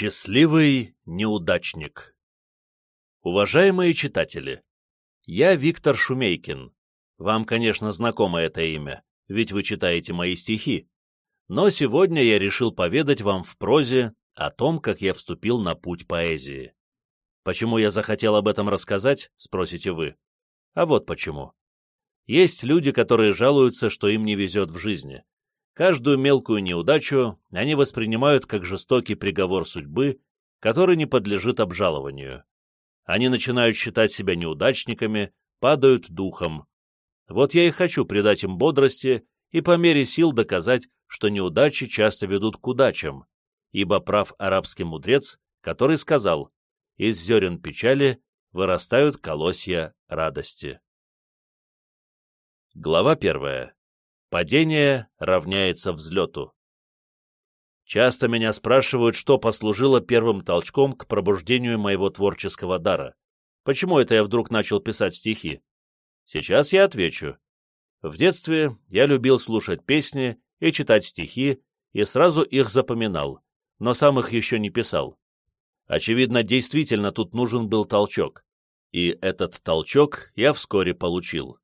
Счастливый неудачник Уважаемые читатели, я Виктор Шумейкин. Вам, конечно, знакомо это имя, ведь вы читаете мои стихи. Но сегодня я решил поведать вам в прозе о том, как я вступил на путь поэзии. Почему я захотел об этом рассказать, спросите вы. А вот почему. Есть люди, которые жалуются, что им не везет в жизни. Каждую мелкую неудачу они воспринимают как жестокий приговор судьбы, который не подлежит обжалованию. Они начинают считать себя неудачниками, падают духом. Вот я и хочу придать им бодрости и по мере сил доказать, что неудачи часто ведут к удачам, ибо прав арабский мудрец, который сказал «Из зерен печали вырастают колосья радости». Глава первая. Падение равняется взлету. Часто меня спрашивают, что послужило первым толчком к пробуждению моего творческого дара. Почему это я вдруг начал писать стихи? Сейчас я отвечу. В детстве я любил слушать песни и читать стихи, и сразу их запоминал, но сам их еще не писал. Очевидно, действительно тут нужен был толчок. И этот толчок я вскоре получил.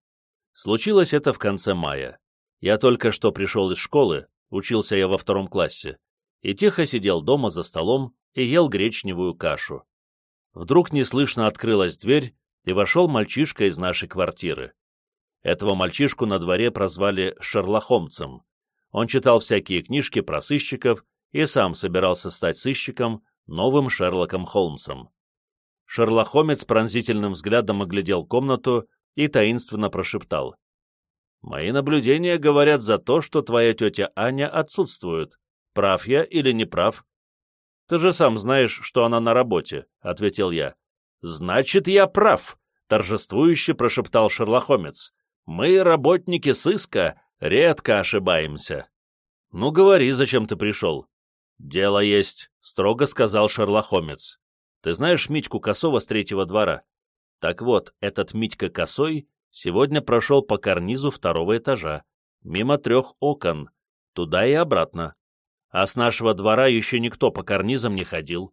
Случилось это в конце мая. Я только что пришел из школы, учился я во втором классе, и тихо сидел дома за столом и ел гречневую кашу. Вдруг неслышно открылась дверь, и вошел мальчишка из нашей квартиры. Этого мальчишку на дворе прозвали Шерлохомцем. Он читал всякие книжки про сыщиков и сам собирался стать сыщиком, новым Шерлоком Холмсом. Шерлохомец пронзительным взглядом оглядел комнату и таинственно прошептал. Мои наблюдения говорят за то, что твоя тетя Аня отсутствует. Прав я или не прав? Ты же сам знаешь, что она на работе, — ответил я. Значит, я прав, — торжествующе прошептал Шерлохомец. Мы, работники сыска, редко ошибаемся. Ну, говори, зачем ты пришел. Дело есть, — строго сказал Шерлохомец. Ты знаешь Митьку Косова с третьего двора? Так вот, этот Митька Косой сегодня прошел по карнизу второго этажа, мимо трех окон, туда и обратно. А с нашего двора еще никто по карнизам не ходил.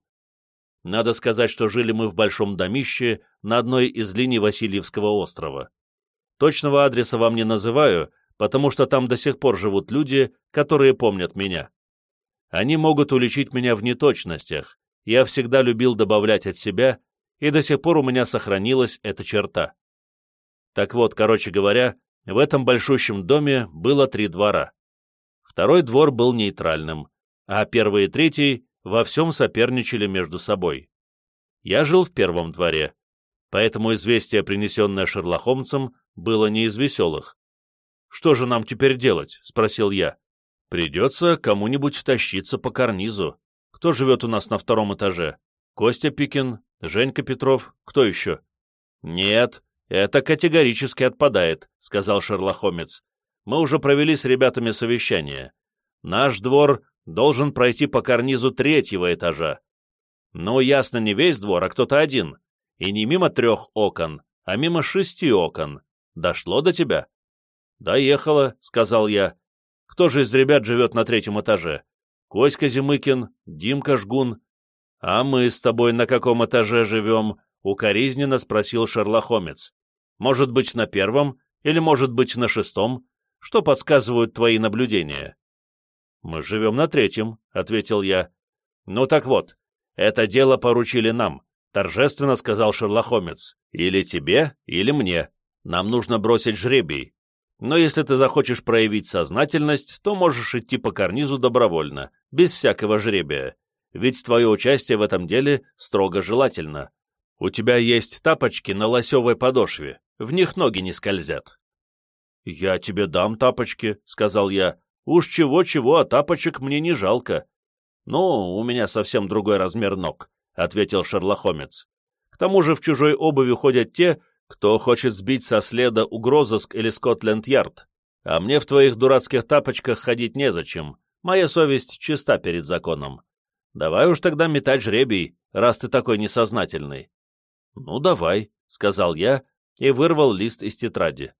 Надо сказать, что жили мы в большом домище на одной из линий Васильевского острова. Точного адреса вам не называю, потому что там до сих пор живут люди, которые помнят меня. Они могут уличить меня в неточностях. Я всегда любил добавлять от себя, и до сих пор у меня сохранилась эта черта. Так вот, короче говоря, в этом большущем доме было три двора. Второй двор был нейтральным, а первый и третий во всем соперничали между собой. Я жил в первом дворе, поэтому известие, принесенное Шерлохомцем, было не из веселых. «Что же нам теперь делать?» — спросил я. «Придется кому-нибудь тащиться по карнизу. Кто живет у нас на втором этаже? Костя Пикин, Женька Петров, кто еще?» «Нет, «Это категорически отпадает», — сказал Шерлохомец. «Мы уже провели с ребятами совещание. Наш двор должен пройти по карнизу третьего этажа. Ну, ясно, не весь двор, а кто-то один. И не мимо трех окон, а мимо шести окон. Дошло до тебя?» «Доехало», — сказал я. «Кто же из ребят живет на третьем этаже? Коська Зимыкин, Димка Жгун. А мы с тобой на каком этаже живем?» — укоризненно спросил Шерлохомец. Может быть, на первом, или, может быть, на шестом? Что подсказывают твои наблюдения?» «Мы живем на третьем», — ответил я. «Ну так вот, это дело поручили нам», — торжественно сказал Шерлохомец. «Или тебе, или мне. Нам нужно бросить жребий. Но если ты захочешь проявить сознательность, то можешь идти по карнизу добровольно, без всякого жребия. Ведь твое участие в этом деле строго желательно. У тебя есть тапочки на лосевой подошве в них ноги не скользят. «Я тебе дам тапочки», — сказал я. «Уж чего-чего, а тапочек мне не жалко». «Ну, у меня совсем другой размер ног», — ответил Шерлохомец. «К тому же в чужой обуви ходят те, кто хочет сбить со следа угрозыск или Скотленд-Ярд. А мне в твоих дурацких тапочках ходить незачем. Моя совесть чиста перед законом. Давай уж тогда метать жребий, раз ты такой несознательный». «Ну, давай», — сказал я, и вырвал лист из тетради.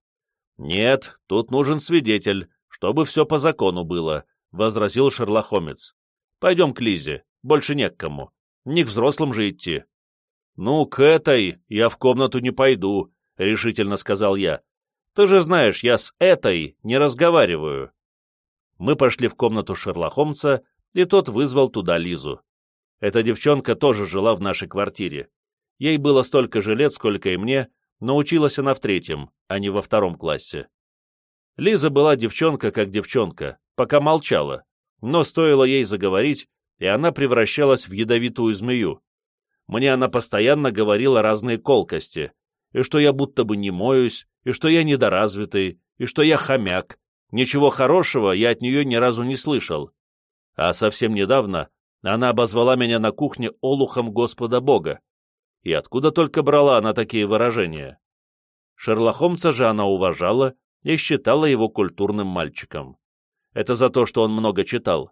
«Нет, тут нужен свидетель, чтобы все по закону было», — возразил Шерлохомец. «Пойдем к Лизе, больше не к кому. Не к взрослым же идти. «Ну, к этой я в комнату не пойду», — решительно сказал я. «Ты же знаешь, я с этой не разговариваю». Мы пошли в комнату Шерла Холмса, и тот вызвал туда Лизу. Эта девчонка тоже жила в нашей квартире. Ей было столько же лет, сколько и мне, но училась она в третьем, а не во втором классе. Лиза была девчонка как девчонка, пока молчала, но стоило ей заговорить, и она превращалась в ядовитую змею. Мне она постоянно говорила разные колкости, и что я будто бы не моюсь, и что я недоразвитый, и что я хомяк. Ничего хорошего я от нее ни разу не слышал. А совсем недавно она обозвала меня на кухне олухом Господа Бога, и откуда только брала она такие выражения? Шерлохомца же она уважала и считала его культурным мальчиком. Это за то, что он много читал.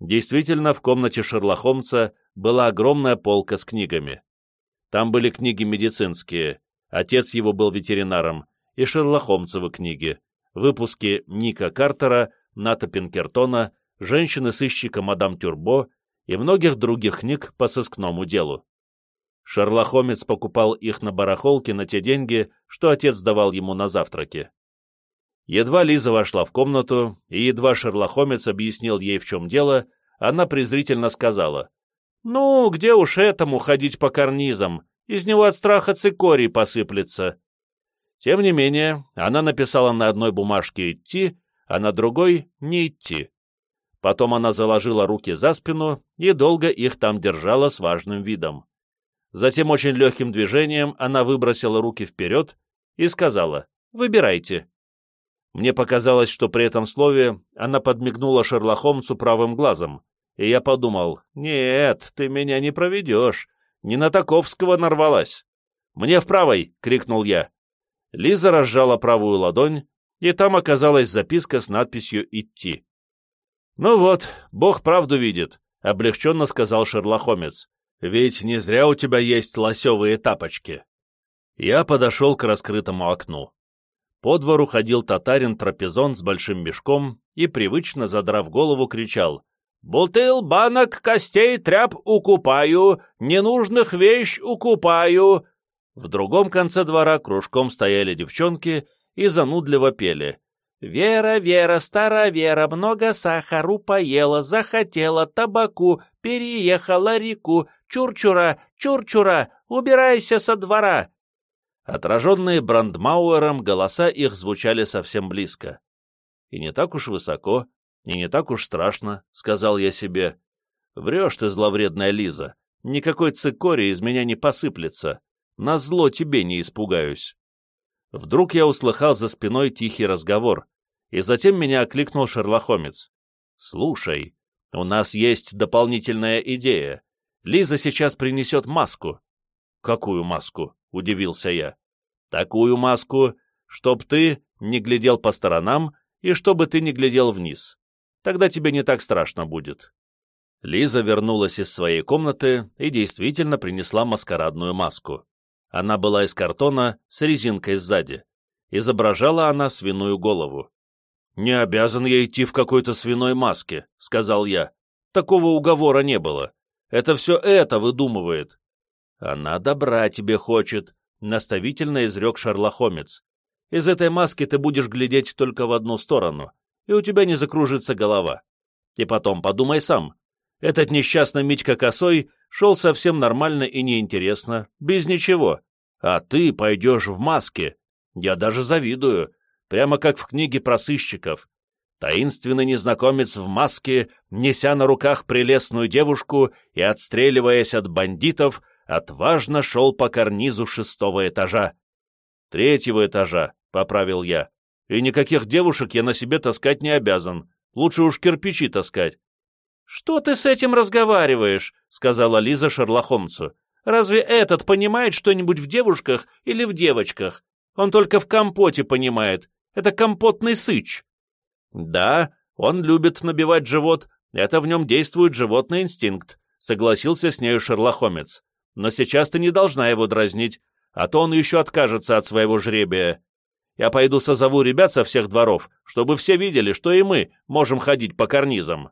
Действительно, в комнате Шерлохомца была огромная полка с книгами. Там были книги медицинские, отец его был ветеринаром, и Шерлохомцевы книги, выпуски Ника Картера, Ната Пинкертона, женщины-сыщика мадам Тюрбо и многих других книг по сыскному делу. Шерлохомец покупал их на барахолке на те деньги, что отец давал ему на завтраки. Едва Лиза вошла в комнату, и едва Шерлохомец объяснил ей, в чем дело, она презрительно сказала, «Ну, где уж этому ходить по карнизам? Из него от страха цикорий посыплется». Тем не менее, она написала на одной бумажке «идти», а на другой «не идти». Потом она заложила руки за спину и долго их там держала с важным видом. Затем очень легким движением она выбросила руки вперед и сказала «Выбирайте». Мне показалось, что при этом слове она подмигнула Шерлохомцу правым глазом, и я подумал «Нет, ты меня не проведешь, не на Таковского нарвалась». «Мне в правой!» — крикнул я. Лиза разжала правую ладонь, и там оказалась записка с надписью «Идти». «Ну вот, Бог правду видит», — облегченно сказал Шерлохомец. Ведь не зря у тебя есть лосевые тапочки. Я подошел к раскрытому окну. По двору ходил татарин-трапезон с большим мешком и, привычно задрав голову, кричал «Бутыл, банок, костей, тряп укупаю, ненужных вещь укупаю». В другом конце двора кружком стояли девчонки и занудливо пели Вера, Вера, старая Вера, много сахару поела, захотела табаку, переехала реку, чурчура, чурчура, убирайся со двора!» Отраженные Брандмауэром, голоса их звучали совсем близко. «И не так уж высоко, и не так уж страшно», — сказал я себе. «Врешь ты, зловредная Лиза, никакой цикорий из меня не посыплется, назло тебе не испугаюсь». Вдруг я услыхал за спиной тихий разговор, и затем меня окликнул Шерлохомец. «Слушай, у нас есть дополнительная идея. Лиза сейчас принесет маску». «Какую маску?» — удивился я. «Такую маску, чтоб ты не глядел по сторонам и чтобы ты не глядел вниз. Тогда тебе не так страшно будет». Лиза вернулась из своей комнаты и действительно принесла маскарадную маску. Она была из картона с резинкой сзади. Изображала она свиную голову. «Не обязан я идти в какой-то свиной маске», — сказал я. «Такого уговора не было. Это все это выдумывает». «Она добра тебе хочет», — наставительно изрек шарлохомец. «Из этой маски ты будешь глядеть только в одну сторону, и у тебя не закружится голова. И потом подумай сам. Этот несчастный Митька Косой шел совсем нормально и неинтересно, без ничего. А ты пойдешь в маске. Я даже завидую, прямо как в книге про сыщиков. Таинственный незнакомец в маске, неся на руках прелестную девушку и отстреливаясь от бандитов, отважно шел по карнизу шестого этажа. «Третьего этажа», — поправил я. «И никаких девушек я на себе таскать не обязан. Лучше уж кирпичи таскать». «Что ты с этим разговариваешь?» — сказала Лиза Шерлохомцу. Разве этот понимает что-нибудь в девушках или в девочках? Он только в компоте понимает. Это компотный сыч. Да, он любит набивать живот. Это в нем действует животный инстинкт, согласился с нею Шерлохомец. Но сейчас ты не должна его дразнить, а то он еще откажется от своего жребия. Я пойду созову ребят со всех дворов, чтобы все видели, что и мы можем ходить по карнизам.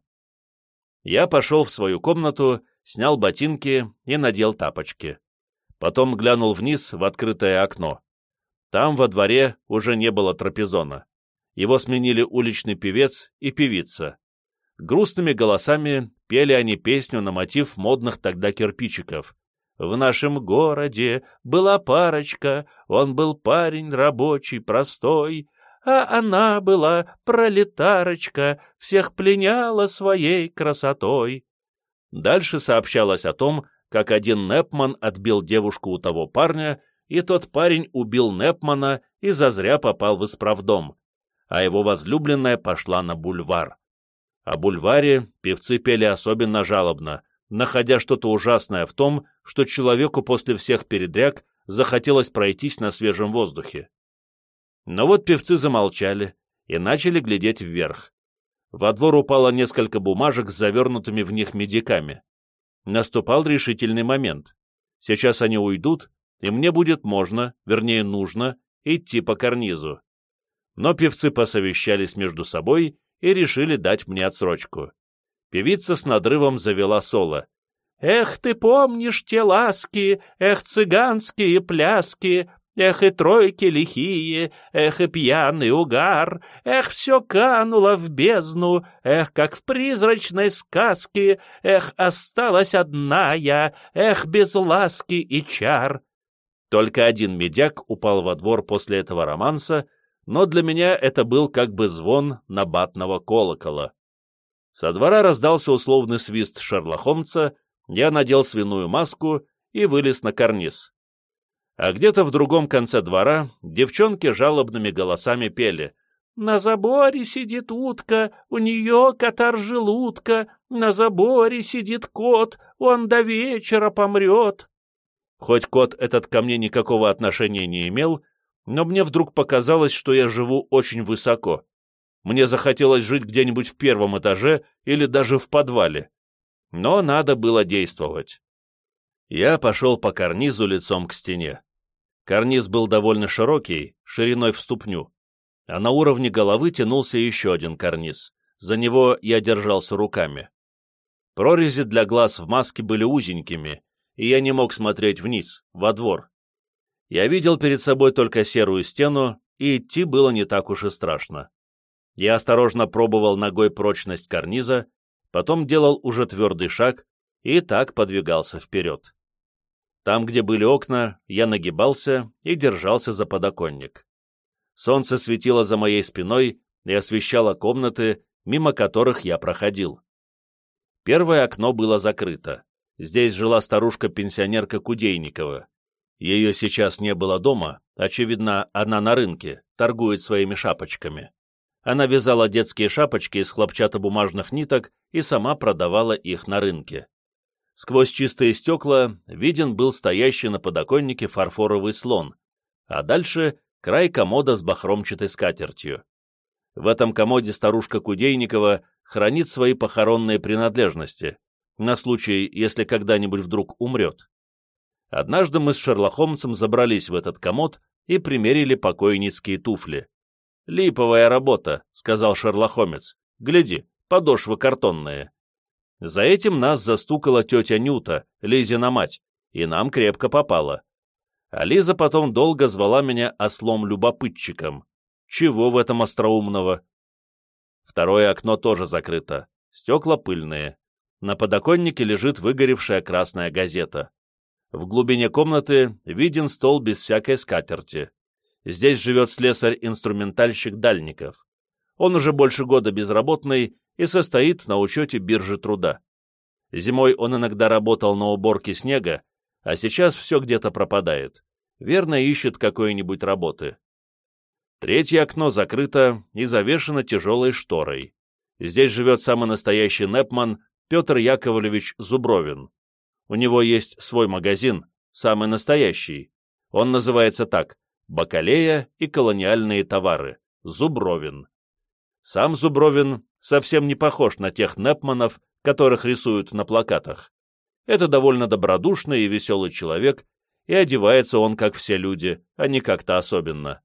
Я пошел в свою комнату, снял ботинки и надел тапочки. Потом глянул вниз в открытое окно. Там во дворе уже не было трапезона. Его сменили уличный певец и певица. Грустными голосами пели они песню на мотив модных тогда кирпичиков. В нашем городе была парочка, он был парень рабочий, простой, а она была пролетарочка, всех пленяла своей красотой. Дальше сообщалось о том, как один Непман отбил девушку у того парня, и тот парень убил Непмана и зазря попал в исправдом, а его возлюбленная пошла на бульвар. О бульваре певцы пели особенно жалобно, находя что-то ужасное в том, что человеку после всех передряг захотелось пройтись на свежем воздухе. Но вот певцы замолчали и начали глядеть вверх. Во двор упало несколько бумажек с завернутыми в них медиками. Наступал решительный момент. Сейчас они уйдут, и мне будет можно, вернее нужно, идти по карнизу. Но певцы посовещались между собой и решили дать мне отсрочку. Певица с надрывом завела соло. «Эх, ты помнишь те ласки, эх, цыганские пляски, Эх, и тройки лихие, эх, и пьяный угар, Эх, все кануло в бездну, эх, как в призрачной сказке, Эх, осталась одна я, эх, без ласки и чар. Только один медяк упал во двор после этого романса, но для меня это был как бы звон набатного колокола. Со двора раздался условный свист Шерлохомца, я надел свиную маску и вылез на карниз а где-то в другом конце двора девчонки жалобными голосами пели «На заборе сидит утка, у нее катар желудка, на заборе сидит кот, он до вечера помрет». Хоть кот этот ко мне никакого отношения не имел, но мне вдруг показалось, что я живу очень высоко. Мне захотелось жить где-нибудь в первом этаже или даже в подвале. Но надо было действовать. Я пошел по карнизу лицом к стене. Карниз был довольно широкий, шириной в ступню, а на уровне головы тянулся еще один карниз. За него я держался руками. Прорези для глаз в маске были узенькими, и я не мог смотреть вниз, во двор. Я видел перед собой только серую стену, и идти было не так уж и страшно. Я осторожно пробовал ногой прочность карниза, потом делал уже твердый шаг и так подвигался вперед. Там, где были окна, я нагибался и держался за подоконник. Солнце светило за моей спиной и освещало комнаты, мимо которых я проходил. Первое окно было закрыто. Здесь жила старушка-пенсионерка Кудейникова. Ее сейчас не было дома, очевидно, она на рынке, торгует своими шапочками. Она вязала детские шапочки из хлопчатобумажных ниток и сама продавала их на рынке. Сквозь чистые стекла виден был стоящий на подоконнике фарфоровый слон, а дальше край комода с бахромчатой скатертью. В этом комоде старушка Кудейникова хранит свои похоронные принадлежности, на случай, если когда-нибудь вдруг умрет. Однажды мы с Шерлохомцем забрались в этот комод и примерили покойницкие туфли. «Липовая работа», — сказал Шерлохомец. «Гляди, подошвы картонные». За этим нас застукала тетя Нюта, Лизина мать, и нам крепко попало. А Лиза потом долго звала меня ослом-любопытчиком. Чего в этом остроумного? Второе окно тоже закрыто. Стекла пыльные. На подоконнике лежит выгоревшая красная газета. В глубине комнаты виден стол без всякой скатерти. Здесь живет слесарь-инструментальщик Дальников. Он уже больше года безработный и состоит на учете биржи труда. Зимой он иногда работал на уборке снега, а сейчас все где-то пропадает. Верно ищет какой-нибудь работы. Третье окно закрыто и завешено тяжелой шторой. Здесь живет самый настоящий Непман Петр Яковлевич Зубровин. У него есть свой магазин, самый настоящий. Он называется так «Бакалея и колониальные товары. Зубровин». Сам Зубровин совсем не похож на тех Непманов, которых рисуют на плакатах. Это довольно добродушный и веселый человек, и одевается он, как все люди, а не как-то особенно.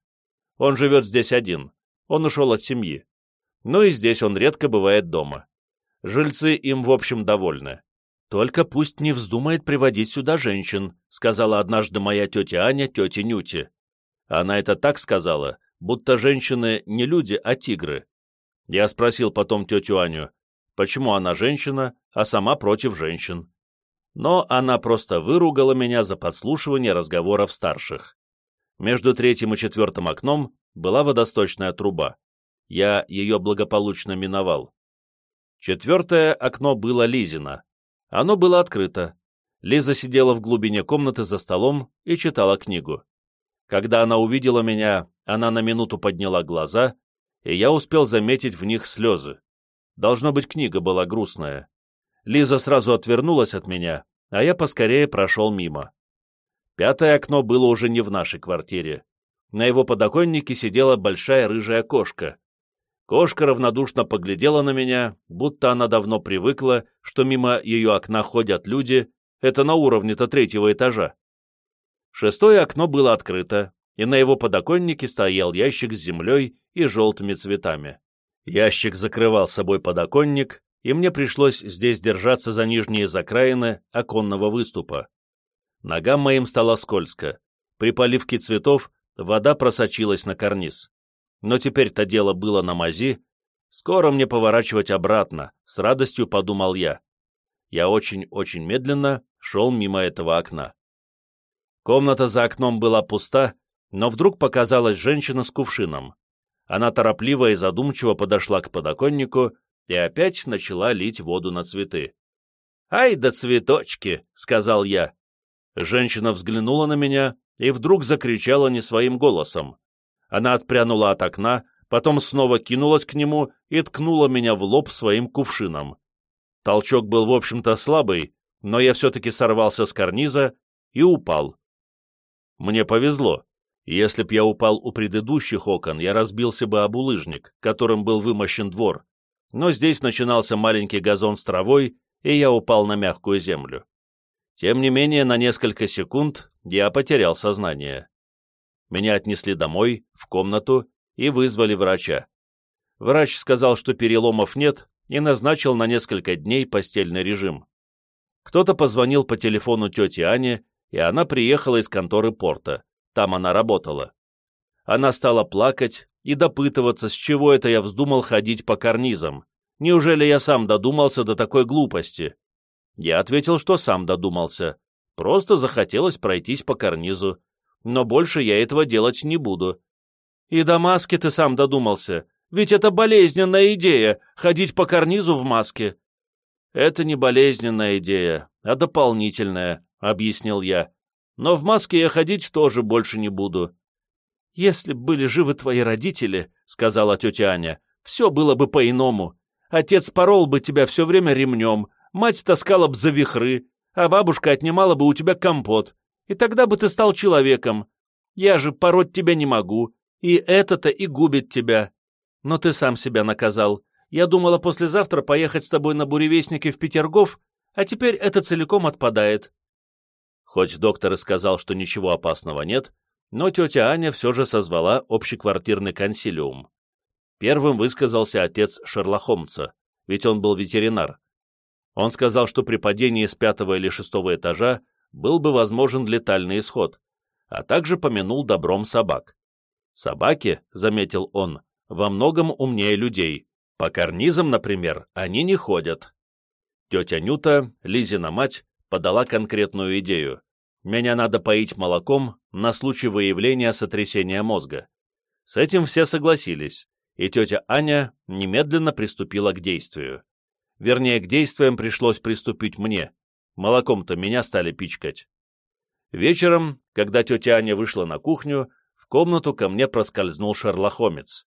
Он живет здесь один, он ушел от семьи. Но и здесь он редко бывает дома. Жильцы им, в общем, довольны. «Только пусть не вздумает приводить сюда женщин», сказала однажды моя тетя Аня тете Нюте. Она это так сказала, будто женщины не люди, а тигры. Я спросил потом тетю Аню, почему она женщина, а сама против женщин. Но она просто выругала меня за подслушивание разговоров старших. Между третьим и четвертым окном была водосточная труба. Я ее благополучно миновал. Четвертое окно было Лизина. Оно было открыто. Лиза сидела в глубине комнаты за столом и читала книгу. Когда она увидела меня, она на минуту подняла глаза, и я успел заметить в них слезы. Должно быть, книга была грустная. Лиза сразу отвернулась от меня, а я поскорее прошел мимо. Пятое окно было уже не в нашей квартире. На его подоконнике сидела большая рыжая кошка. Кошка равнодушно поглядела на меня, будто она давно привыкла, что мимо ее окна ходят люди, это на уровне-то третьего этажа. Шестое окно было открыто, и на его подоконнике стоял ящик с землей и желтыми цветами. Ящик закрывал собой подоконник, и мне пришлось здесь держаться за нижние закраины оконного выступа. Ногам моим стало скользко. При поливке цветов вода просочилась на карниз. Но теперь-то дело было на мази. Скоро мне поворачивать обратно, с радостью подумал я. Я очень-очень медленно шел мимо этого окна. Комната за окном была пуста, но вдруг показалась женщина с кувшином. Она торопливо и задумчиво подошла к подоконнику и опять начала лить воду на цветы. «Ай да цветочки!» — сказал я. Женщина взглянула на меня и вдруг закричала не своим голосом. Она отпрянула от окна, потом снова кинулась к нему и ткнула меня в лоб своим кувшином. Толчок был, в общем-то, слабый, но я все-таки сорвался с карниза и упал. Мне повезло. Если б я упал у предыдущих окон, я разбился бы об улыжник, которым был вымощен двор. Но здесь начинался маленький газон с травой, и я упал на мягкую землю. Тем не менее, на несколько секунд я потерял сознание. Меня отнесли домой, в комнату, и вызвали врача. Врач сказал, что переломов нет, и назначил на несколько дней постельный режим. Кто-то позвонил по телефону тете Ане, и она приехала из конторы порта. Там она работала. Она стала плакать и допытываться, с чего это я вздумал ходить по карнизам. Неужели я сам додумался до такой глупости? Я ответил, что сам додумался. Просто захотелось пройтись по карнизу. Но больше я этого делать не буду. И до маски ты сам додумался. Ведь это болезненная идея — ходить по карнизу в маске. Это не болезненная идея, а дополнительная, — объяснил я. Но в маске я ходить тоже больше не буду. «Если б были живы твои родители, — сказала тетя Аня, — все было бы по-иному. Отец порол бы тебя все время ремнем, мать таскала бы за вихры, а бабушка отнимала бы у тебя компот, и тогда бы ты стал человеком. Я же пороть тебя не могу, и это-то и губит тебя. Но ты сам себя наказал. Я думала послезавтра поехать с тобой на буревестники в Петергоф, а теперь это целиком отпадает». Хоть доктор и сказал, что ничего опасного нет, но тетя Аня все же созвала общеквартирный консилиум. Первым высказался отец Шерлохомца, ведь он был ветеринар. Он сказал, что при падении с пятого или шестого этажа был бы возможен летальный исход, а также помянул добром собак. Собаки, заметил он, во многом умнее людей. По карнизам, например, они не ходят. Тетя Нюта, Лизина мать, подала конкретную идею. Меня надо поить молоком на случай выявления сотрясения мозга. С этим все согласились, и тетя Аня немедленно приступила к действию. Вернее, к действиям пришлось приступить мне. Молоком-то меня стали пичкать. Вечером, когда тетя Аня вышла на кухню, в комнату ко мне проскользнул шерлохомец.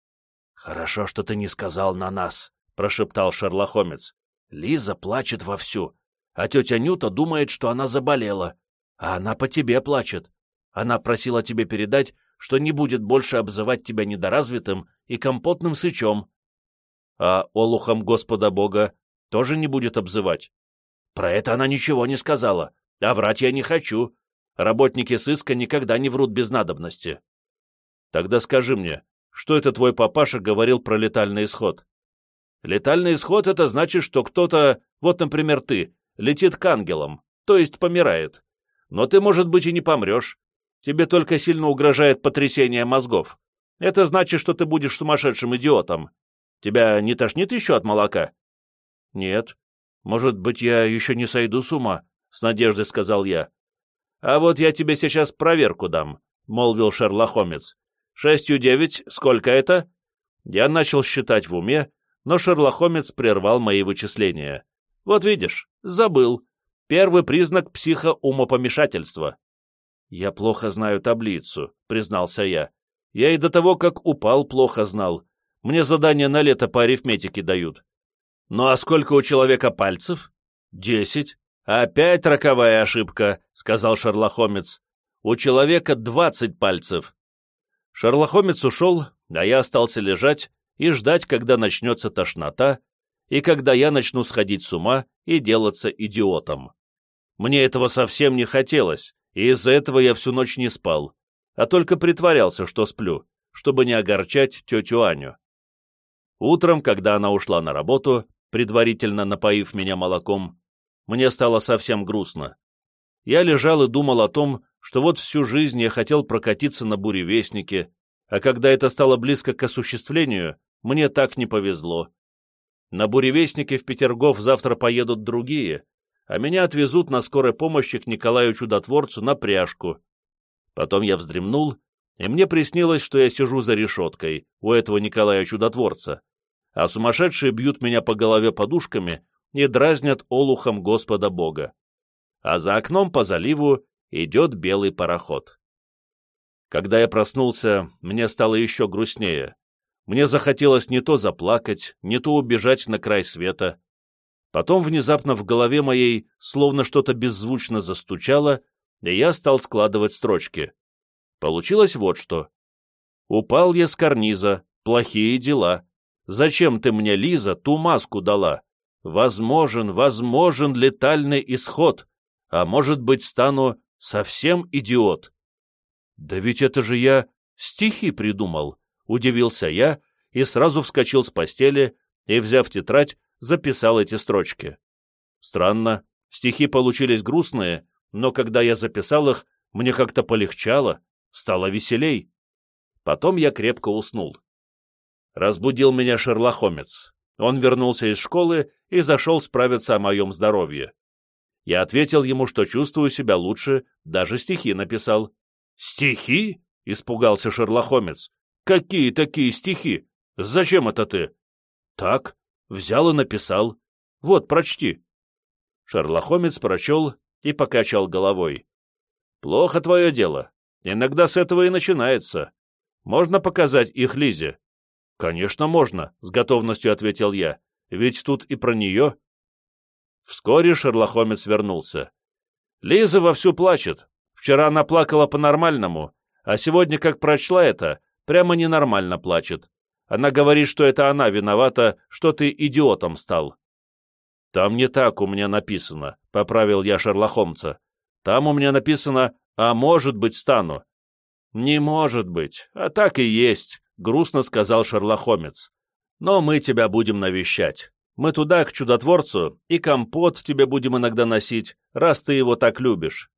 «Хорошо, что ты не сказал на нас», — прошептал шерлохомец. «Лиза плачет вовсю, а тетя Нюта думает, что она заболела, а она по тебе плачет. Она просила тебе передать, что не будет больше обзывать тебя недоразвитым и компотным сычом. А олухом Господа Бога тоже не будет обзывать. Про это она ничего не сказала, а врать я не хочу. Работники сыска никогда не врут без надобности. Тогда скажи мне, что это твой папаша говорил про летальный исход? Летальный исход — это значит, что кто-то, вот, например, ты, летит к ангелам, то есть помирает. Но ты, может быть, и не помрешь. Тебе только сильно угрожает потрясение мозгов. Это значит, что ты будешь сумасшедшим идиотом. Тебя не тошнит еще от молока? Нет. Может быть, я еще не сойду с ума, — с надеждой сказал я. А вот я тебе сейчас проверку дам, — молвил Шерлок Холмс. Шестью девять, сколько это? Я начал считать в уме, но Шерлок Холмс прервал мои вычисления. Вот видишь, забыл. Первый признак психоумопомешательства. Я плохо знаю таблицу, признался я. Я и до того, как упал, плохо знал. Мне задания на лето по арифметике дают. Ну а сколько у человека пальцев? Десять. Опять роковая ошибка, сказал Шерлок Холмс. У человека двадцать пальцев. Шерлок Холмс ушел, а я остался лежать и ждать, когда начнется тошнота, и когда я начну сходить с ума и делаться идиотом. Мне этого совсем не хотелось, и из-за этого я всю ночь не спал, а только притворялся, что сплю, чтобы не огорчать тетю Аню. Утром, когда она ушла на работу, предварительно напоив меня молоком, мне стало совсем грустно. Я лежал и думал о том, что вот всю жизнь я хотел прокатиться на буревестнике, а когда это стало близко к осуществлению, мне так не повезло. На буревестнике в Петергоф завтра поедут другие, а меня отвезут на скорой помощи к Николаю Чудотворцу на пряжку. Потом я вздремнул, и мне приснилось, что я сижу за решеткой у этого Николая Чудотворца, а сумасшедшие бьют меня по голове подушками и дразнят олухом Господа Бога. А за окном по заливу идет белый пароход. Когда я проснулся, мне стало еще грустнее. Мне захотелось не то заплакать, не то убежать на край света. Потом внезапно в голове моей словно что-то беззвучно застучало, и я стал складывать строчки. Получилось вот что. «Упал я с карниза, плохие дела. Зачем ты мне, Лиза, ту маску дала? Возможен, возможен летальный исход, а может быть, стану совсем идиот». «Да ведь это же я стихи придумал», Удивился я и сразу вскочил с постели и, взяв тетрадь, записал эти строчки. Странно, стихи получились грустные, но когда я записал их, мне как-то полегчало, стало веселей. Потом я крепко уснул. Разбудил меня Шерлохомец. Он вернулся из школы и зашел справиться о моем здоровье. Я ответил ему, что чувствую себя лучше, даже стихи написал. «Стихи?» — испугался Шерлохомец. Какие такие стихи? Зачем это ты? Так, взял и написал. Вот, прочти. Шерлохомец прочел и покачал головой. Плохо твое дело. Иногда с этого и начинается. Можно показать их Лизе? Конечно, можно, с готовностью ответил я. Ведь тут и про нее. Вскоре Шерлохомец вернулся. Лиза вовсю плачет. Вчера она плакала по-нормальному, а сегодня, как прочла это, Прямо ненормально плачет. Она говорит, что это она виновата, что ты идиотом стал. Там не так у меня написано, — поправил я Шерлохомца. Там у меня написано «а может быть стану». Не может быть, а так и есть, — грустно сказал Шерлохомец. Но мы тебя будем навещать. Мы туда, к чудотворцу, и компот тебе будем иногда носить, раз ты его так любишь.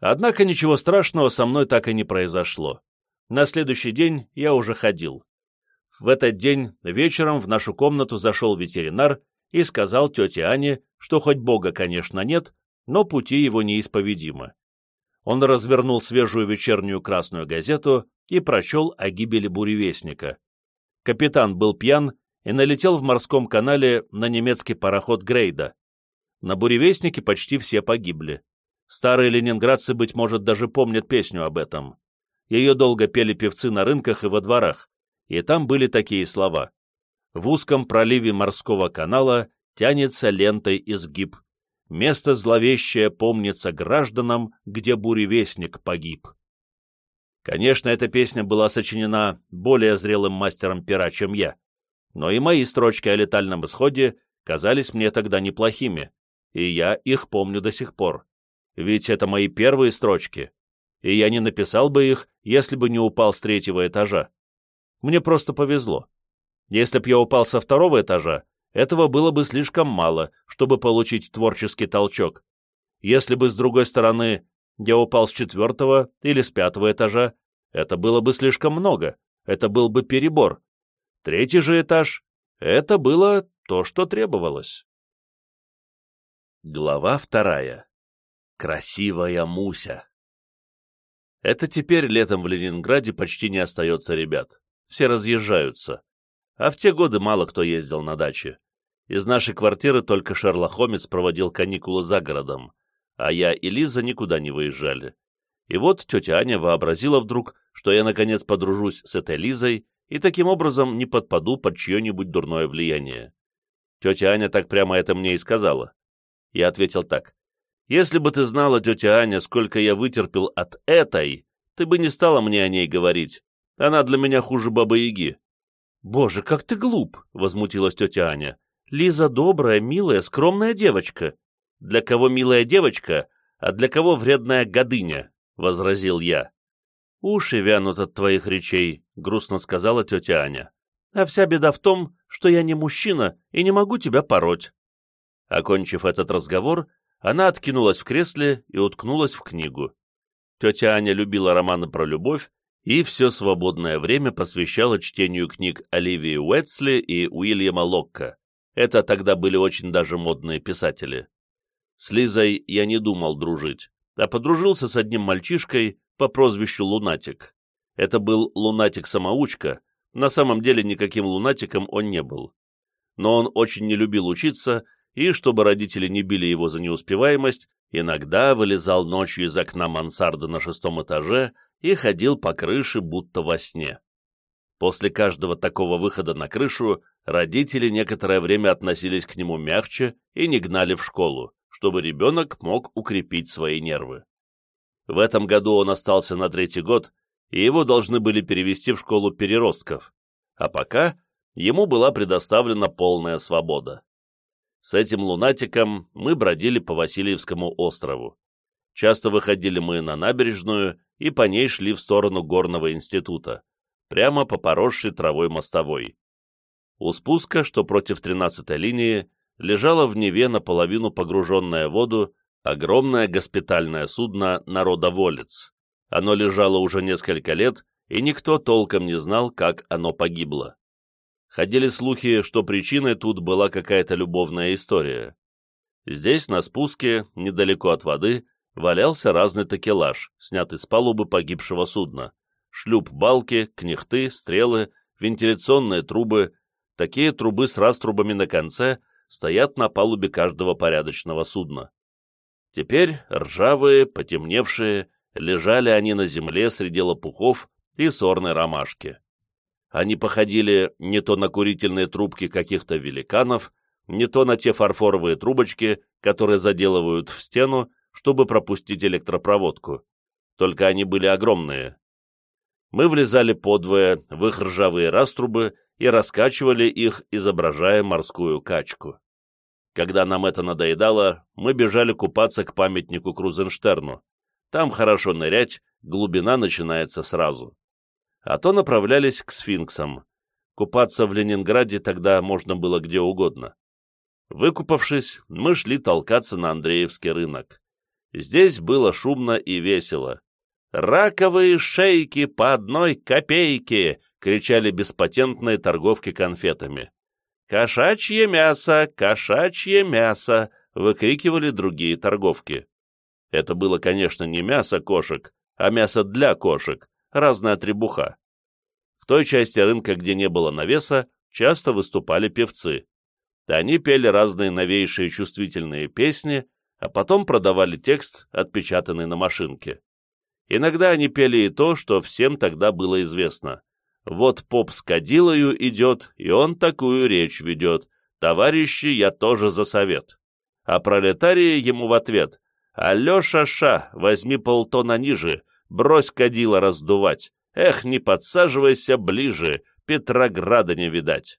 Однако ничего страшного со мной так и не произошло. На следующий день я уже ходил. В этот день вечером в нашу комнату зашел ветеринар и сказал тете Ане, что хоть Бога, конечно, нет, но пути его неисповедимы. Он развернул свежую вечернюю красную газету и прочел о гибели буревестника. Капитан был пьян и налетел в морском канале на немецкий пароход Грейда. На буревестнике почти все погибли. Старые ленинградцы, быть может, даже помнят песню об этом. Ее долго пели певцы на рынках и во дворах, и там были такие слова. В узком проливе морского канала тянется лентой изгиб. Место зловещее помнится гражданам, где буревестник погиб. Конечно, эта песня была сочинена более зрелым мастером пера, чем я, но и мои строчки о летальном исходе казались мне тогда неплохими, и я их помню до сих пор. Ведь это мои первые строчки, и я не написал бы их, если бы не упал с третьего этажа. Мне просто повезло. Если б я упал со второго этажа, этого было бы слишком мало, чтобы получить творческий толчок. Если бы, с другой стороны, я упал с четвертого или с пятого этажа, это было бы слишком много, это был бы перебор. Третий же этаж — это было то, что требовалось. Глава вторая. Красивая Муся. Это теперь летом в Ленинграде почти не остается ребят. Все разъезжаются. А в те годы мало кто ездил на даче. Из нашей квартиры только Шерлок Холмс проводил каникулы за городом, а я и Лиза никуда не выезжали. И вот тетя Аня вообразила вдруг, что я наконец подружусь с этой Лизой и таким образом не подпаду под чье-нибудь дурное влияние. Тетя Аня так прямо это мне и сказала. Я ответил так. «Если бы ты знала, тетя Аня, сколько я вытерпел от этой, ты бы не стала мне о ней говорить. Она для меня хуже бабы-яги». «Боже, как ты глуп!» — возмутилась тетя Аня. «Лиза добрая, милая, скромная девочка». «Для кого милая девочка, а для кого вредная годыня?» — возразил я. «Уши вянут от твоих речей», — грустно сказала тетя Аня. «А вся беда в том, что я не мужчина и не могу тебя пороть». Окончив этот разговор, она откинулась в кресле и уткнулась в книгу. Тетя Аня любила романы про любовь и все свободное время посвящала чтению книг Оливии Уэтсли и Уильяма Локка. Это тогда были очень даже модные писатели. С Лизой я не думал дружить, а подружился с одним мальчишкой по прозвищу Лунатик. Это был лунатик-самоучка, на самом деле никаким лунатиком он не был. Но он очень не любил учиться и, чтобы родители не били его за неуспеваемость, иногда вылезал ночью из окна мансарды на шестом этаже и ходил по крыше, будто во сне. После каждого такого выхода на крышу родители некоторое время относились к нему мягче и не гнали в школу, чтобы ребенок мог укрепить свои нервы. В этом году он остался на третий год, и его должны были перевести в школу переростков, а пока ему была предоставлена полная свобода. С этим лунатиком мы бродили по Васильевскому острову. Часто выходили мы на набережную и по ней шли в сторону горного института, прямо по поросшей травой мостовой. У спуска, что против 13-й линии, лежало в Неве наполовину погруженное в воду огромное госпитальное судно «Народоволец». Оно лежало уже несколько лет, и никто толком не знал, как оно погибло. Ходили слухи, что причиной тут была какая-то любовная история. Здесь, на спуске, недалеко от воды, валялся разный такелаж, снятый с палубы погибшего судна. Шлюп-балки, кнехты, стрелы, вентиляционные трубы. Такие трубы с раструбами на конце стоят на палубе каждого порядочного судна. Теперь, ржавые, потемневшие, лежали они на земле среди лопухов и сорной ромашки. Они походили не то на курительные трубки каких-то великанов, не то на те фарфоровые трубочки, которые заделывают в стену, чтобы пропустить электропроводку. Только они были огромные. Мы влезали подвое в их ржавые раструбы и раскачивали их, изображая морскую качку. Когда нам это надоедало, мы бежали купаться к памятнику Крузенштерну. Там хорошо нырять, глубина начинается сразу а то направлялись к сфинксам. Купаться в Ленинграде тогда можно было где угодно. Выкупавшись, мы шли толкаться на Андреевский рынок. Здесь было шумно и весело. «Раковые шейки по одной копейке!» — кричали беспатентные торговки конфетами. «Кошачье мясо! Кошачье мясо!» — выкрикивали другие торговки. Это было, конечно, не мясо кошек, а мясо для кошек, разная требуха. В той части рынка, где не было навеса, часто выступали певцы. Они пели разные новейшие чувствительные песни, а потом продавали текст, отпечатанный на машинке. Иногда они пели и то, что всем тогда было известно. Вот поп с кадилою идет, и он такую речь ведет. Товарищи, я тоже за совет. А пролетарии ему в ответ. Алеша Ша, возьми полтона ниже, Брось кадила раздувать. Эх, не подсаживайся ближе, Петрограда не видать.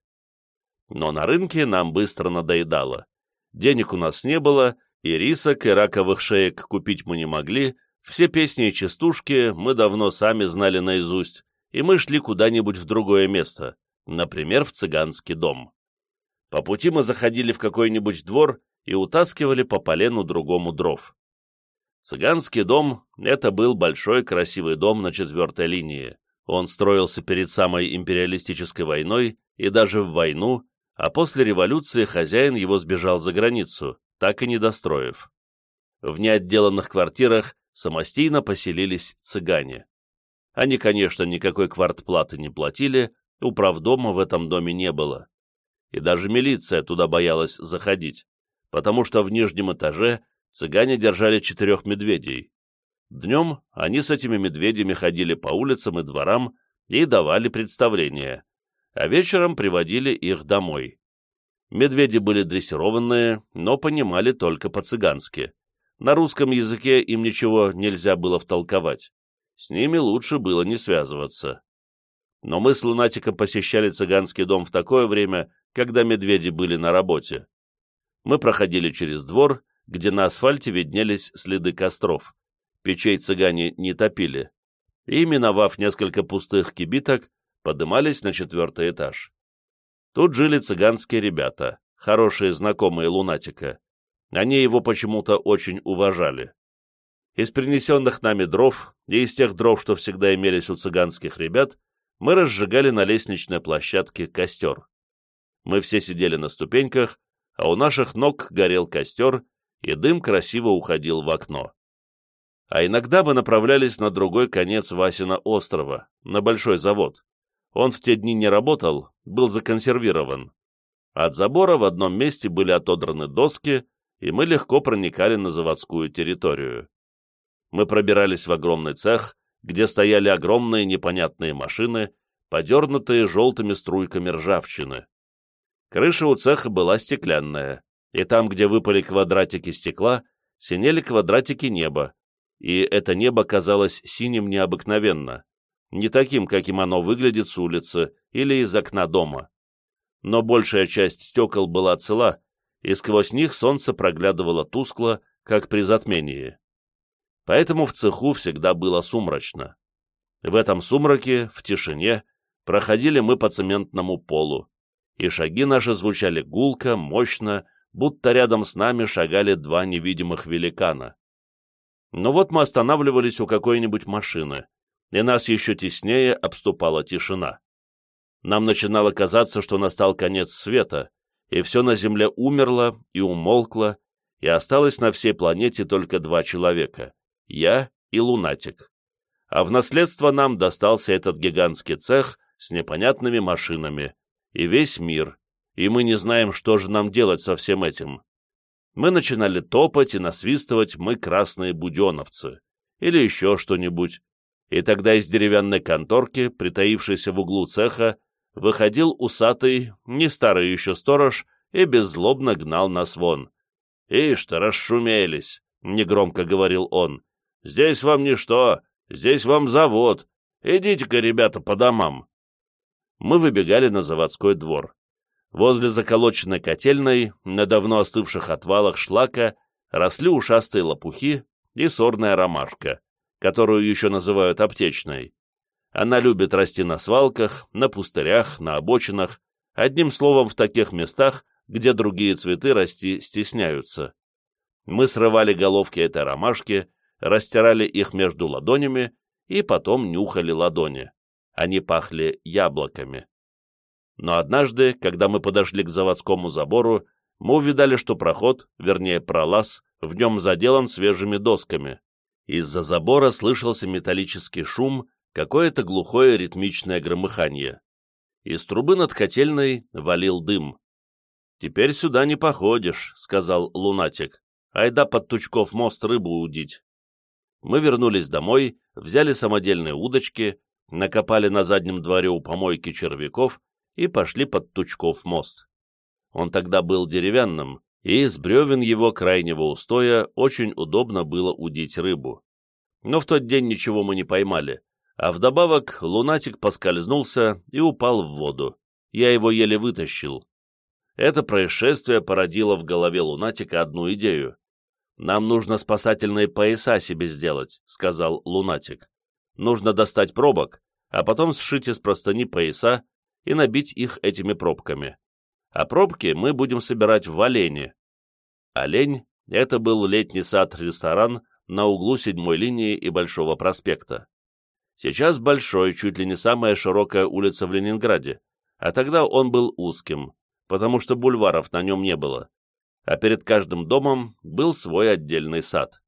Но на рынке нам быстро надоедало. Денег у нас не было, и рисок, и раковых шеек купить мы не могли, все песни и частушки мы давно сами знали наизусть, и мы шли куда-нибудь в другое место, например, в цыганский дом. По пути мы заходили в какой-нибудь двор и утаскивали по полену другому дров. Цыганский дом — это был большой красивый дом на четвертой линии. Он строился перед самой империалистической войной и даже в войну, а после революции хозяин его сбежал за границу, так и не достроив. В неотделанных квартирах самостийно поселились цыгане. Они, конечно, никакой квартплаты не платили, управдома в этом доме не было. И даже милиция туда боялась заходить, потому что в нижнем этаже цыгане держали четырех медведей. Днем они с этими медведями ходили по улицам и дворам и давали представления, а вечером приводили их домой. Медведи были дрессированные, но понимали только по-цыгански. На русском языке им ничего нельзя было втолковать. С ними лучше было не связываться. Но мы с лунатиком посещали цыганский дом в такое время, когда медведи были на работе. Мы проходили через двор, где на асфальте виднелись следы костров. Печей цыгане не топили. И, миновав несколько пустых кибиток, подымались на четвертый этаж. Тут жили цыганские ребята, хорошие знакомые лунатика. Они его почему-то очень уважали. Из принесенных нами дров и из тех дров, что всегда имелись у цыганских ребят, мы разжигали на лестничной площадке костер. Мы все сидели на ступеньках, а у наших ног горел костер, и дым красиво уходил в окно. А иногда мы направлялись на другой конец Васина острова, на большой завод. Он в те дни не работал, был законсервирован. От забора в одном месте были отодраны доски, и мы легко проникали на заводскую территорию. Мы пробирались в огромный цех, где стояли огромные непонятные машины, подернутые желтыми струйками ржавчины. Крыша у цеха была стеклянная, и там, где выпали квадратики стекла, синели квадратики неба, и это небо казалось синим необыкновенно, не таким, каким оно выглядит с улицы или из окна дома. Но большая часть стекол была цела, и сквозь них солнце проглядывало тускло, как при затмении. Поэтому в цеху всегда было сумрачно. В этом сумраке, в тишине, проходили мы по цементному полу, и шаги наши звучали гулко, мощно, будто рядом с нами шагали два невидимых великана. Но вот мы останавливались у какой-нибудь машины, и нас еще теснее обступала тишина. Нам начинало казаться, что настал конец света, и все на Земле умерло и умолкло, и осталось на всей планете только два человека — я и лунатик. А в наследство нам достался этот гигантский цех с непонятными машинами, и весь мир, и мы не знаем, что же нам делать со всем этим. Мы начинали топать и насвистывать «Мы красные буденовцы» или еще что-нибудь, и тогда из деревянной конторки, притаившейся в углу цеха, выходил усатый, не старый еще сторож, и беззлобно гнал нас вон. «Ишь-то, расшумелись!» — негромко говорил он. «Здесь вам ничто, здесь вам завод. Идите-ка, ребята, по домам!» Мы выбегали на заводской двор. Возле заколоченной котельной, на давно остывших отвалах шлака, росли ушастые лопухи и сорная ромашка которую еще называют аптечной. Она любит расти на свалках, на пустырях, на обочинах, одним словом, в таких местах, где другие цветы расти стесняются. Мы срывали головки этой ромашки, растирали их между ладонями и потом нюхали ладони. Они пахли яблоками. Но однажды, когда мы подошли к заводскому забору, мы увидали, что проход, вернее пролаз, в нем заделан свежими досками. Из-за забора слышался металлический шум, какое-то глухое ритмичное громыхание. Из трубы над котельной валил дым. «Теперь сюда не походишь», — сказал лунатик. «Айда под Тучков мост рыбу удить». Мы вернулись домой, взяли самодельные удочки, накопали на заднем дворе у помойки червяков и пошли под Тучков мост. Он тогда был деревянным, и из бревен его крайнего устоя очень удобно было удить рыбу. Но в тот день ничего мы не поймали, а вдобавок лунатик поскользнулся и упал в воду. Я его еле вытащил. Это происшествие породило в голове лунатика одну идею. «Нам нужно спасательные пояса себе сделать», — сказал лунатик. «Нужно достать пробок, а потом сшить из простыни пояса и набить их этими пробками. А пробки мы будем собирать в Олене. Олень — это был летний сад-ресторан на углу седьмой линии и Большого проспекта. Сейчас большой, чуть ли не самая широкая улица в Ленинграде, а тогда он был узким, потому что бульваров на нем не было, а перед каждым домом был свой отдельный сад.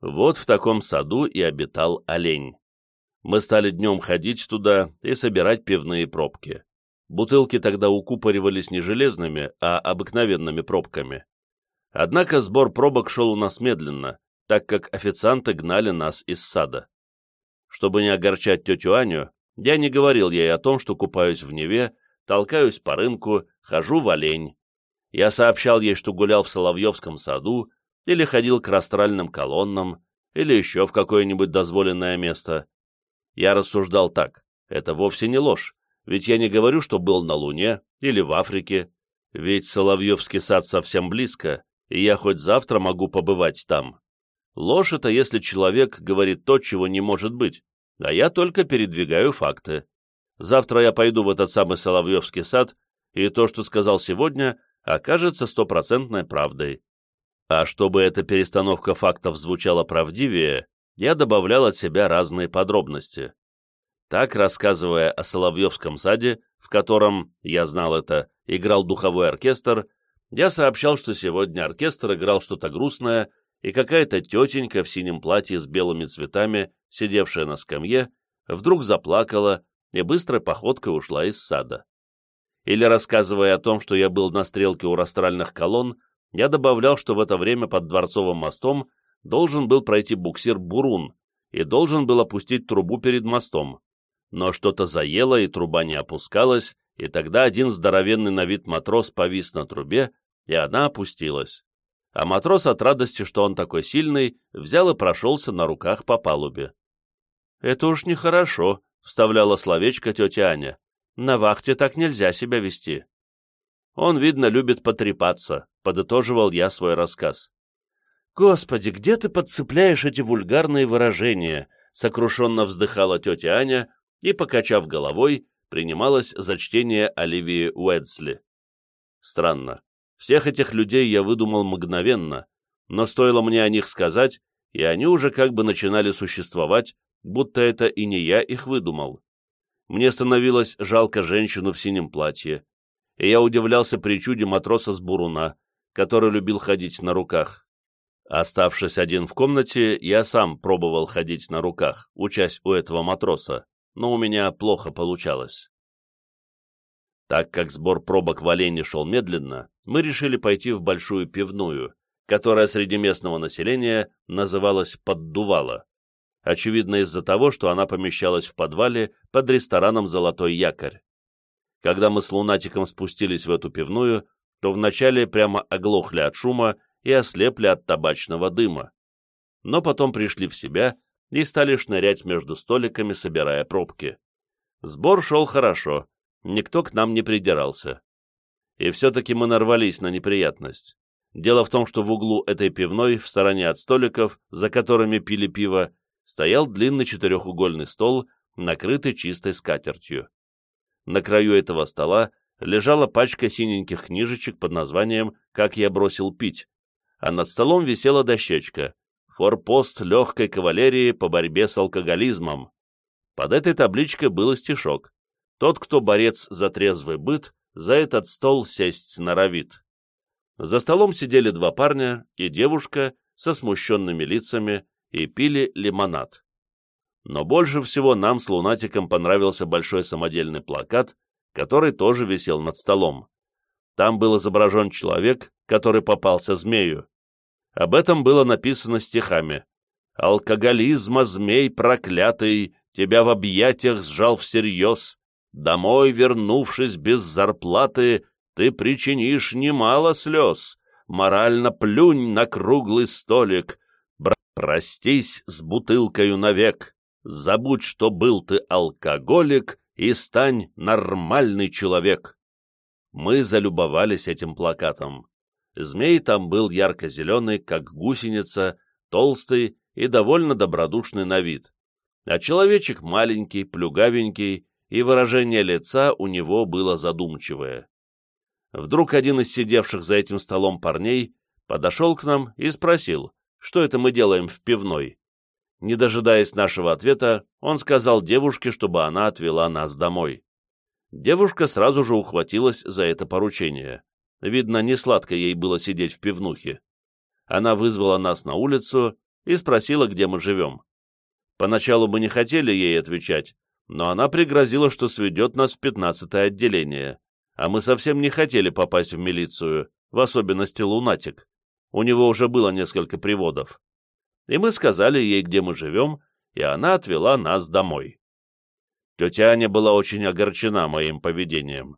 Вот в таком саду и обитал олень. Мы стали днем ходить туда и собирать пивные пробки. Бутылки тогда укупоривались не железными, а обыкновенными пробками. Однако сбор пробок шел у нас медленно, так как официанты гнали нас из сада. Чтобы не огорчать тетю Аню, я не говорил ей о том, что купаюсь в Неве, толкаюсь по рынку, хожу в олень. Я сообщал ей, что гулял в Соловьевском саду, или ходил к растральным колоннам, или еще в какое-нибудь дозволенное место. Я рассуждал так, это вовсе не ложь, ведь я не говорю, что был на Луне или в Африке, ведь Соловьевский сад совсем близко, и я хоть завтра могу побывать там. Ложь — это если человек говорит то, чего не может быть, а я только передвигаю факты. Завтра я пойду в этот самый Соловьевский сад, и то, что сказал сегодня, окажется стопроцентной правдой. А чтобы эта перестановка фактов звучала правдивее, я добавлял от себя разные подробности. Так, рассказывая о Соловьевском саде, в котором, я знал это, играл духовой оркестр, я сообщал, что сегодня оркестр играл что-то грустное, и какая-то тетенька в синем платье с белыми цветами, сидевшая на скамье, вдруг заплакала и быстрой походкой ушла из сада. Или рассказывая о том, что я был на стрелке у растральных колонн, я добавлял, что в это время под Дворцовым мостом должен был пройти буксир «Бурун» и должен был опустить трубу перед мостом. Но что-то заело, и труба не опускалась, и тогда один здоровенный на вид матрос повис на трубе, и она опустилась. А матрос от радости, что он такой сильный, взял и прошелся на руках по палубе. «Это уж нехорошо», — вставляла словечко тетя Аня. «На вахте так нельзя себя вести». Он, видно, любит потрепаться, подытоживал я свой рассказ. «Господи, где ты подцепляешь эти вульгарные выражения?» сокрушенно вздыхала тетя Аня и, покачав головой, принималась за чтение Оливии Уэдсли. Странно. Всех этих людей я выдумал мгновенно, но стоило мне о них сказать, и они уже как бы начинали существовать, будто это и не я их выдумал. Мне становилось жалко женщину в синем платье, и я удивлялся причуде матроса с буруна, который любил ходить на руках. Оставшись один в комнате, я сам пробовал ходить на руках, учась у этого матроса, но у меня плохо получалось. Так как сбор пробок в Олене шел медленно, мы решили пойти в большую пивную, которая среди местного населения называлась «Поддувало». Очевидно из-за того, что она помещалась в подвале под рестораном «Золотой якорь». Когда мы с лунатиком спустились в эту пивную, то вначале прямо оглохли от шума и ослепли от табачного дыма. Но потом пришли в себя и стали шнырять между столиками, собирая пробки. Сбор шел хорошо, никто к нам не придирался. И все-таки мы нарвались на неприятность. Дело в том, что в углу этой пивной, в стороне от столиков, за которыми пили пиво, стоял длинный четырехугольный стол, накрытый чистой скатертью. На краю этого стола лежала пачка синеньких книжечек под названием «Как я бросил пить», а над столом висела дощечка «Форпост легкой кавалерии по борьбе с алкоголизмом». Под этой табличкой был стишок «Тот, кто борец за трезвый быт, за этот стол сесть норовит». За столом сидели два парня и девушка со смущенными лицами и пили лимонад. Но больше всего нам с лунатиком понравился большой самодельный плакат, который тоже висел над столом. Там был изображен человек, который попался змею. Об этом было написано стихами. «Алкоголизма, змей проклятый, тебя в объятиях сжал всерьез. Домой, вернувшись без зарплаты, ты причинишь немало слез. Морально плюнь на круглый столик, простись с бутылкою навек. Забудь, что был ты алкоголик, и стань нормальный человек. Мы залюбовались этим плакатом. Змей там был ярко-зеленый, как гусеница, толстый и довольно добродушный на вид. А человечек маленький, плюгавенький и выражение лица у него было задумчивое. Вдруг один из сидевших за этим столом парней подошел к нам и спросил, что это мы делаем в пивной. Не дожидаясь нашего ответа, он сказал девушке, чтобы она отвела нас домой. Девушка сразу же ухватилась за это поручение. Видно, не сладко ей было сидеть в пивнухе. Она вызвала нас на улицу и спросила, где мы живем. Поначалу мы не хотели ей отвечать, но она пригрозила, что сведет нас в пятнадцатое отделение, а мы совсем не хотели попасть в милицию, в особенности лунатик. У него уже было несколько приводов. И мы сказали ей, где мы живем, и она отвела нас домой. Тетя Аня была очень огорчена моим поведением.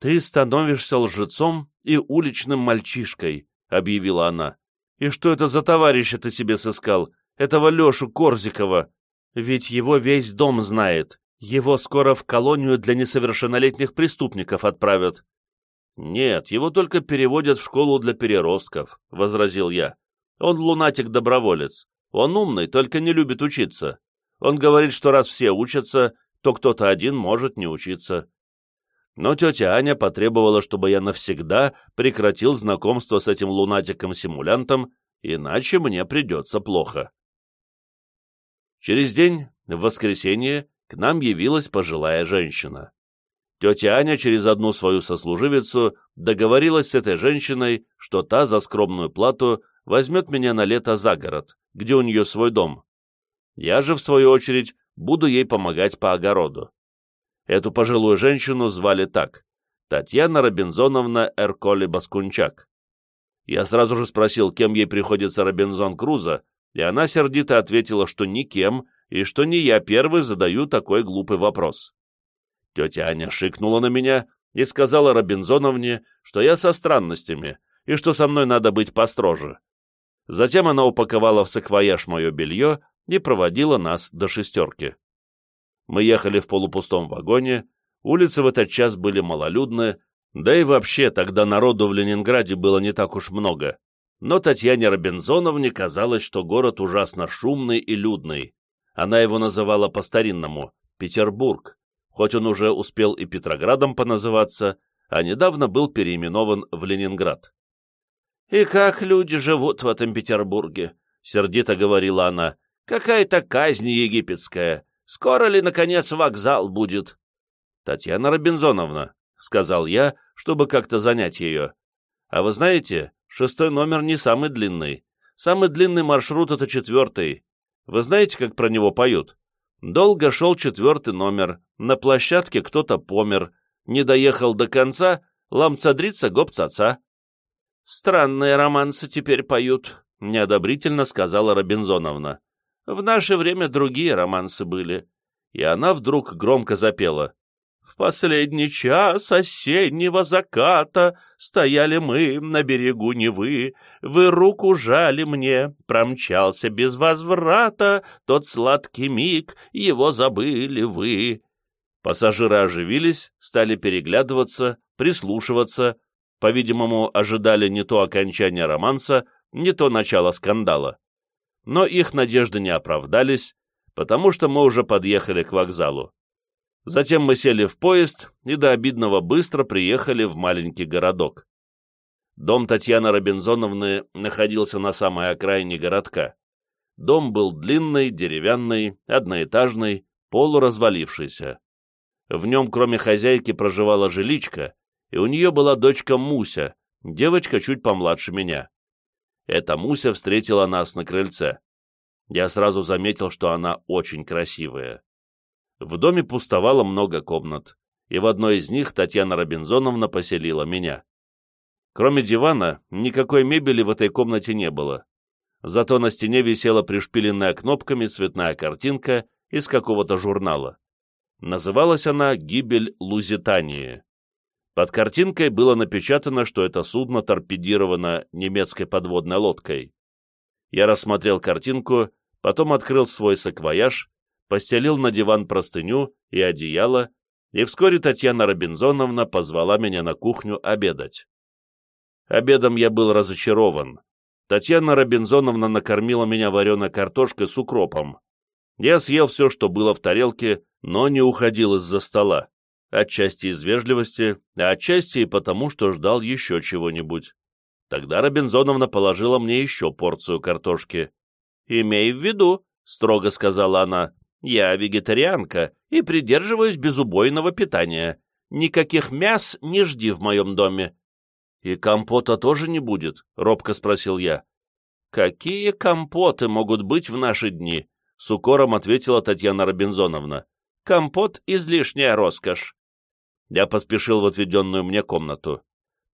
«Ты становишься лжецом и уличным мальчишкой», — объявила она. «И что это за товарища ты себе сыскал? Этого Лешу Корзикова? Ведь его весь дом знает. Его скоро в колонию для несовершеннолетних преступников отправят. «Нет, его только переводят в школу для переростков», — возразил я. «Он лунатик-доброволец. Он умный, только не любит учиться. Он говорит, что раз все учатся, то кто-то один может не учиться». Но тетя Аня потребовала, чтобы я навсегда прекратил знакомство с этим лунатиком-симулянтом, иначе мне придется плохо. Через день, в воскресенье, к нам явилась пожилая женщина. Тетя Аня через одну свою сослуживицу договорилась с этой женщиной, что та за скромную плату возьмет меня на лето за город, где у нее свой дом. Я же, в свою очередь, буду ей помогать по огороду. Эту пожилую женщину звали так — Татьяна Робинзоновна Эрколи Баскунчак. Я сразу же спросил, кем ей приходится Робинзон Крузо, и она сердито ответила, что никем, и что не я первый задаю такой глупый вопрос. Тетя Аня шикнула на меня и сказала Робинзоновне, что я со странностями, и что со мной надо быть построже. Затем она упаковала в саквояж мое белье и проводила нас до шестерки. Мы ехали в полупустом вагоне, улицы в этот час были малолюдны, да и вообще тогда народу в Ленинграде было не так уж много. Но Татьяне Робинзоновне казалось, что город ужасно шумный и людный. Она его называла по-старинному Петербург, хоть он уже успел и Петроградом поназываться, а недавно был переименован в Ленинград. «И как люди живут в этом Петербурге?» — сердито говорила она. «Какая-то казнь египетская. Скоро ли, наконец, вокзал будет?» «Татьяна Робинзоновна», — сказал я, чтобы как-то занять ее. «А вы знаете, Шестой номер не самый длинный. Самый длинный маршрут — это четвертый. Вы знаете, как про него поют? Долго шел четвертый номер. На площадке кто-то помер. Не доехал до конца, ламцадрица гопцаца. «Странные романсы теперь поют», — неодобрительно сказала Робинзоновна. «В наше время другие романсы были». И она вдруг громко запела. В последний час осеннего заката Стояли мы на берегу Невы, Вы руку жали мне, промчался без возврата Тот сладкий миг, его забыли вы. Пассажиры оживились, стали переглядываться, прислушиваться, по-видимому, ожидали не то окончания романса, не то начала скандала. Но их надежды не оправдались, потому что мы уже подъехали к вокзалу. Затем мы сели в поезд и до обидного быстро приехали в маленький городок. Дом Татьяны Робинзоновны находился на самой окраине городка. Дом был длинный, деревянный, одноэтажный, полуразвалившийся. В нем, кроме хозяйки, проживала жиличка, и у нее была дочка Муся, девочка чуть помладше меня. Эта Муся встретила нас на крыльце. Я сразу заметил, что она очень красивая. В доме пустовало много комнат, и в одной из них Татьяна Робинзоновна поселила меня. Кроме дивана, никакой мебели в этой комнате не было. Зато на стене висела пришпиленная кнопками цветная картинка из какого-то журнала. Называлась она «Гибель Лузитании». Под картинкой было напечатано, что это судно торпедировано немецкой подводной лодкой. Я рассмотрел картинку, потом открыл свой саквояж постелил на диван простыню и одеяло, и вскоре Татьяна Робинзоновна позвала меня на кухню обедать. Обедом я был разочарован. Татьяна Робинзоновна накормила меня вареной картошкой с укропом. Я съел все, что было в тарелке, но не уходил из-за стола, отчасти из вежливости, а отчасти и потому, что ждал еще чего-нибудь. Тогда Робинзоновна положила мне еще порцию картошки. «Имей в виду», — строго сказала она, — «я вегетарианка и придерживаюсь безубойного питания. Никаких мяс не жди в моем доме». «И компота тоже не будет?» — робко спросил я. «Какие компоты могут быть в наши дни?» — с укором ответила Татьяна Робинзоновна. «Компот — излишняя роскошь». Я поспешил в отведенную мне комнату.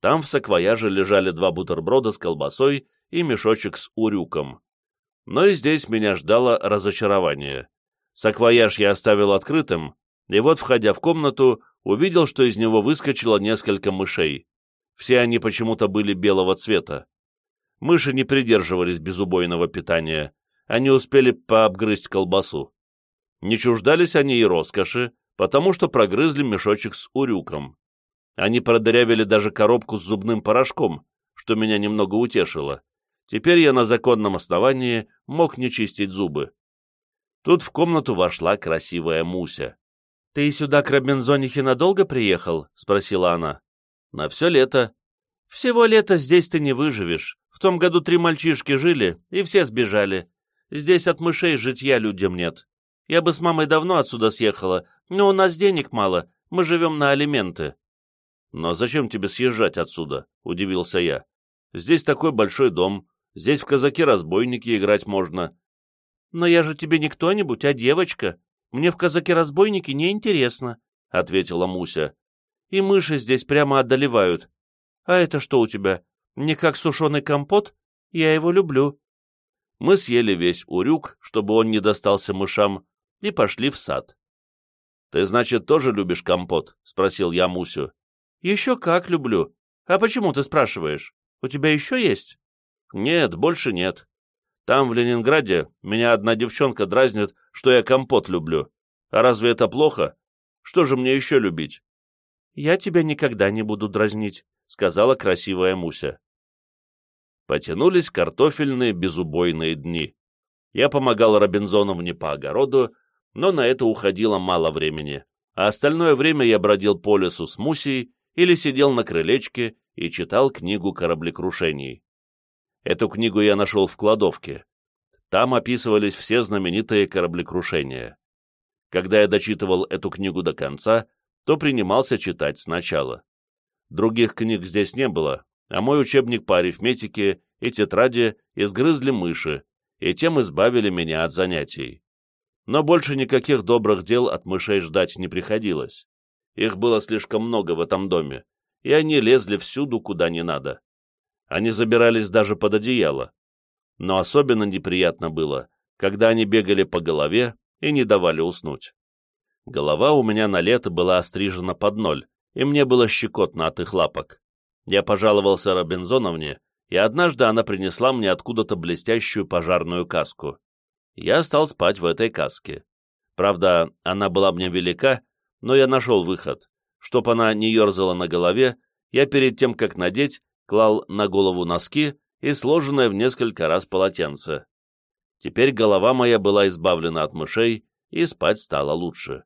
Там в саквояже лежали два бутерброда с колбасой и мешочек с урюком. Но и здесь меня ждало разочарование. Саквояж я оставил открытым, и вот, входя в комнату, увидел, что из него выскочило несколько мышей. Все они почему-то были белого цвета. Мыши не придерживались безубойного питания, они успели пообгрызть колбасу. Не чуждались они и роскоши, потому что прогрызли мешочек с урюком. Они продырявили даже коробку с зубным порошком, что меня немного утешило. Теперь я на законном основании мог не чистить зубы. Тут в комнату вошла красивая Муся. «Ты сюда к Робинзонихе надолго приехал?» — спросила она. «На все лето». «Всего лета здесь ты не выживешь. В том году три мальчишки жили, и все сбежали. Здесь от мышей житья людям нет. Я бы с мамой давно отсюда съехала, но у нас денег мало, мы живем на алименты». «Но зачем тебе съезжать отсюда?» — удивился я. «Здесь такой большой дом, здесь в казаки-разбойники играть можно». «Но я же тебе не кто-нибудь, а девочка. Мне в казаки-разбойники не интересно», — ответила Муся. «И мыши здесь прямо одолевают. А это что у тебя? Не как сушеный компот? Я его люблю». Мы съели весь урюк, чтобы он не достался мышам, и пошли в сад. «Ты, значит, тоже любишь компот?» — спросил я Мусю. «Еще как люблю. А почему ты спрашиваешь? У тебя еще есть?» «Нет, больше нет. Там, в Ленинграде, меня одна девчонка дразнит, что я компот люблю. А разве это плохо? Что же мне еще любить?» «Я тебя никогда не буду дразнить», — сказала красивая Муся. Потянулись картофельные безубойные дни. Я помогал Робинзоновне по огороду, но на это уходило мало времени, а остальное время я бродил по лесу с Мусей или сидел на крылечке и читал книгу кораблекрушений. Эту книгу я нашел в кладовке. Там описывались все знаменитые кораблекрушения. Когда я дочитывал эту книгу до конца, то принимался читать сначала. Других книг здесь не было, а мой учебник по арифметике и тетради изгрызли мыши, и тем избавили меня от занятий. Но больше никаких добрых дел от мышей ждать не приходилось. Их было слишком много в этом доме, и они лезли всюду, куда не надо. Они забирались даже под одеяло. Но особенно неприятно было, когда они бегали по голове и не давали уснуть. Голова у меня на лето была острижена под ноль, и мне было щекотно от их лапок. Я пожаловался Робинзоновне, и однажды она принесла мне откуда-то блестящую пожарную каску. Я стал спать в этой каске. Правда, она была мне велика, но я нашел выход. Чтоб она не ерзала на голове, я перед тем, как надеть, клал на голову носки и сложенное в несколько раз полотенце. Теперь голова моя была избавлена от мышей, и спать стало лучше.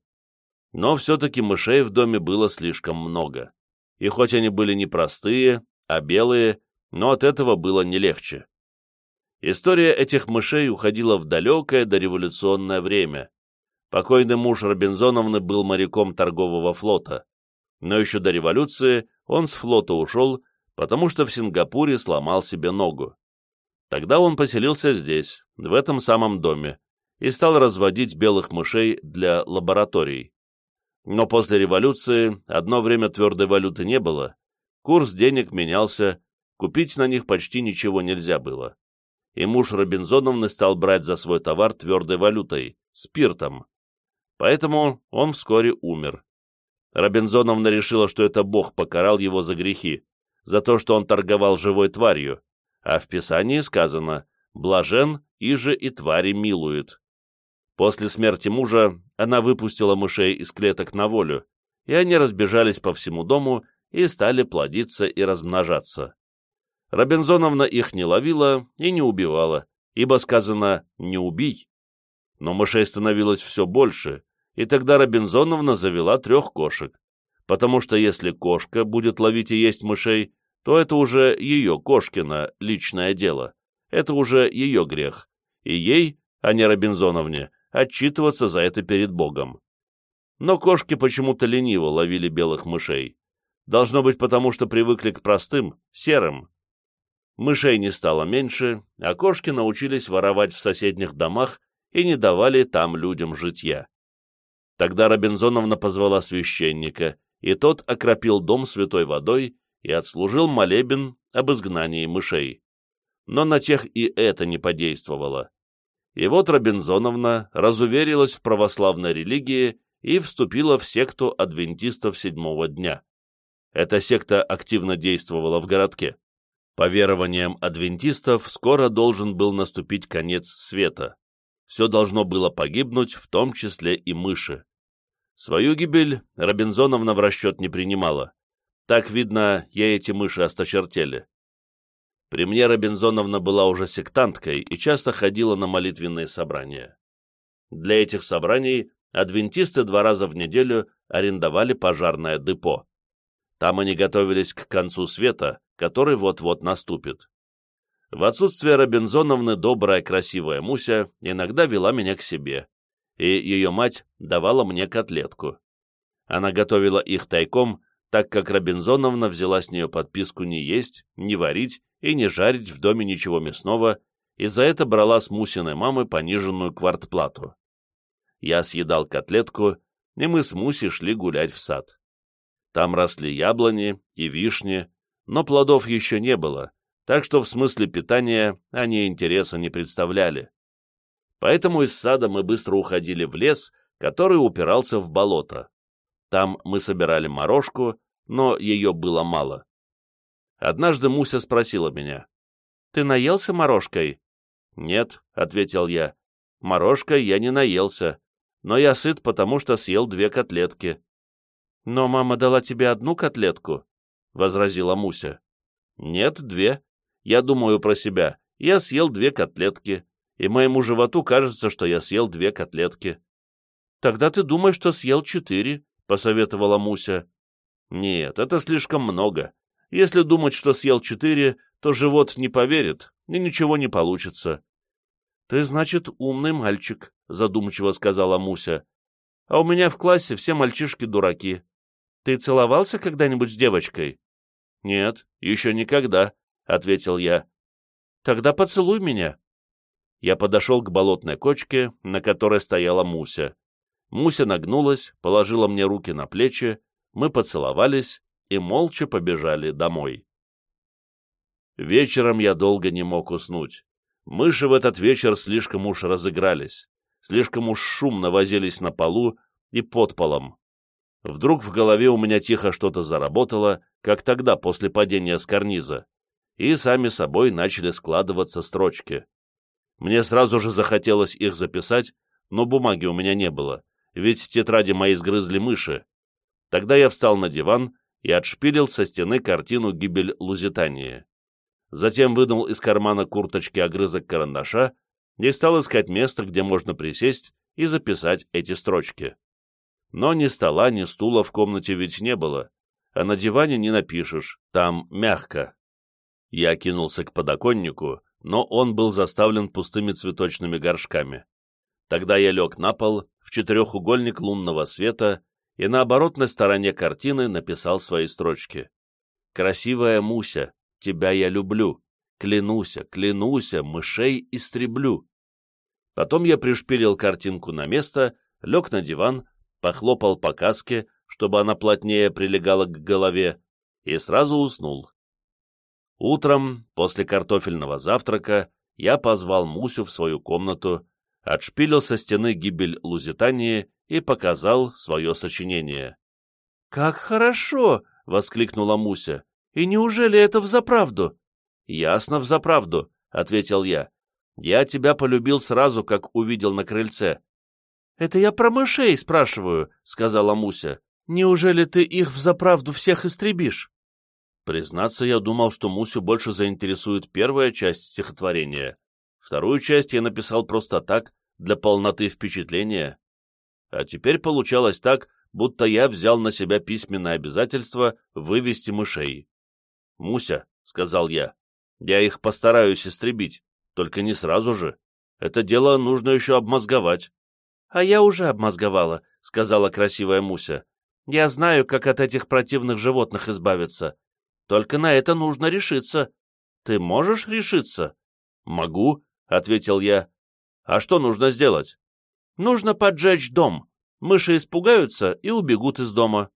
Но все-таки мышей в доме было слишком много. И хоть они были не простые, а белые, но от этого было не легче. История этих мышей уходила в далекое дореволюционное время, Покойный муж Робинзоновны был моряком торгового флота, но еще до революции он с флота ушел, потому что в Сингапуре сломал себе ногу. Тогда он поселился здесь, в этом самом доме, и стал разводить белых мышей для лабораторий. Но после революции одно время твердой валюты не было, курс денег менялся, купить на них почти ничего нельзя было. И муж Робинзоновны стал брать за свой товар твердой валютой, спиртом. Поэтому он вскоре умер. Робинзоновна решила, что это Бог покарал его за грехи, за то, что он торговал живой тварью, а в Писании сказано «блажен, иже и твари милует». После смерти мужа она выпустила мышей из клеток на волю, и они разбежались по всему дому и стали плодиться и размножаться. Робинзоновна их не ловила и не убивала, ибо сказано «не убий». Но мышей становилось все больше, и тогда Робинзоновна завела трех кошек, потому что если кошка будет ловить и есть мышей, то это уже ее, кошкина, личное дело, это уже ее грех, и ей, а не Робинзоновне, отчитываться за это перед Богом. Но кошки почему-то лениво ловили белых мышей. Должно быть потому, что привыкли к простым, серым. Мышей не стало меньше, а кошки научились воровать в соседних домах и не давали там людям житья. Тогда Робинзоновна позвала священника, и тот окропил дом святой водой и отслужил молебен об изгнании мышей. Но на тех и это не подействовало. И вот Робинзоновна разуверилась в православной религии и вступила в секту адвентистов седьмого дня. Эта секта активно действовала в городке. По верованиям адвентистов, скоро должен был наступить конец света. Все должно было погибнуть, в том числе и мыши. Свою гибель Робинзоновна в расчет не принимала. Так, видно, ей эти мыши осточертели. При мне Робинзоновна была уже сектанткой и часто ходила на молитвенные собрания. Для этих собраний адвентисты два раза в неделю арендовали пожарное депо. Там они готовились к концу света, который вот-вот наступит. В отсутствие Робинзоновны добрая красивая Муся иногда вела меня к себе, и ее мать давала мне котлетку. Она готовила их тайком, так как Робинзоновна взяла с нее подписку не есть, не варить и не жарить в доме ничего мясного, и за это брала с Мусиной мамы пониженную квартплату. Я съедал котлетку, и мы с Мусей шли гулять в сад. Там росли яблони и вишни, но плодов еще не было, так что в смысле питания они интереса не представляли. Поэтому из сада мы быстро уходили в лес, который упирался в болото. Там мы собирали морожку, но ее было мало. Однажды Муся спросила меня, «Ты наелся морожкой?» «Нет», — ответил я, «морожкой я не наелся, но я сыт, потому что съел две котлетки». «Но мама дала тебе одну котлетку?» — возразила Муся. «Нет, две. Я думаю про себя. Я съел две котлетки и моему животу кажется, что я съел две котлетки. «Тогда ты думаешь, что съел четыре», — посоветовала Муся. «Нет, это слишком много. Если думать, что съел четыре, то живот не поверит, и ничего не получится». «Ты, значит, умный мальчик», — задумчиво сказала Муся. «А у меня в классе все мальчишки дураки. Ты целовался когда-нибудь с девочкой?» «Нет, еще никогда», — ответил я. «Тогда поцелуй меня», я подошел к болотной кочке, на которой стояла Муся. Муся нагнулась, положила мне руки на плечи, мы поцеловались и молча побежали домой. Вечером я долго не мог уснуть. Мыши в этот вечер слишком уж разыгрались, слишком уж шумно возились на полу и под полом. Вдруг в голове у меня тихо что-то заработало, как тогда, после падения с карниза, и сами собой начали складываться строчки. Мне сразу же захотелось их записать, но бумаги у меня не было, ведь тетради мои сгрызли мыши. Тогда я встал на диван и отшпилил со стены картину «Гибель Лузитании». Затем вынул из кармана курточки огрызок карандаша и стал искать место, где можно присесть и записать эти строчки. Но ни стола, ни стула в комнате ведь не было, а на диване не напишешь, там мягко. Я кинулся к подоконнику, но он был заставлен пустыми цветочными горшками. Тогда я лег на пол, в четырехугольник лунного света, и на оборотной стороне картины написал свои строчки. «Красивая Муся, тебя я люблю, клянуся, клянуся, мышей истреблю». Потом я пришпилил картинку на место, лег на диван, похлопал по каске, чтобы она плотнее прилегала к голове, и сразу уснул. Утром, после картофельного завтрака, я позвал Мусю в свою комнату, отшпилил со стены гибель Лузитании и показал свое сочинение. «Как хорошо!» — воскликнула Муся. «И неужели это взаправду?» «Ясно, взаправду», — ответил я. «Я тебя полюбил сразу, как увидел на крыльце». «Это я про мышей спрашиваю», — сказала Муся. «Неужели ты их взаправду всех истребишь?» Признаться, я думал, что Мусю больше заинтересует первая часть стихотворения. Вторую часть я написал просто так, для полноты впечатления. А теперь получалось так, будто я взял на себя письменное обязательство вывести мышей. «Муся», — сказал я, — «я их постараюсь истребить, только не сразу же. Это дело нужно еще обмозговать». «А я уже обмозговала», — сказала красивая Муся. «Я знаю, как от этих противных животных избавиться. Только на это нужно решиться. Ты можешь решиться?» «Могу», — ответил я. «А что нужно сделать?» «Нужно поджечь дом. Мыши испугаются и убегут из дома».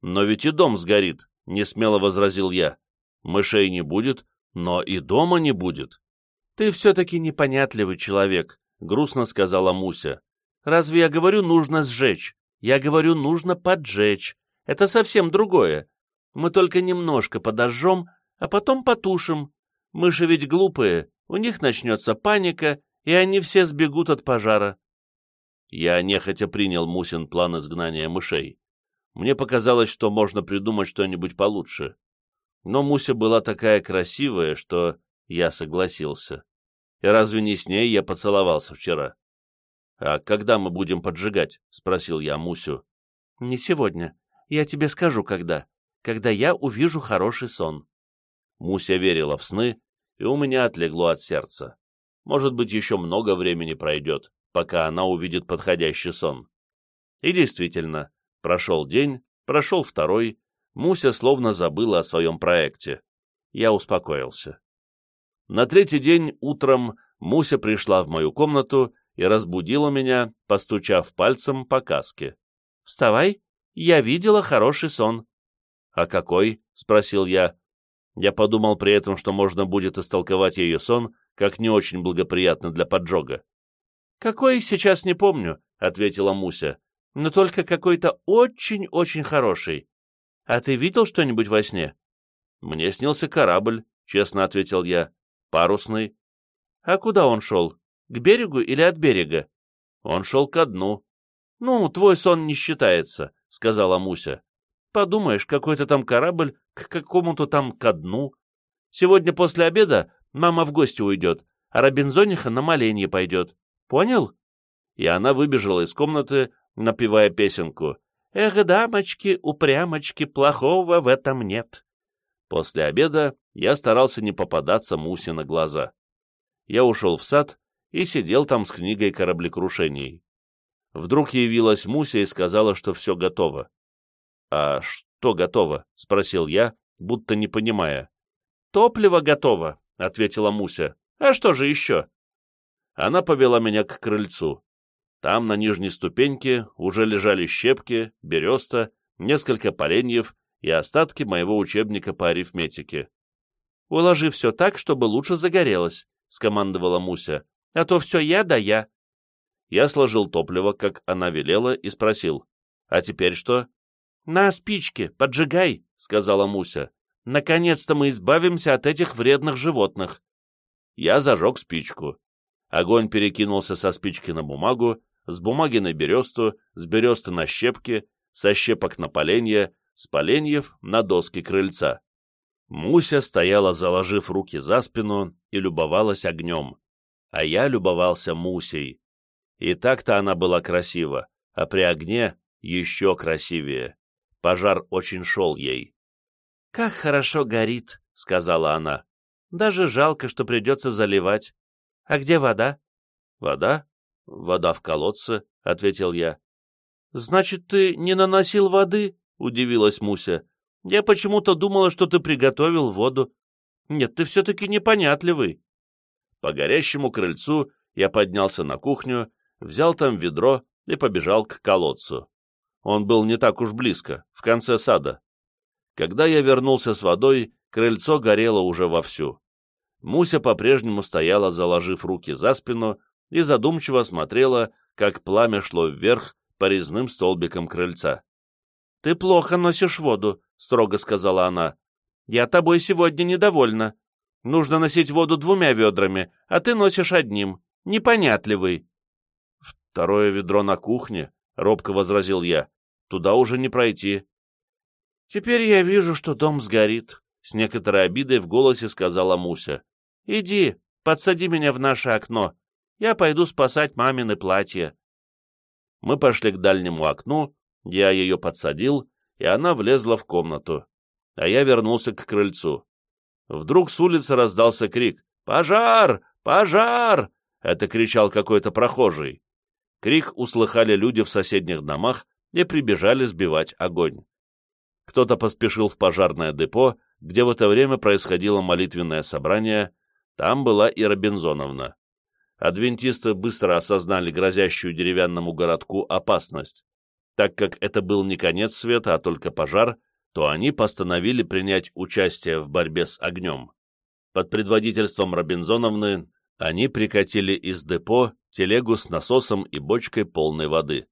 «Но ведь и дом сгорит», — несмело возразил я. «Мышей не будет, но и дома не будет». «Ты все-таки непонятливый человек», — грустно сказала Муся. «Разве я говорю, нужно сжечь? Я говорю, нужно поджечь. Это совсем другое. Мы только немножко подожжем, а потом потушим. Мыши ведь глупые, у них начнется паника, и они все сбегут от пожара. Я нехотя принял Мусин план изгнания мышей. Мне показалось, что можно придумать что-нибудь получше. Но Муся была такая красивая, что я согласился. И разве не с ней я поцеловался вчера? «А когда мы будем поджигать?» — спросил я Мусю. «Не сегодня. Я тебе скажу, когда. Когда я увижу хороший сон». Муся верила в сны, и у меня отлегло от сердца. Может быть, еще много времени пройдет, пока она увидит подходящий сон. И действительно, прошел день, прошел второй, Муся словно забыла о своем проекте. Я успокоился. На третий день утром Муся пришла в мою комнату и разбудила меня, постучав пальцем по каске. «Вставай, я видела хороший сон». «А какой?» — спросил я. Я подумал при этом, что можно будет истолковать ее сон как не очень благоприятно для поджога. «Какой сейчас не помню», — ответила Муся, — «но только какой-то очень-очень хороший. А ты видел что-нибудь во сне?» «Мне снился корабль», — честно ответил я, — «парусный». «А куда он шел? К берегу или от берега?» «Он шел ко дну». «Ну, твой сон не считается», — сказала Муся. «Подумаешь, какой-то там корабль к какому-то там ко дну. Сегодня после обеда мама в гости уйдет, а Робинзониха на моленье пойдет. Понял?» И она выбежала из комнаты, напевая песенку. «Эх, дамочки, упрямочки, плохого в этом нет». После обеда я старался не попадаться Мусе на глаза. Я ушел в сад и сидел там с книгой кораблекрушений. Вдруг явилась Муся и сказала, что все готово. «А что готово?» — спросил я, будто не понимая. «Топливо готово», — ответила Муся. «А что же еще?» Она повела меня к крыльцу. Там, на нижней ступеньке, уже лежали щепки, береста, несколько поленьев и остатки моего учебника по арифметике. «Уложи все так, чтобы лучше загорелось», — скомандовала Муся. «А то все я да я». Я сложил топливо, как она велела, и спросил. «А теперь что?» «На спички, поджигай», — сказала Муся. «Наконец-то мы избавимся от этих вредных животных». Я зажег спичку. Огонь перекинулся со спички на бумагу, с бумаги на бересту, с бересты на щепки, со щепок на поленья, с поленьев на доски крыльца. Муся стояла, заложив руки за спину, и любовалась огнем. А я любовался Мусей. И так-то она была красива, а при огне еще красивее. Пожар очень шел ей. «Как хорошо горит», — сказала она. «Даже жалко, что придется заливать. А где вода?» «Вода? Вода в колодце», — ответил я. «Значит, ты не наносил воды?» — удивилась Муся. «Я почему-то думала, что ты приготовил воду. Нет, ты все-таки непонятливый». По горящему крыльцу я поднялся на кухню, взял там ведро и побежал к колодцу. Он был не так уж близко, в конце сада. Когда я вернулся с водой, крыльцо горело уже вовсю. Муся по-прежнему стояла, заложив руки за спину, и задумчиво смотрела, как пламя шло вверх по резным столбикам крыльца. «Ты плохо носишь воду», — строго сказала она. «Я тобой сегодня недовольна. Нужно носить воду двумя ведрами, а ты носишь одним. Непонятливый». «Второе ведро на кухне», — робко возразил я. «Туда уже не пройти». «Теперь я вижу, что дом сгорит», — с некоторой обидой в голосе сказала Муся. «Иди, подсади меня в наше окно. Я пойду спасать мамины платья». Мы пошли к дальнему окну, я ее подсадил, и она влезла в комнату, а я вернулся к крыльцу. Вдруг с улицы раздался крик «Пожар! Пожар!» Это кричал какой-то прохожий. Крик услыхали люди в соседних домах и прибежали сбивать огонь. Кто-то поспешил в пожарное депо, где в это время происходило молитвенное собрание, там была и Робинзоновна. Адвентисты быстро осознали грозящую деревянному городку опасность. Так как это был не конец света, а только пожар, то они постановили принять участие в борьбе с огнем. Под предводительством Робинзоновны они прикатили из депо телегу с насосом и бочкой полной воды.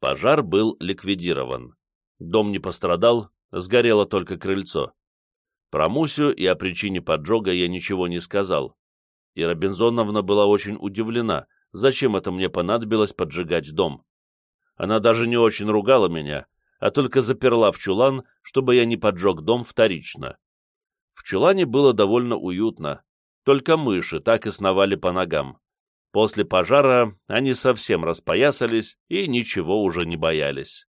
Пожар был ликвидирован. Дом не пострадал, сгорело только крыльцо. Про Мусю и о причине поджога я ничего не сказал. И Робинзоновна была очень удивлена, зачем это мне понадобилось поджигать дом. Она даже не очень ругала меня, а только заперла в чулан, чтобы я не поджег дом вторично. В чулане было довольно уютно, только мыши так и сновали по ногам. После пожара они совсем распоясались и ничего уже не боялись.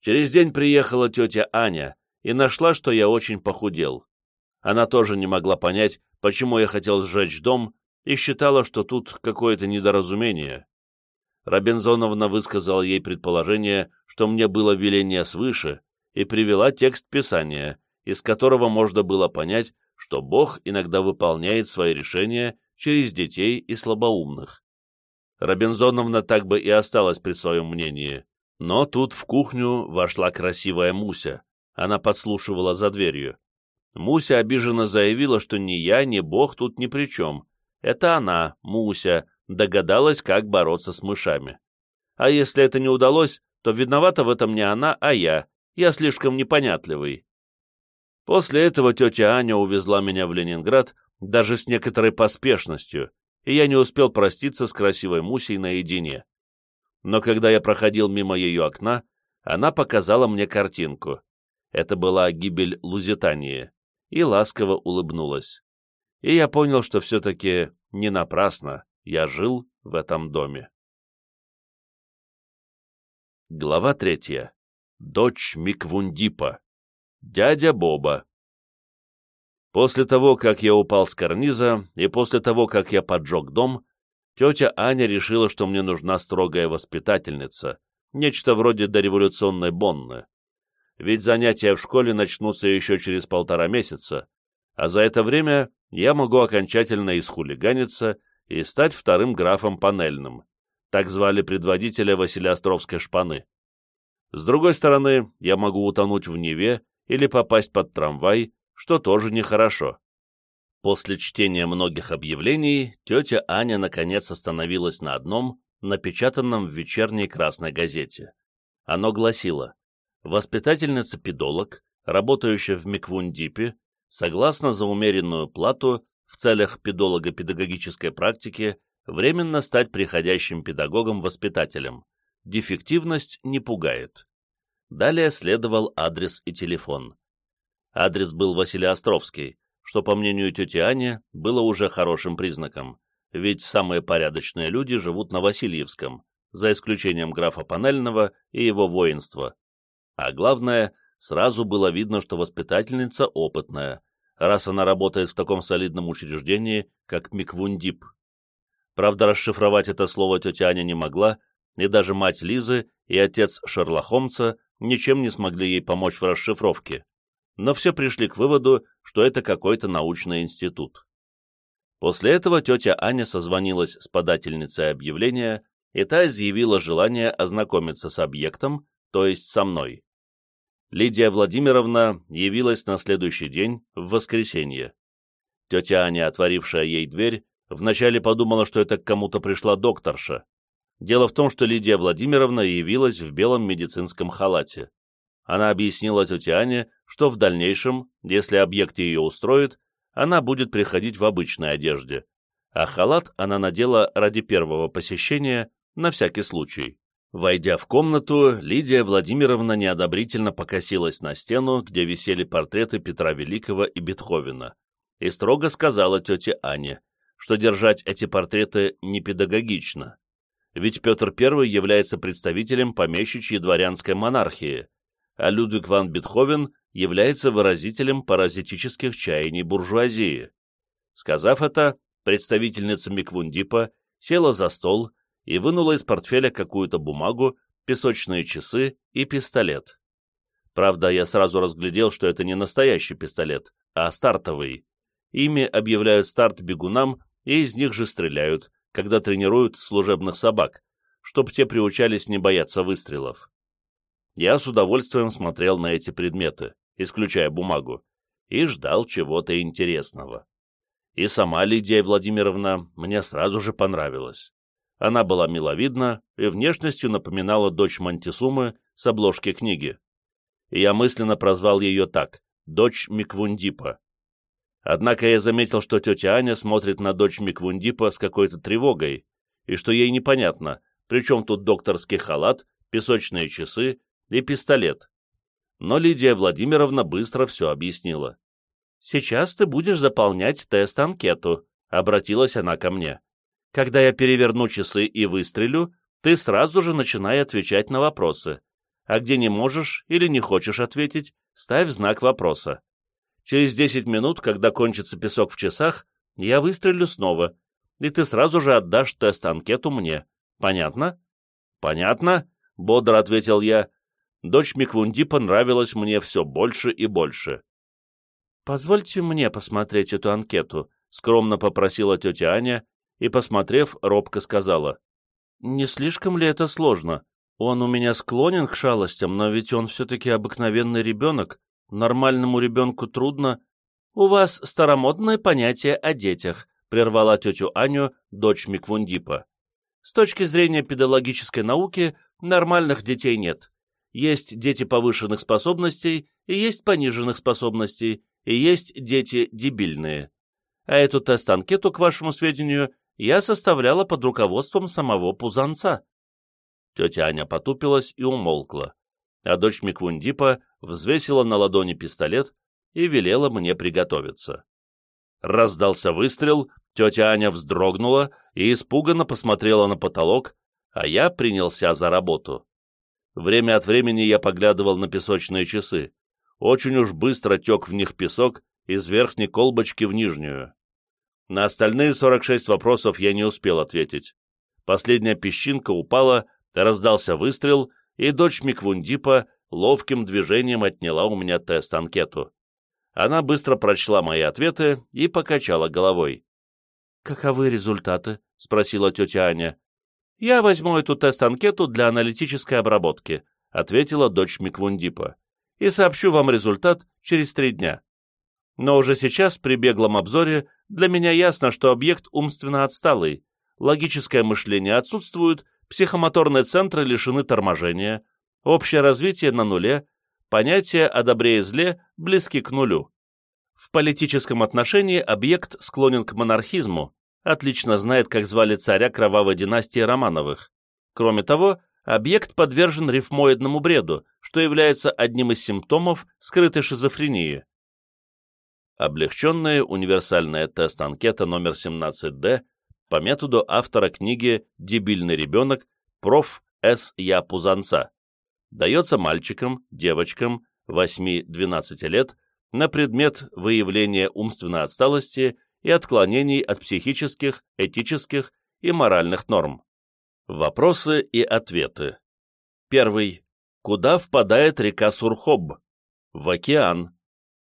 Через день приехала тетя Аня и нашла, что я очень похудел. Она тоже не могла понять, почему я хотел сжечь дом, и считала, что тут какое-то недоразумение. Робинзоновна высказала ей предположение, что мне было веление свыше, и привела текст Писания, из которого можно было понять, что Бог иногда выполняет свои решения через детей и слабоумных. Робинзоновна так бы и осталась при своем мнении, но тут в кухню вошла красивая Муся, она подслушивала за дверью. Муся обиженно заявила, что ни я, ни Бог тут ни при чем. Это она, Муся, догадалась, как бороться с мышами. А если это не удалось, то виновата в этом не она, а я. Я слишком непонятливый. После этого тетя Аня увезла меня в Ленинград даже с некоторой поспешностью, и я не успел проститься с красивой Мусей наедине. Но когда я проходил мимо ее окна, она показала мне картинку это была гибель Лузитании, и ласково улыбнулась. И я понял, что все-таки не напрасно я жил в этом доме. Глава третья. Дочь Миквундипа. Дядя Боба. После того, как я упал с карниза, и после того, как я поджег дом, тетя Аня решила, что мне нужна строгая воспитательница, нечто вроде дореволюционной Бонны ведь занятия в школе начнутся еще через полтора месяца, а за это время я могу окончательно исхулиганиться и стать вторым графом панельным. Так звали предводителя Василиостровской шпаны. С другой стороны, я могу утонуть в Неве или попасть под трамвай, что тоже нехорошо. После чтения многих объявлений, тетя Аня наконец остановилась на одном, напечатанном в вечерней красной газете. Оно гласило воспитательница-педолог, работающая в Миквундипе, согласно за умеренную плату в целях педолого-педагогической практики временно стать приходящим педагогом-воспитателем. Дефективность не пугает. Далее следовал адрес и телефон. Адрес был Василиостровский, что, по мнению тети Ани, было уже хорошим признаком, ведь самые порядочные люди живут на Васильевском, за исключением графа Панельного и его воинства. А главное, сразу было видно, что воспитательница опытная, раз она работает в таком солидном учреждении, как Миквундип. Правда, расшифровать это слово тетя Аня не могла, и даже мать Лизы и отец Шерлохомца ничем не смогли ей помочь в расшифровке. Но все пришли к выводу, что это какой-то научный институт. После этого тетя Аня созвонилась с подательницей объявления, и та изъявила желание ознакомиться с объектом, то есть со мной. Лидия Владимировна явилась на следующий день, в воскресенье. Тетя Аня, отворившая ей дверь, вначале подумала, что это к кому-то пришла докторша. Дело в том, что Лидия Владимировна явилась в белом медицинском халате. Она объяснила тете Ане, что в дальнейшем, если объект ее устроит, она будет приходить в обычной одежде, а халат она надела ради первого посещения на всякий случай. Войдя в комнату, Лидия Владимировна неодобрительно покосилась на стену, где висели портреты Петра Великого и Бетховена, и строго сказала тете Ане, что держать эти портреты не педагогично. ведь Петр I является представителем помещичьей дворянской монархии, а Людвиг ван Бетховен является выразителем паразитических чаяний буржуазии. Сказав это, представительница Миквундипа села за стол и вынула из портфеля какую-то бумагу, песочные часы и пистолет. Правда, я сразу разглядел, что это не настоящий пистолет, а стартовый. Ими объявляют старт бегунам и из них же стреляют, когда тренируют служебных собак, чтобы те приучались не бояться выстрелов. Я с удовольствием смотрел на эти предметы, исключая бумагу, и ждал чего-то интересного. И сама Лидия Владимировна мне сразу же понравилась. Она была миловидна и внешностью напоминала дочь Мантисумы с обложки книги. И я мысленно прозвал ее так — дочь Миквундипа. Однако я заметил, что тетя Аня смотрит на дочь Миквундипа с какой-то тревогой, и что ей непонятно, при чем тут докторский халат, песочные часы и пистолет. Но Лидия Владимировна быстро все объяснила. «Сейчас ты будешь заполнять тест-анкету», — обратилась она ко мне. «Когда я переверну часы и выстрелю, ты сразу же начинай отвечать на вопросы. А где не можешь или не хочешь ответить, ставь знак вопроса. Через 10 минут, когда кончится песок в часах, я выстрелю снова, и ты сразу же отдашь тест-анкету мне. Понятно? Понятно, бодро ответил я. Дочь Миквунди понравилась мне все больше и больше. «Позвольте мне посмотреть эту анкету», — скромно попросила тетя Аня и, посмотрев, робко сказала. «Не слишком ли это сложно? Он у меня склонен к шалостям, но ведь он все-таки обыкновенный ребенок, Нормальному ребенку трудно. У вас старомодное понятие о детях, прервала тетю Аню дочь Миквундипа. С точки зрения педагогической науки, нормальных детей нет. Есть дети повышенных способностей и есть пониженных способностей, и есть дети дебильные. А эту тест-анкету, к вашему сведению, я составляла под руководством самого Пузанца. Тетя Аня потупилась и умолкла а дочь Миквундипа взвесила на ладони пистолет и велела мне приготовиться. Раздался выстрел, тетя Аня вздрогнула и испуганно посмотрела на потолок, а я принялся за работу. Время от времени я поглядывал на песочные часы. Очень уж быстро тек в них песок из верхней колбочки в нижнюю. На остальные 46 вопросов я не успел ответить. Последняя песчинка упала, раздался выстрел, и дочь Миквундипа ловким движением отняла у меня тест-анкету. Она быстро прочла мои ответы и покачала головой. «Каковы результаты?» — спросила тетя Аня. «Я возьму эту тест-анкету для аналитической обработки», — ответила дочь Миквундипа, «и сообщу вам результат через три дня. Но уже сейчас, при беглом обзоре, для меня ясно, что объект умственно отсталый, логическое мышление отсутствует, психомоторные центры лишены торможения, общее развитие на нуле, понятия о добре и зле близки к нулю. В политическом отношении объект склонен к монархизму, отлично знает, как звали царя кровавой династии Романовых. Кроме того, объект подвержен рифмоидному бреду, что является одним из симптомов скрытой шизофрении. Облегченная универсальная тест-анкета номер 17D по методу автора книги «Дебильный ребенок» проф. С. Я. Пузанца. Дается мальчикам, девочкам 8-12 лет на предмет выявления умственной отсталости и отклонений от психических, этических и моральных норм. Вопросы и ответы. Первый. Куда впадает река Сурхоб? В океан.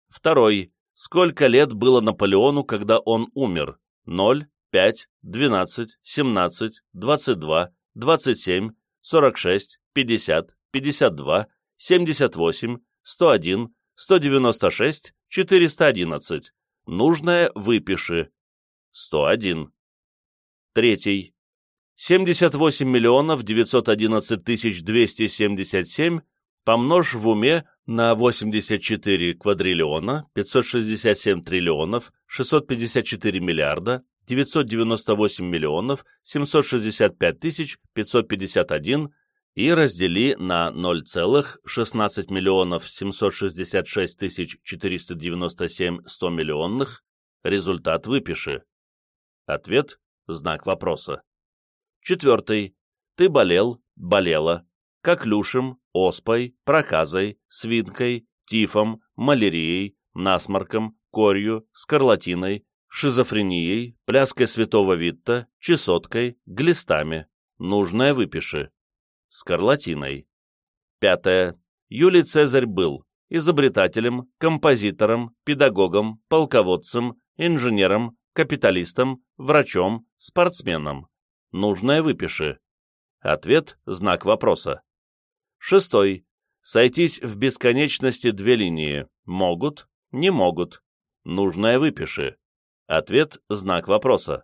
Второй. Сколько лет было Наполеону, когда он умер? 0, 5, 12, 17, 22, 27, 46, 50, 52, 78, 101, 196, 411. Нужное выпиши. 101. Третий. 78 миллионов 911 тысяч 277 помножь в уме на 84 квадриллиона, 567 триллионов, 654 миллиарда, 998 миллионов 765 тысяч 551 и раздели на 0,16 миллионов 766 тысяч 497 100 миллионных, результат выпиши. Ответ – знак вопроса. Четвертый. ты болел, болела, коклюшем, оспой, проказой, свинкой, тифом, малярией, насморком, корью, скарлатиной, шизофренией, пляской святого Витта, чесоткой, глистами. Нужное выпиши. Скарлатиной. Пятое. Юлий Цезарь был изобретателем, композитором, педагогом, полководцем, инженером, капиталистом, врачом, спортсменом. Нужное выпиши. Ответ – знак вопроса. Шестой. Сойтись в бесконечности две линии. Могут, не могут. Нужное выпиши. Ответ – знак вопроса.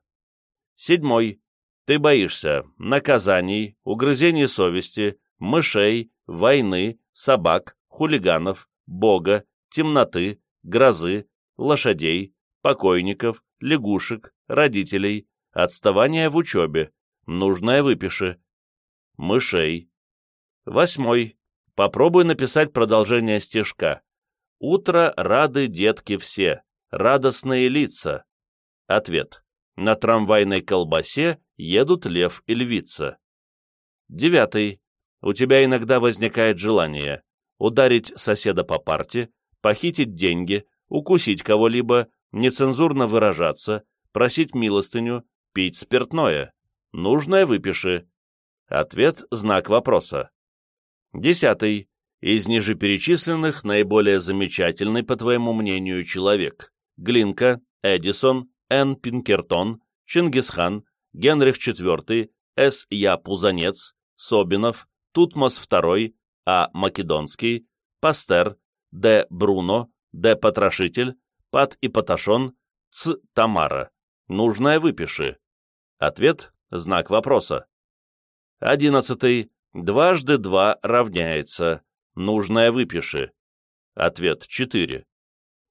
Седьмой. Ты боишься наказаний, угрызений совести, мышей, войны, собак, хулиганов, бога, темноты, грозы, лошадей, покойников, лягушек, родителей, отставания в учебе, нужное выпиши. Мышей. Восьмой. Попробуй написать продолжение стишка. «Утро рады детки все, радостные лица». Ответ. На трамвайной колбасе едут лев и львица. Девятый. У тебя иногда возникает желание ударить соседа по парте, похитить деньги, укусить кого-либо, нецензурно выражаться, просить милостыню, пить спиртное. Нужное выпиши. Ответ – знак вопроса. Десятый. Из ниже перечисленных наиболее замечательный, по твоему мнению, человек. Глинка, Эдисон, Н. Пинкертон, Чингисхан, Генрих IV. Я. Пузанец, Собинов, Тутмос II, А. Македонский, Пастер, Д. Бруно, Д. Потрошитель, Пат и Поташон, Ц. Тамара. Нужное выпиши. Ответ – знак вопроса. Одиннадцатый. Дважды два равняется. Нужное выпиши. Ответ – четыре.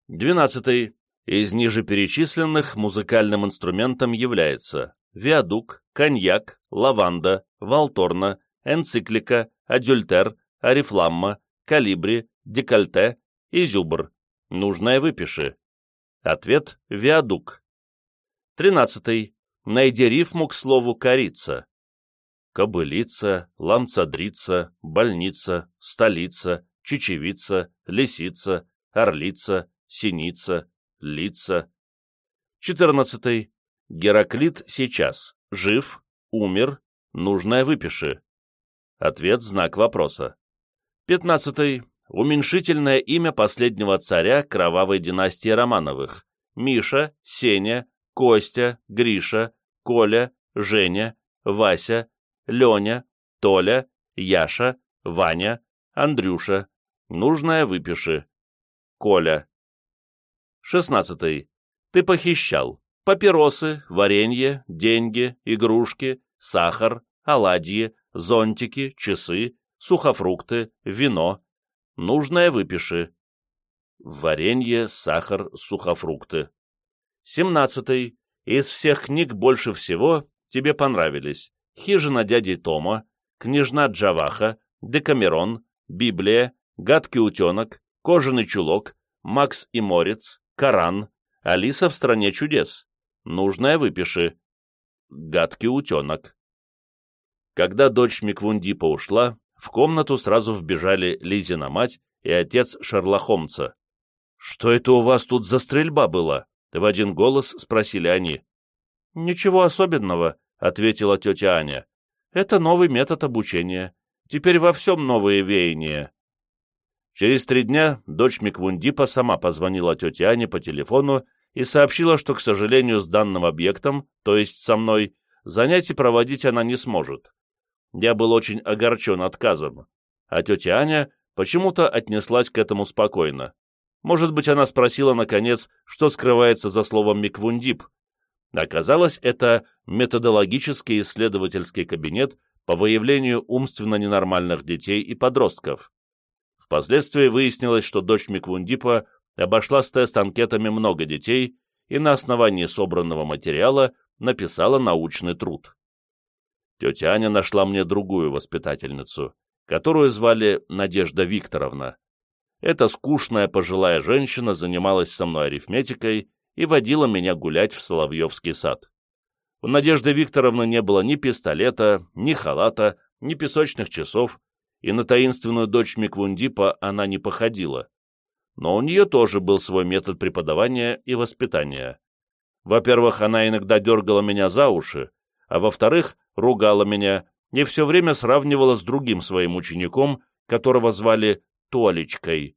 Двенадцатый. Из ниже перечисленных музыкальным инструментом является виадук, коньяк, лаванда, валторна, энциклика, адюльтер, арифламма, калибри, декольте, изюбр. Нужное выпиши. Ответ – виадук. Тринадцатый. Найди рифму к слову «корица». Кобылица, ламцадрица, больница, столица, чечевица, лисица, орлица, синица, лица. Четырнадцатый. Гераклит сейчас. Жив, умер, нужное выпиши. Ответ – знак вопроса. Пятнадцатый уменьшительное имя последнего царя кровавой династии Романовых – Миша, Сеня, Костя, Гриша, Коля, Женя, Вася, Леня, Толя, Яша, Ваня, Андрюша. Нужное выпиши. Коля. Шестнадцатый. Ты похищал. Папиросы, варенье, деньги, игрушки, сахар, оладьи, зонтики, часы, сухофрукты, вино, Нужное выпиши. Варенье, сахар, сухофрукты. Семнадцатый. Из всех книг больше всего тебе понравились «Хижина дяди Тома», «Княжна Джаваха», «Декамерон», «Библия», «Гадкий утенок», «Кожаный чулок», «Макс и Морец», «Коран», «Алиса в стране чудес». Нужное выпиши. Гадкий утенок. Когда дочь Миквундипа ушла, в комнату сразу вбежали Лизина мать и отец Шерлохомца. «Что это у вас тут за стрельба была?» — в один голос спросили они. «Ничего особенного», — ответила тетя Аня. «Это новый метод обучения. Теперь во всем новые веяния». Через три дня дочь Миквундипа сама позвонила тете Ане по телефону и сообщила, что, к сожалению, с данным объектом, то есть со мной, занятий проводить она не сможет. Я был очень огорчен отказом, а тетя Аня почему-то отнеслась к этому спокойно. Может быть, она спросила, наконец, что скрывается за словом «миквундип». Оказалось, это методологический исследовательский кабинет по выявлению умственно ненормальных детей и подростков. Впоследствии выяснилось, что дочь Миквундипа обошла с тест-анкетами много детей и на основании собранного материала написала научный труд тетя Аня нашла мне другую воспитательницу, которую звали Надежда Викторовна. Эта скучная пожилая женщина занималась со мной арифметикой и водила меня гулять в Соловьевский сад. У Надежды Викторовны не было ни пистолета, ни халата, ни песочных часов, и на таинственную дочь Миквундипа она не походила. Но у нее тоже был свой метод преподавания и воспитания. Во-первых, она иногда дергала меня за уши, а во-вторых, ругала меня и все время сравнивала с другим своим учеником, которого звали Толечкой.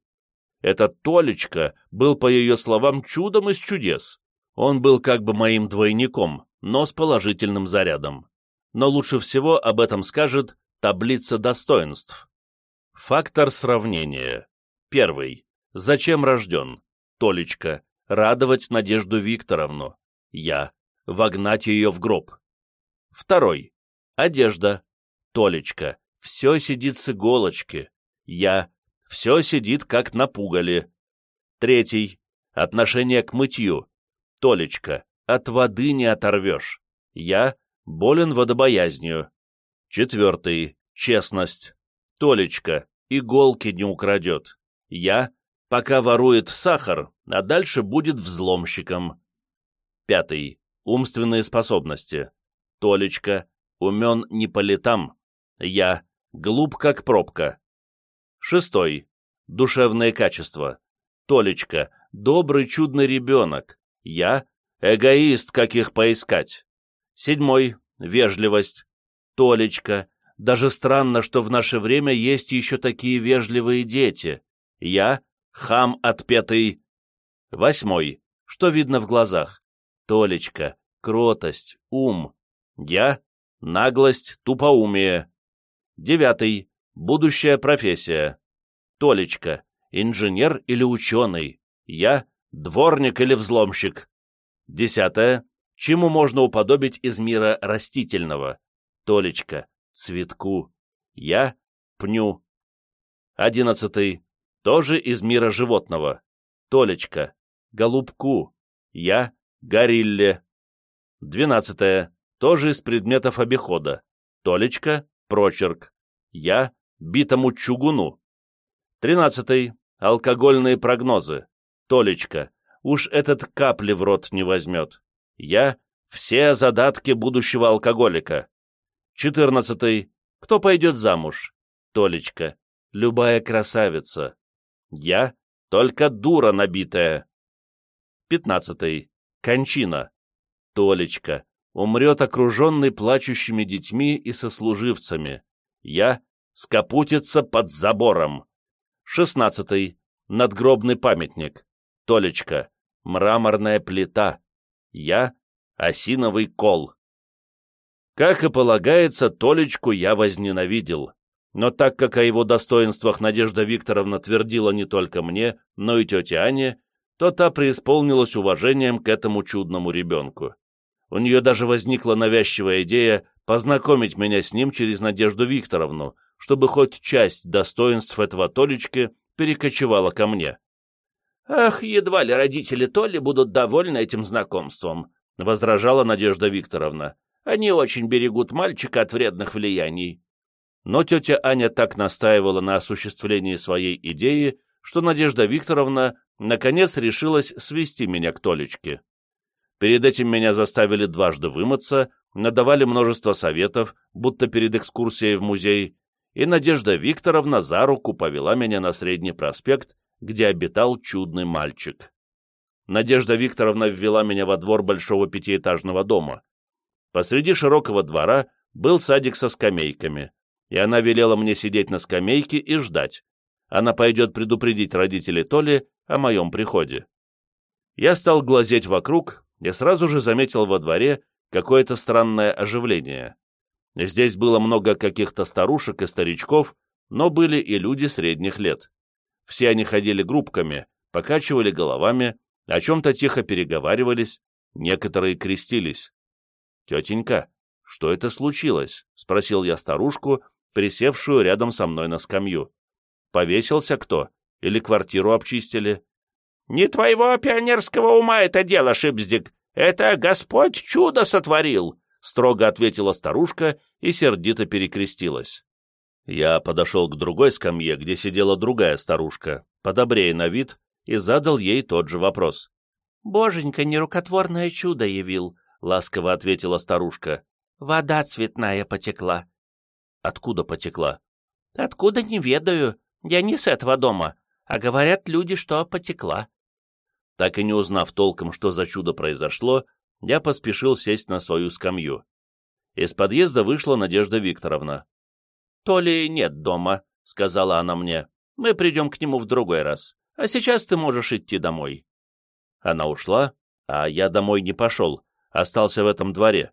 Этот Толечка был, по ее словам, чудом из чудес. Он был как бы моим двойником, но с положительным зарядом. Но лучше всего об этом скажет таблица достоинств. Фактор сравнения. Первый. Зачем рожден? Толечка. Радовать Надежду Викторовну. Я. Вогнать ее в гроб. Второй. Одежда. Толечка. Все сидит с иголочки. Я. Все сидит как на пугале. Третий. Отношение к мытью. Толечка. От воды не оторвешь. Я болен водобоязнью. Четвертый. Честность. Толечка. Иголки не украдет. Я. Пока ворует сахар, а дальше будет взломщиком. Пятый. Умственные способности. Толечка. Умен не по летам. Я. Глуп как пробка. Шестой. Душевные качества. Толечка. Добрый чудный ребенок. Я Эгоист, как их поискать. Седьмой. Вежливость. Толечка. Даже странно, что в наше время есть еще такие вежливые дети. Я — хам отпетый. Восьмой. Что видно в глазах? Толечка. Кротость. Ум. Я — наглость, тупоумие. Девятый. Будущая профессия. Толечка. Инженер или ученый. Я — дворник или взломщик. Десятое. Чему можно уподобить из мира растительного? Толечка. Цветку. Я. Пню. Одиннадцатый. Тоже из мира животного. Толечка. Голубку. Я. Горилле. Двенадцатое. Тоже из предметов обихода. Толечка. Прочерк. Я. Битому чугуну. Тринадцатый. Алкогольные прогнозы. Толечка уж этот капли в рот не возьмет. Я — все задатки будущего алкоголика. Четырнадцатый. Кто пойдет замуж? Толечка. Любая красавица. Я — только дура набитая. Пятнадцатый. Кончина. Толечка. Умрет окруженный плачущими детьми и сослуживцами. Я — скопутится под забором. Шестнадцатый. Надгробный памятник. Толечка мраморная плита, я — осиновый кол. Как и полагается, Толечку я возненавидел, но так как о его достоинствах Надежда Викторовна твердила не только мне, но и тете Ане, то та преисполнилась уважением к этому чудному ребенку. У нее даже возникла навязчивая идея познакомить меня с ним через Надежду Викторовну, чтобы хоть часть достоинств этого Толечки перекочевала ко мне. «Ах, едва ли родители Толли будут довольны этим знакомством», — возражала Надежда Викторовна. «Они очень берегут мальчика от вредных влияний». Но тетя Аня так настаивала на осуществлении своей идеи, что Надежда Викторовна наконец решилась свести меня к Толечке. Перед этим меня заставили дважды вымыться, надавали множество советов, будто перед экскурсией в музей, и Надежда Викторовна за руку повела меня на Средний проспект, где обитал чудный мальчик. Надежда Викторовна ввела меня во двор большого пятиэтажного дома. Посреди широкого двора был садик со скамейками, и она велела мне сидеть на скамейке и ждать. Она пойдет предупредить родителей Толи о моем приходе. Я стал глазеть вокруг и сразу же заметил во дворе какое-то странное оживление. Здесь было много каких-то старушек и старичков, но были и люди средних лет. Все они ходили группками, покачивали головами, о чем-то тихо переговаривались, некоторые крестились. «Тетенька, что это случилось?» — спросил я старушку, присевшую рядом со мной на скамью. «Повесился кто? Или квартиру обчистили?» «Не твоего пионерского ума это дело, Шипздик. Это Господь чудо сотворил!» — строго ответила старушка и сердито перекрестилась. Я подошел к другой скамье, где сидела другая старушка, подобрее на вид, и задал ей тот же вопрос. «Боженька нерукотворное чудо явил. — ласково ответила старушка. «Вода цветная потекла». «Откуда потекла?» «Откуда, не ведаю. Я не с этого дома. А говорят люди, что потекла». Так и не узнав толком, что за чудо произошло, я поспешил сесть на свою скамью. Из подъезда вышла Надежда Викторовна. «То ли нет дома», — сказала она мне. «Мы придем к нему в другой раз. А сейчас ты можешь идти домой». Она ушла, а я домой не пошел, остался в этом дворе.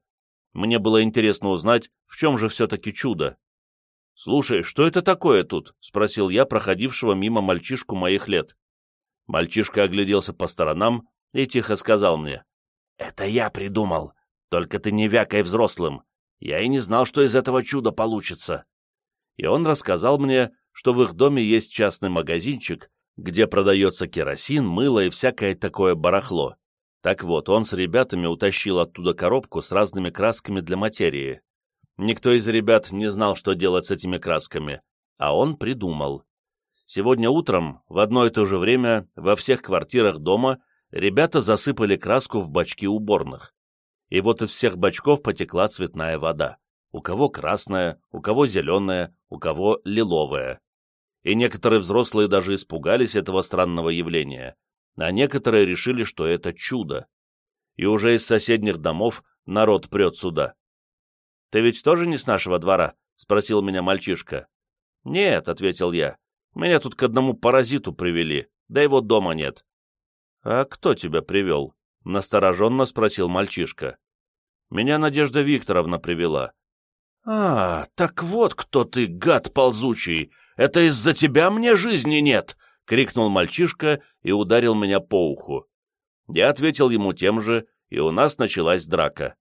Мне было интересно узнать, в чем же все-таки чудо. «Слушай, что это такое тут?» — спросил я проходившего мимо мальчишку моих лет. Мальчишка огляделся по сторонам и тихо сказал мне. «Это я придумал, только ты не вякай взрослым. Я и не знал, что из этого чуда получится». И он рассказал мне, что в их доме есть частный магазинчик, где продается керосин, мыло и всякое такое барахло. Так вот, он с ребятами утащил оттуда коробку с разными красками для материи. Никто из ребят не знал, что делать с этими красками, а он придумал. Сегодня утром, в одно и то же время, во всех квартирах дома ребята засыпали краску в бачки уборных. И вот из всех бачков потекла цветная вода. У кого красная, у кого зеленая, у кого лиловая. И некоторые взрослые даже испугались этого странного явления, а некоторые решили, что это чудо. И уже из соседних домов народ прет сюда. «Ты ведь тоже не с нашего двора?» — спросил меня мальчишка. «Нет», — ответил я, — «меня тут к одному паразиту привели, да его дома нет». «А кто тебя привел?» — настороженно спросил мальчишка. «Меня Надежда Викторовна привела». «А, так вот кто ты, гад ползучий! Это из-за тебя мне жизни нет!» — крикнул мальчишка и ударил меня по уху. Я ответил ему тем же, и у нас началась драка.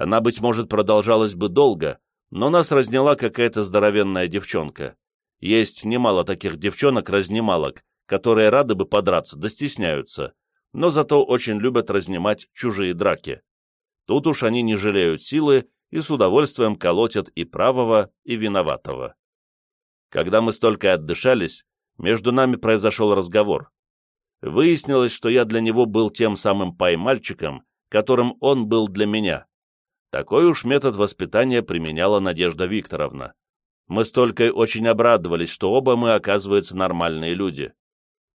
Она, быть может, продолжалась бы долго, но нас разняла какая-то здоровенная девчонка. Есть немало таких девчонок-разнималок, которые рады бы подраться, да стесняются, но зато очень любят разнимать чужие драки. Тут уж они не жалеют силы и с удовольствием колотят и правого, и виноватого. Когда мы столько отдышались, между нами произошел разговор. Выяснилось, что я для него был тем самым пай-мальчиком, которым он был для меня. Такой уж метод воспитания применяла Надежда Викторовна. Мы с Толькой очень обрадовались, что оба мы, оказывается, нормальные люди.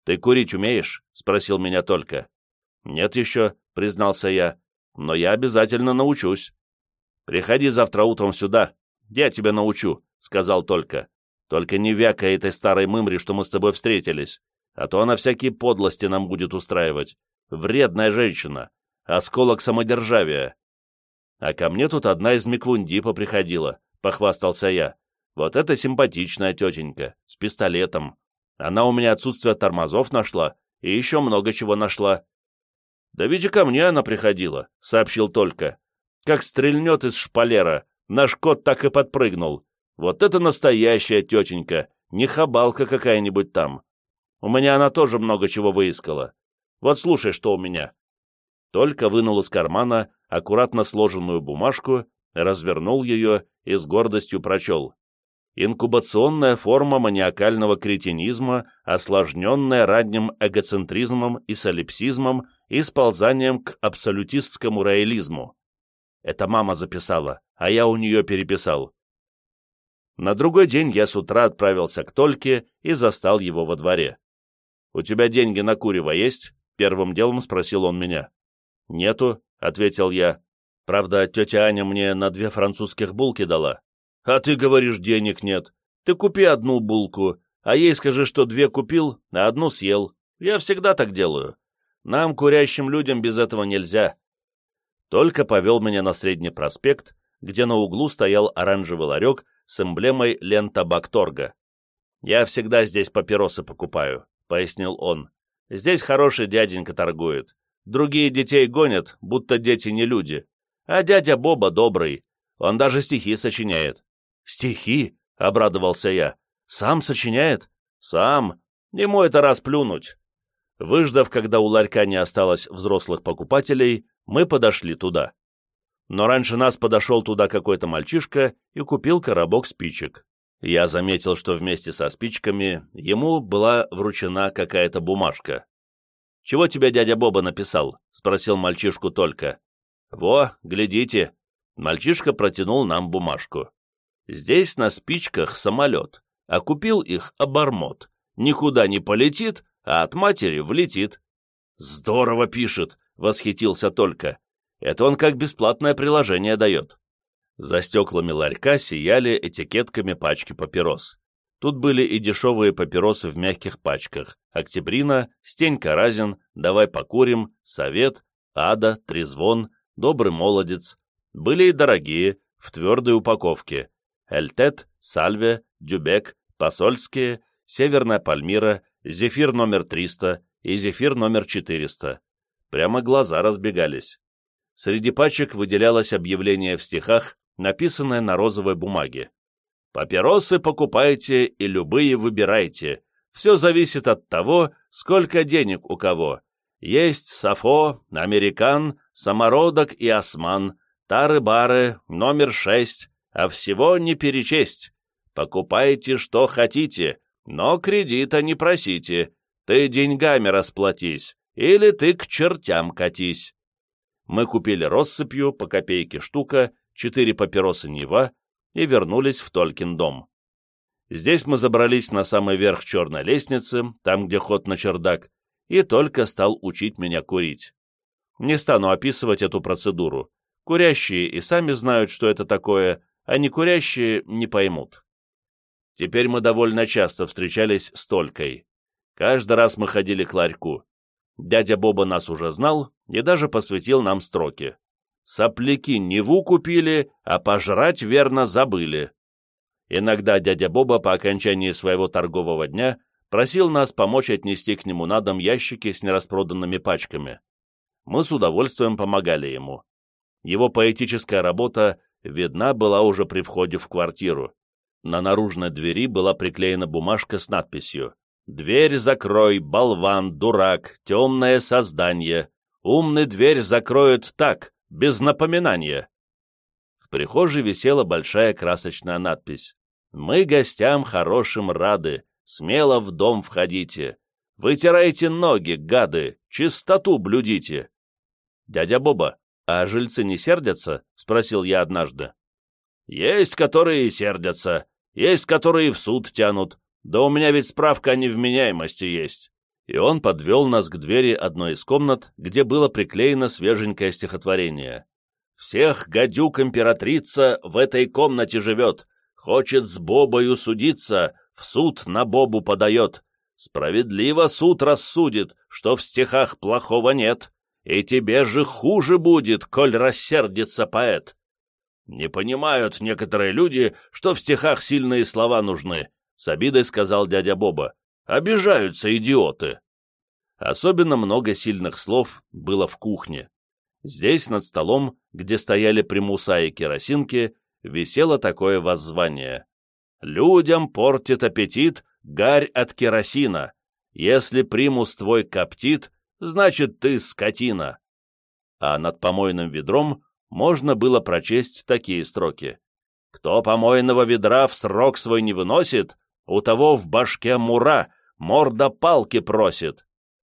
«Ты курить умеешь?» — спросил меня Толька. «Нет еще», — признался я, — «но я обязательно научусь». «Приходи завтра утром сюда, я тебя научу», — сказал Толька. «Только не вякай этой старой мымре, что мы с тобой встретились, а то она всякие подлости нам будет устраивать. Вредная женщина, осколок самодержавия. А ко мне тут одна из Миквундипа приходила, похвастался я. Вот это симпатичная тетенька, с пистолетом. Она у меня отсутствие тормозов нашла и еще много чего нашла. Да ведь и ко мне она приходила, сообщил только. Как стрельнет из шпалера, наш кот так и подпрыгнул. Вот это настоящая тетенька, не хабалка какая-нибудь там. У меня она тоже много чего выискала. Вот слушай, что у меня. Только вынул из кармана аккуратно сложенную бумажку, развернул ее и с гордостью прочел. Инкубационная форма маниакального кретинизма, осложненная ранним эгоцентризмом и солипсизмом и сползанием к абсолютистскому роялизму. Это мама записала, а я у нее переписал. На другой день я с утра отправился к Тольке и застал его во дворе. «У тебя деньги на курево есть?» — первым делом спросил он меня. «Нету», — ответил я. «Правда, тетя Аня мне на две французских булки дала». «А ты говоришь, денег нет. Ты купи одну булку, а ей скажи, что две купил, а одну съел. Я всегда так делаю. Нам, курящим людям, без этого нельзя». Только повел меня на Средний проспект, где на углу стоял оранжевый ларек с эмблемой Лента-Бакторга. «Я всегда здесь папиросы покупаю», — пояснил он. «Здесь хороший дяденька торгует. Другие детей гонят, будто дети не люди. А дядя Боба добрый. Он даже стихи сочиняет. «Стихи?» — обрадовался я. «Сам сочиняет?» «Сам. Ему это раз плюнуть». Выждав, когда у ларька не осталось взрослых покупателей, мы подошли туда. Но раньше нас подошел туда какой-то мальчишка и купил коробок спичек. Я заметил, что вместе со спичками ему была вручена какая-то бумажка. «Чего тебе дядя Боба написал?» — спросил мальчишку только. «Во, глядите!» Мальчишка протянул нам бумажку. «Здесь на спичках самолет, а купил их обормот. Никуда не полетит, а от матери влетит». «Здорово пишет!» — восхитился только. «Это он как бесплатное приложение дает». За стеклами ларька сияли этикетками пачки папирос. Тут были и дешевые папиросы в мягких пачках. Октябрина, Стенька Разин, Давай покурим, Совет, Ада, Трезвон, Добрый молодец. Были и дорогие, в твердой упаковке. Эльтет, Сальве, Дюбек, Посольские, Северная Пальмира, Зефир номер 300 и Зефир номер 400. Прямо глаза разбегались. Среди пачек выделялось объявление в стихах, написанное на розовой бумаге. «Папиросы покупайте и любые выбирайте. Все зависит от того, сколько денег у кого. Есть Сафо, Американ, Самородок и Осман, Тары-бары, номер шесть, а всего не перечесть. Покупайте, что хотите, но кредита не просите. Ты деньгами расплатись, или ты к чертям катись. Мы купили россыпью по копейке штука, четыре папиросы Нева и вернулись в Толькин дом. Здесь мы забрались на самый верх черной лестницы, там, где ход на чердак, и только стал учить меня курить. Не стану описывать эту процедуру. Курящие и сами знают, что это такое, а не курящие не поймут. Теперь мы довольно часто встречались с Толькой. Каждый раз мы ходили к ларьку. Дядя Боба нас уже знал и даже посвятил нам строки. Сопляки Неву купили, а пожрать верно забыли. Иногда дядя Боба по окончании своего торгового дня просил нас помочь отнести к нему на дом ящики с нераспроданными пачками. Мы с удовольствием помогали ему. Его поэтическая работа видна была уже при входе в квартиру. На наружной двери была приклеена бумажка с надписью «Дверь закрой, болван, дурак, темное создание. Умный дверь закроют так, без напоминания». Прихожей висела большая красочная надпись «Мы гостям хорошим рады, смело в дом входите. Вытирайте ноги, гады, чистоту блюдите». «Дядя Боба, а жильцы не сердятся?» — спросил я однажды. «Есть, которые и сердятся, есть, которые в суд тянут, да у меня ведь справка о невменяемости есть». И он подвел нас к двери одной из комнат, где было приклеено свеженькое стихотворение. «Всех гадюк императрица в этой комнате живет, хочет с Бобою судиться, в суд на Бобу подает. Справедливо суд рассудит, что в стихах плохого нет, и тебе же хуже будет, коль рассердится поэт. Не понимают некоторые люди, что в стихах сильные слова нужны, с обидой сказал дядя Боба. Обижаются идиоты. Особенно много сильных слов было в кухне. Здесь, над столом, где стояли примуса и керосинки, висело такое воззвание. «Людям портит аппетит гарь от керосина. Если примус твой коптит, значит, ты скотина». А над помойным ведром можно было прочесть такие строки. «Кто помойного ведра в срок свой не выносит, у того в башке мура, морда палки просит».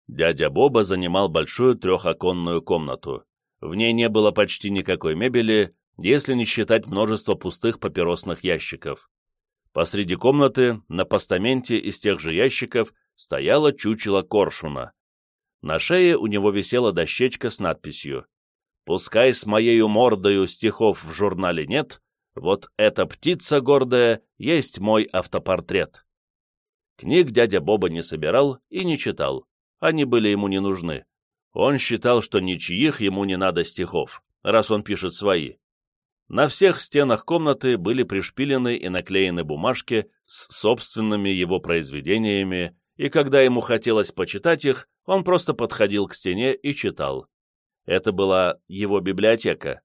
Дядя Боба занимал большую трехоконную комнату. В ней не было почти никакой мебели, если не считать множество пустых папиросных ящиков. Посреди комнаты, на постаменте из тех же ящиков, стояло чучело коршуна. На шее у него висела дощечка с надписью «Пускай с моею мордою стихов в журнале нет, вот эта птица гордая есть мой автопортрет». Книг дядя Боба не собирал и не читал, они были ему не нужны. Он считал, что ничьих ему не надо стихов, раз он пишет свои. На всех стенах комнаты были пришпилены и наклеены бумажки с собственными его произведениями, и когда ему хотелось почитать их, он просто подходил к стене и читал. Это была его библиотека.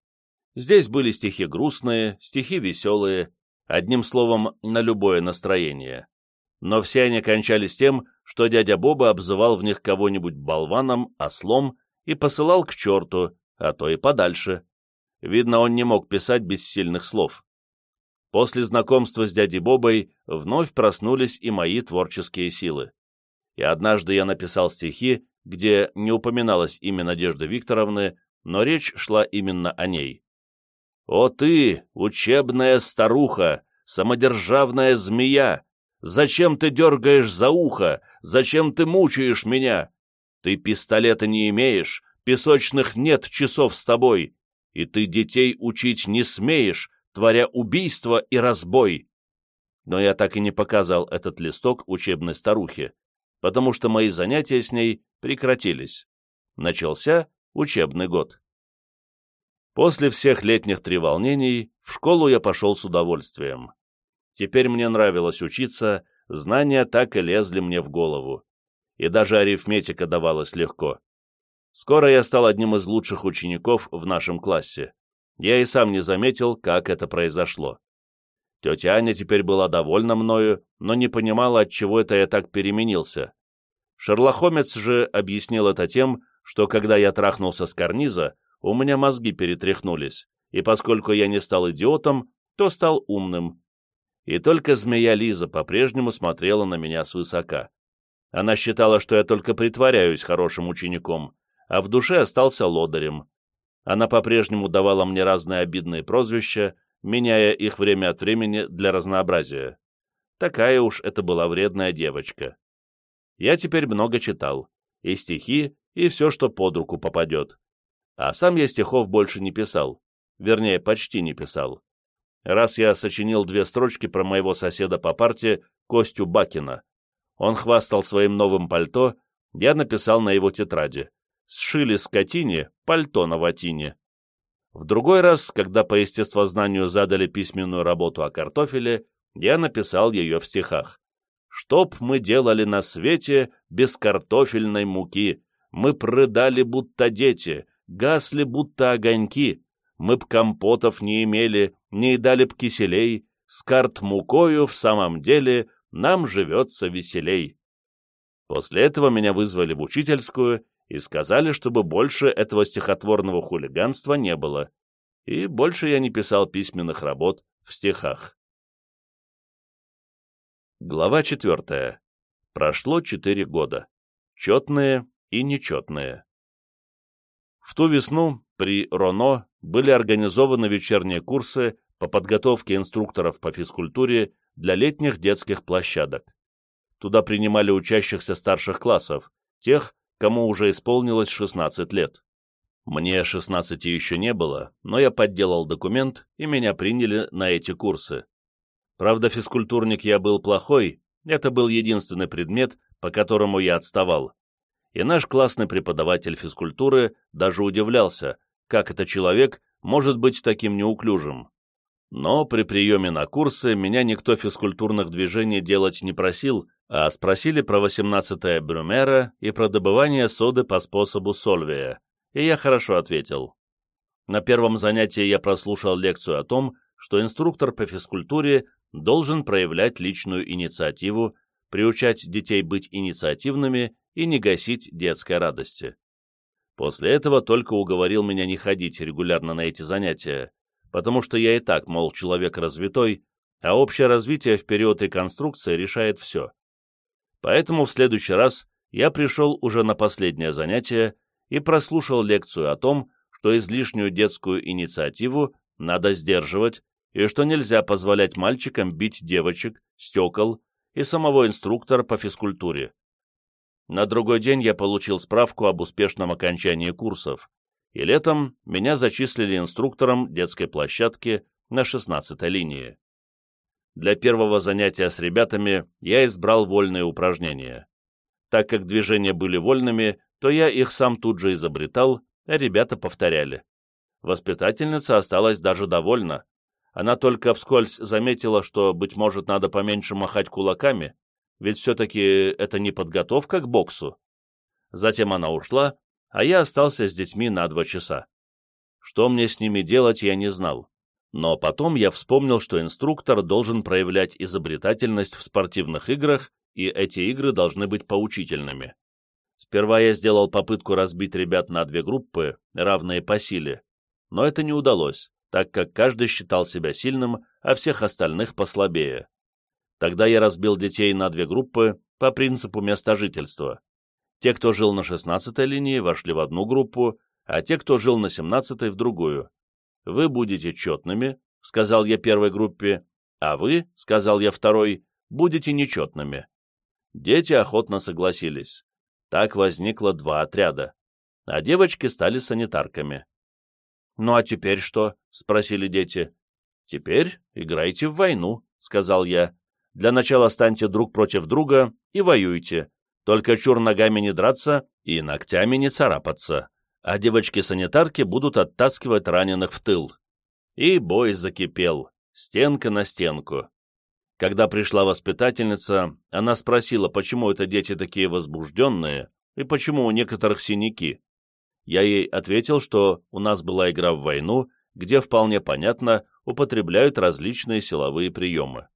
Здесь были стихи грустные, стихи веселые, одним словом, на любое настроение. Но все они кончались тем, что дядя Боба обзывал в них кого-нибудь болваном, ослом и посылал к черту, а то и подальше. Видно, он не мог писать без сильных слов. После знакомства с дядей Бобой вновь проснулись и мои творческие силы и однажды я написал стихи, где не упоминалось имя Надежды Викторовны, но речь шла именно о ней. «О ты, учебная старуха, самодержавная змея! Зачем ты дергаешь за ухо? Зачем ты мучаешь меня? Ты пистолета не имеешь, песочных нет часов с тобой, и ты детей учить не смеешь, творя убийство и разбой. Но я так и не показал этот листок учебной старухе, потому что мои занятия с ней прекратились. Начался учебный год. После всех летних треволнений в школу я пошел с удовольствием. Теперь мне нравилось учиться, знания так и лезли мне в голову. И даже арифметика давалась легко. Скоро я стал одним из лучших учеников в нашем классе. Я и сам не заметил, как это произошло. Тетя Аня теперь была довольна мною, но не понимала, от чего это я так переменился. Шерлохомец же объяснил это тем, что когда я трахнулся с карниза, у меня мозги перетряхнулись, и поскольку я не стал идиотом, то стал умным. И только змея Лиза по-прежнему смотрела на меня свысока. Она считала, что я только притворяюсь хорошим учеником, а в душе остался лодырем. Она по-прежнему давала мне разные обидные прозвища, меняя их время от времени для разнообразия. Такая уж это была вредная девочка. Я теперь много читал, и стихи, и все, что под руку попадет. А сам я стихов больше не писал, вернее, почти не писал. Раз я сочинил две строчки про моего соседа по парте Костю Бакина. Он хвастал своим новым пальто, я написал на его тетради. Сшили скотине пальто на ватине. В другой раз, когда по естествознанию задали письменную работу о картофеле, я написал ее в стихах. «Чтоб мы делали на свете без картофельной муки, мы прыдали, будто дети, гасли, будто огоньки, мы б компотов не имели, не дали б киселей, с карт мукою в самом деле нам живется веселей». После этого меня вызвали в учительскую и сказали, чтобы больше этого стихотворного хулиганства не было, и больше я не писал письменных работ в стихах. Глава четвертая. Прошло четыре года. Четные и нечетные. В ту весну при РОНО были организованы вечерние курсы по подготовке инструкторов по физкультуре для летних детских площадок. Туда принимали учащихся старших классов, тех, кому уже исполнилось 16 лет. Мне 16 еще не было, но я подделал документ, и меня приняли на эти курсы. Правда, физкультурник я был плохой, это был единственный предмет, по которому я отставал. И наш классный преподаватель физкультуры даже удивлялся, как это человек может быть таким неуклюжим. Но при приеме на курсы меня никто физкультурных движений делать не просил, а спросили про 18-е Брюмера и про добывание соды по способу Сольвия, и я хорошо ответил. На первом занятии я прослушал лекцию о том, что инструктор по физкультуре должен проявлять личную инициативу, приучать детей быть инициативными и не гасить детской радости. После этого только уговорил меня не ходить регулярно на эти занятия, потому что я и так, мол, человек развитой, а общее развитие в период реконструкции решает все. Поэтому в следующий раз я пришел уже на последнее занятие и прослушал лекцию о том, что излишнюю детскую инициативу надо сдерживать и что нельзя позволять мальчикам бить девочек, стекол и самого инструктора по физкультуре. На другой день я получил справку об успешном окончании курсов, и летом меня зачислили инструктором детской площадки на 16-й линии. Для первого занятия с ребятами я избрал вольные упражнения. Так как движения были вольными, то я их сам тут же изобретал, а ребята повторяли. Воспитательница осталась даже довольна. Она только вскользь заметила, что, быть может, надо поменьше махать кулаками, ведь все-таки это не подготовка к боксу. Затем она ушла, а я остался с детьми на два часа. Что мне с ними делать, я не знал. Но потом я вспомнил, что инструктор должен проявлять изобретательность в спортивных играх, и эти игры должны быть поучительными. Сперва я сделал попытку разбить ребят на две группы, равные по силе, но это не удалось, так как каждый считал себя сильным, а всех остальных послабее. Тогда я разбил детей на две группы по принципу места жительства. Те, кто жил на 16-й линии, вошли в одну группу, а те, кто жил на семнадцатой, в другую. Вы будете четными, сказал я первой группе, а вы, сказал я второй, будете нечетными. Дети охотно согласились. Так возникло два отряда, а девочки стали санитарками. «Ну а теперь что?» — спросили дети. «Теперь играйте в войну», — сказал я. «Для начала станьте друг против друга и воюйте. Только чур ногами не драться и ногтями не царапаться. А девочки-санитарки будут оттаскивать раненых в тыл». И бой закипел, стенка на стенку. Когда пришла воспитательница, она спросила, почему это дети такие возбужденные и почему у некоторых синяки. Я ей ответил, что у нас была игра в войну, где, вполне понятно, употребляют различные силовые приемы.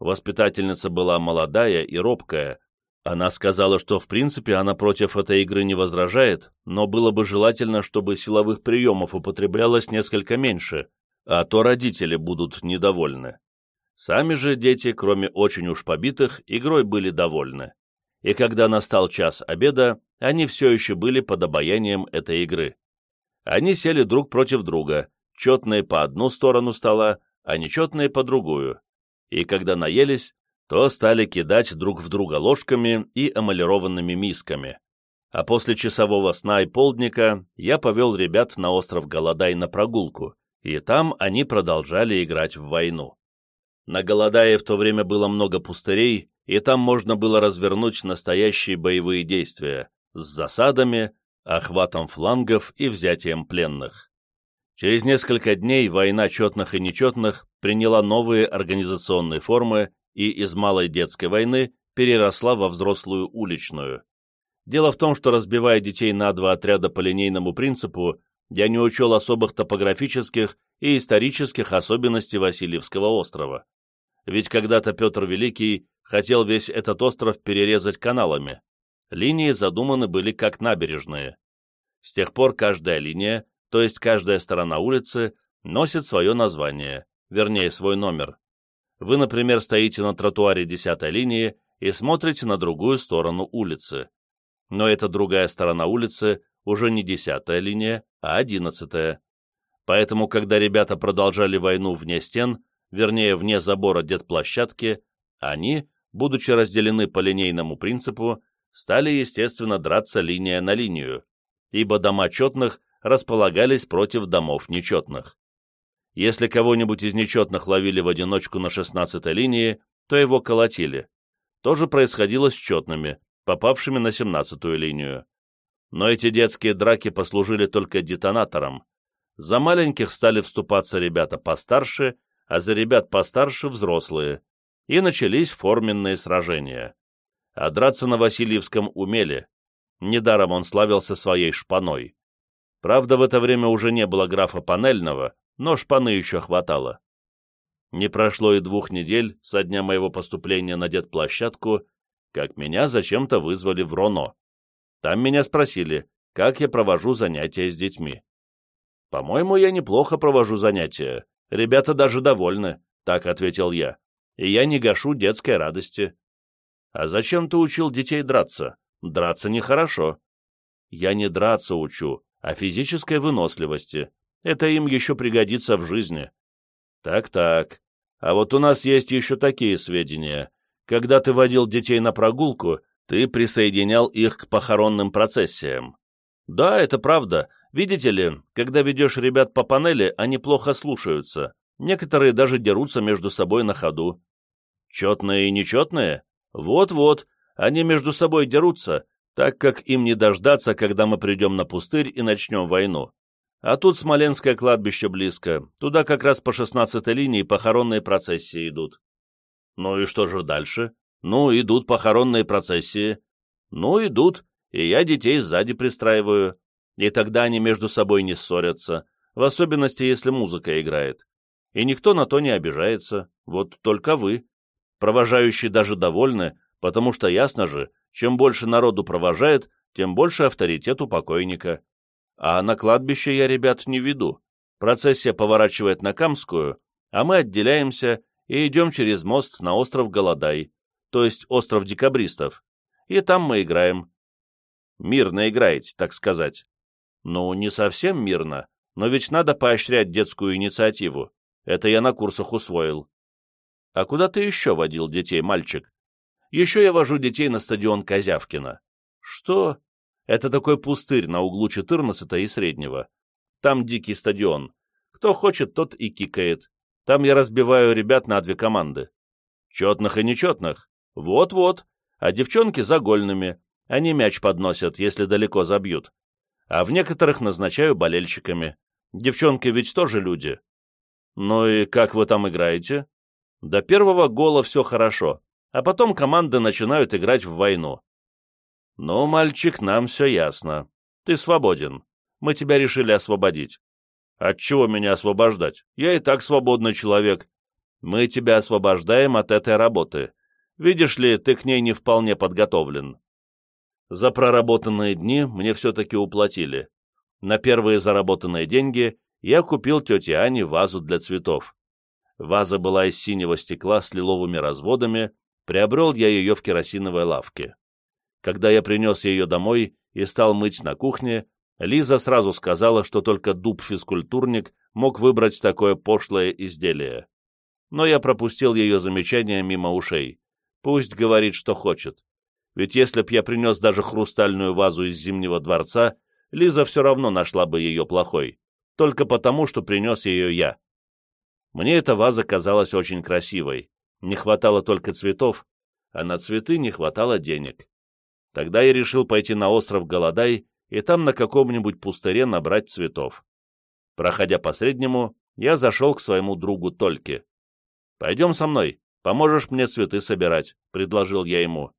Воспитательница была молодая и робкая. Она сказала, что в принципе она против этой игры не возражает, но было бы желательно, чтобы силовых приемов употреблялось несколько меньше, а то родители будут недовольны. Сами же дети, кроме очень уж побитых, игрой были довольны. И когда настал час обеда, они все еще были под обаянием этой игры. Они сели друг против друга, четные по одну сторону стола, а нечетные по другую. И когда наелись, то стали кидать друг в друга ложками и эмалированными мисками. А после часового сна и полдника я повел ребят на остров Голодай на прогулку, и там они продолжали играть в войну. На Голодае в то время было много пустырей, и там можно было развернуть настоящие боевые действия с засадами, охватом флангов и взятием пленных. Через несколько дней война четных и нечетных приняла новые организационные формы и из малой детской войны переросла во взрослую уличную. Дело в том, что разбивая детей на два отряда по линейному принципу, я не учел особых топографических и исторических особенностей Васильевского острова. Ведь когда-то Петр Великий хотел весь этот остров перерезать каналами. Линии задуманы были как набережные. С тех пор каждая линия, то есть каждая сторона улицы, носит свое название, вернее, свой номер. Вы, например, стоите на тротуаре 10 линии и смотрите на другую сторону улицы. Но эта другая сторона улицы уже не 10 линия, а 11. Поэтому, когда ребята продолжали войну вне стен, вернее, вне забора детплощадки, они, будучи разделены по линейному принципу, стали, естественно, драться линия на линию, ибо дома четных располагались против домов нечетных. Если кого-нибудь из нечетных ловили в одиночку на 16-й линии, то его колотили. То же происходило с четными, попавшими на 17-ю линию. Но эти детские драки послужили только детонатором. За маленьких стали вступаться ребята постарше, а за ребят постарше взрослые, и начались форменные сражения. А драться на Васильевском умели. Недаром он славился своей шпаной. Правда, в это время уже не было графа Панельного, но шпаны еще хватало. Не прошло и двух недель со дня моего поступления на детплощадку, как меня зачем-то вызвали в РОНО. Там меня спросили, как я провожу занятия с детьми. «По-моему, я неплохо провожу занятия. Ребята даже довольны», — так ответил я. «И я не гашу детской радости». «А зачем ты учил детей драться? Драться нехорошо». «Я не драться учу, а физической выносливости. Это им еще пригодится в жизни». «Так-так. А вот у нас есть еще такие сведения. Когда ты водил детей на прогулку, ты присоединял их к похоронным процессиям. Да, это правда. Видите ли, когда ведешь ребят по панели, они плохо слушаются. Некоторые даже дерутся между собой на ходу. Четные и нечетные? Вот-вот, они между собой дерутся, так как им не дождаться, когда мы придем на пустырь и начнем войну. А тут Смоленское кладбище близко, туда как раз по шестнадцатой линии похоронные процессии идут. Ну и что же дальше? Ну, идут похоронные процессии. Ну, идут, и я детей сзади пристраиваю. И тогда они между собой не ссорятся, в особенности, если музыка играет. И никто на то не обижается, вот только вы. Провожающие даже довольны, потому что ясно же, чем больше народу провожает, тем больше авторитет у покойника. А на кладбище я ребят не веду. Процессия поворачивает на Камскую, а мы отделяемся и идем через мост на остров Голодай, то есть остров декабристов, и там мы играем. Мирно играете, так сказать. Ну, не совсем мирно, но ведь надо поощрять детскую инициативу. Это я на курсах усвоил. А куда ты еще водил детей, мальчик? Еще я вожу детей на стадион Козявкина. Что? Это такой пустырь на углу 14 и Среднего. Там дикий стадион. Кто хочет, тот и кикает. Там я разбиваю ребят на две команды. Четных и нечетных. Вот-вот. А девчонки загольными. Они мяч подносят, если далеко забьют. А в некоторых назначаю болельщиками. Девчонки ведь тоже люди. Ну и как вы там играете? До первого гола все хорошо, а потом команды начинают играть в войну. Ну, мальчик, нам все ясно. Ты свободен. Мы тебя решили освободить. От чего меня освобождать? Я и так свободный человек. Мы тебя освобождаем от этой работы. Видишь ли, ты к ней не вполне подготовлен. За проработанные дни мне все-таки уплатили. На первые заработанные деньги я купил тете Ане вазу для цветов. Ваза была из синего стекла с лиловыми разводами, приобрел я ее в керосиновой лавке. Когда я принес ее домой и стал мыть на кухне, Лиза сразу сказала, что только дуб-физкультурник мог выбрать такое пошлое изделие. Но я пропустил ее замечание мимо ушей. Пусть говорит, что хочет. Ведь если б я принес даже хрустальную вазу из Зимнего дворца, Лиза все равно нашла бы ее плохой, только потому, что принес ее я. Мне эта ваза казалась очень красивой, не хватало только цветов, а на цветы не хватало денег. Тогда я решил пойти на остров Голодай и там на каком-нибудь пустыре набрать цветов. Проходя по среднему, я зашел к своему другу Тольке. «Пойдем со мной, поможешь мне цветы собирать», — предложил я ему.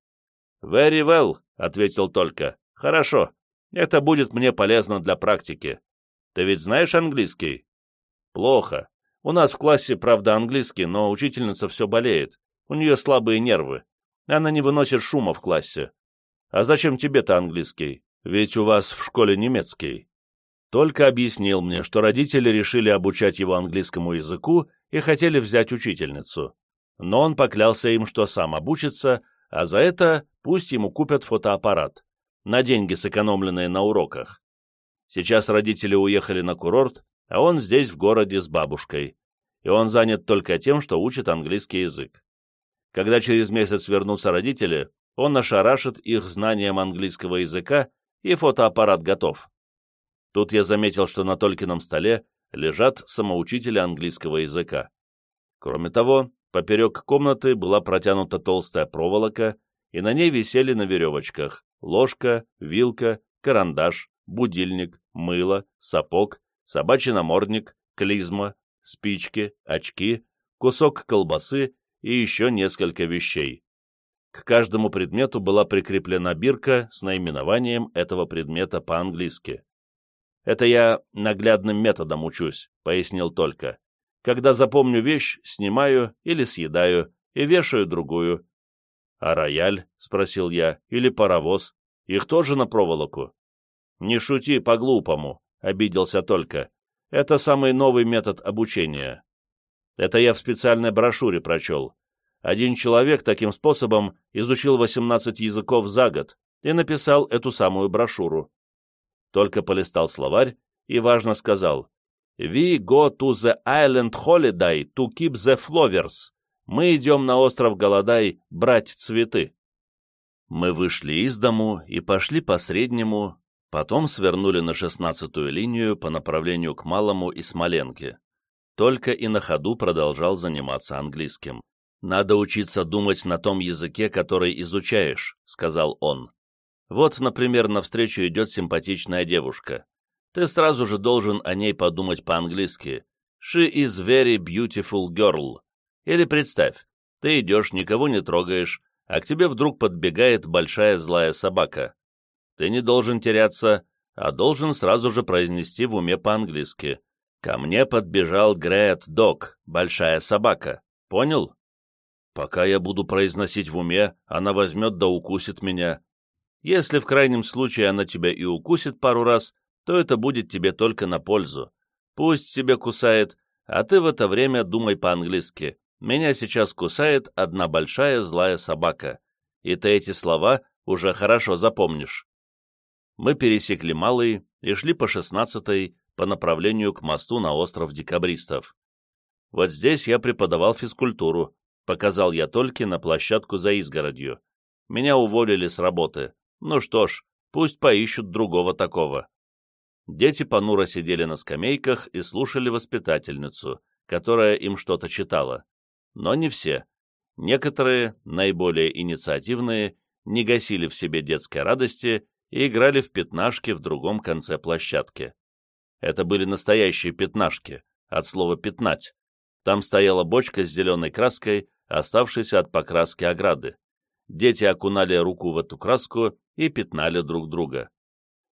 «Very well», — ответил Толька. «Хорошо. Это будет мне полезно для практики. Ты ведь знаешь английский?» «Плохо. У нас в классе, правда, английский, но учительница все болеет. У нее слабые нервы. Она не выносит шума в классе. А зачем тебе-то английский? Ведь у вас в школе немецкий». Только объяснил мне, что родители решили обучать его английскому языку и хотели взять учительницу. Но он поклялся им, что сам обучится, а за это пусть ему купят фотоаппарат на деньги, сэкономленные на уроках. Сейчас родители уехали на курорт, а он здесь в городе с бабушкой, и он занят только тем, что учит английский язык. Когда через месяц вернутся родители, он нашарашит их знанием английского языка, и фотоаппарат готов. Тут я заметил, что на Толькином столе лежат самоучители английского языка. Кроме того, поперек комнаты была протянута толстая проволока, и на ней висели на веревочках ложка, вилка, карандаш, будильник, мыло, сапог, собачий намордник, клизма, спички, очки, кусок колбасы и еще несколько вещей. К каждому предмету была прикреплена бирка с наименованием этого предмета по-английски. «Это я наглядным методом учусь», — пояснил только. «Когда запомню вещь, снимаю или съедаю и вешаю другую, «А рояль?» — спросил я. «Или паровоз? Их тоже на проволоку?» «Не шути по-глупому», — обиделся только. «Это самый новый метод обучения. Это я в специальной брошюре прочел. Один человек таким способом изучил 18 языков за год и написал эту самую брошюру. Только полистал словарь и важно сказал «We go to the island holiday to keep the flowers» мы идем на остров Голодай брать цветы. Мы вышли из дому и пошли по среднему, потом свернули на шестнадцатую линию по направлению к Малому и Смоленке. Только и на ходу продолжал заниматься английским. «Надо учиться думать на том языке, который изучаешь», — сказал он. «Вот, например, навстречу идет симпатичная девушка. Ты сразу же должен о ней подумать по-английски. She is very beautiful girl. Или представь, ты идешь, никого не трогаешь, а к тебе вдруг подбегает большая злая собака. Ты не должен теряться, а должен сразу же произнести в уме по-английски. Ко мне подбежал Грэт Дог, большая собака. Понял? Пока я буду произносить в уме, она возьмет да укусит меня. Если в крайнем случае она тебя и укусит пару раз, то это будет тебе только на пользу. Пусть себе кусает, а ты в это время думай по-английски. Меня сейчас кусает одна большая злая собака, и ты эти слова уже хорошо запомнишь. Мы пересекли Малый и шли по 16-й по направлению к мосту на остров декабристов. Вот здесь я преподавал физкультуру, показал я только на площадку за изгородью. Меня уволили с работы. Ну что ж, пусть поищут другого такого. Дети понуро сидели на скамейках и слушали воспитательницу, которая им что-то читала. Но не все. Некоторые, наиболее инициативные, не гасили в себе детской радости и играли в пятнашки в другом конце площадки. Это были настоящие пятнашки, от слова «пятнать». Там стояла бочка с зеленой краской, оставшейся от покраски ограды. Дети окунали руку в эту краску и пятнали друг друга.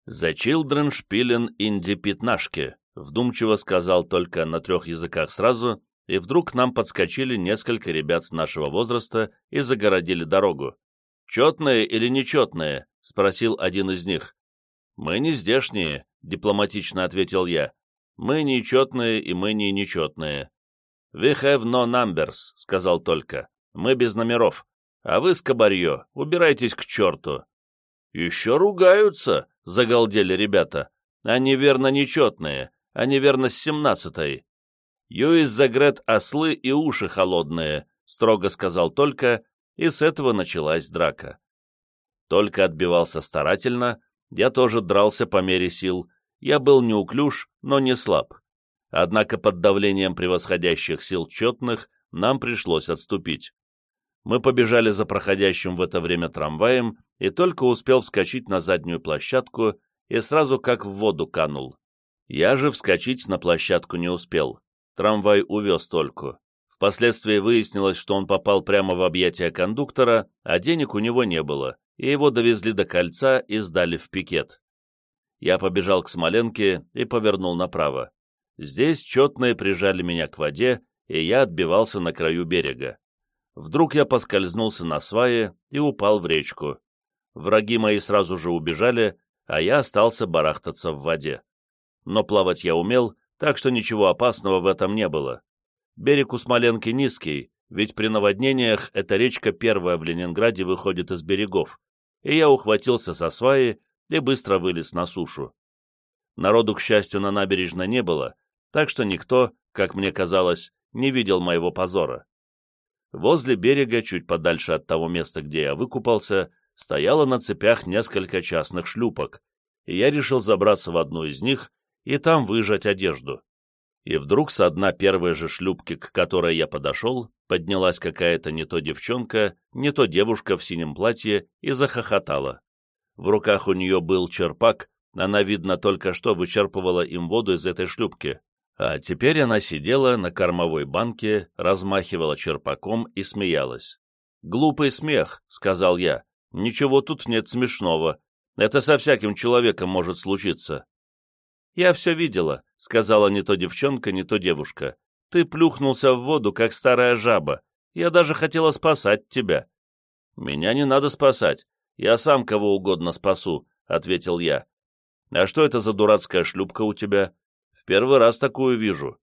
«The children spielen die пятнашки», вдумчиво сказал только на трех языках сразу, и вдруг к нам подскочили несколько ребят нашего возраста и загородили дорогу. «Четные или нечетные?» — спросил один из них. «Мы не здешние», — дипломатично ответил я. «Мы нечетные и мы не нечетные». «We have no numbers», — сказал только. «Мы без номеров. А вы, скобарье, убирайтесь к черту». «Еще ругаются», — загалдели ребята. «Они верно нечетные, они верно с семнадцатой». «Ю из-за грет ослы и уши холодные», — строго сказал только, и с этого началась драка. Только отбивался старательно, я тоже дрался по мере сил, я был неуклюж, но не слаб. Однако под давлением превосходящих сил четных нам пришлось отступить. Мы побежали за проходящим в это время трамваем и только успел вскочить на заднюю площадку и сразу как в воду канул. Я же вскочить на площадку не успел. Трамвай увез только. Впоследствии выяснилось, что он попал прямо в объятия кондуктора, а денег у него не было, и его довезли до кольца и сдали в пикет. Я побежал к Смоленке и повернул направо. Здесь четные прижали меня к воде, и я отбивался на краю берега. Вдруг я поскользнулся на свае и упал в речку. Враги мои сразу же убежали, а я остался барахтаться в воде. Но плавать я умел, так что ничего опасного в этом не было. Берег у Смоленки низкий, ведь при наводнениях эта речка первая в Ленинграде выходит из берегов, и я ухватился со сваи и быстро вылез на сушу. Народу, к счастью, на набережной не было, так что никто, как мне казалось, не видел моего позора. Возле берега, чуть подальше от того места, где я выкупался, стояло на цепях несколько частных шлюпок, и я решил забраться в одну из них и там выжать одежду и вдруг со дна первой же шлюпки, к которой я подошел, поднялась какая-то не то девчонка, не то девушка в синем платье и захохотала. В руках у нее был черпак, она, видно, только что вычерпывала им воду из этой шлюпки, а теперь она сидела на кормовой банке, размахивала черпаком и смеялась. «Глупый смех», — сказал я, — «ничего тут нет смешного. Это со всяким человеком может случиться». «Я все видела», — сказала не то девчонка, не то девушка. «Ты плюхнулся в воду, как старая жаба. Я даже хотела спасать тебя». «Меня не надо спасать. Я сам кого угодно спасу», — ответил я. «А что это за дурацкая шлюпка у тебя? В первый раз такую вижу».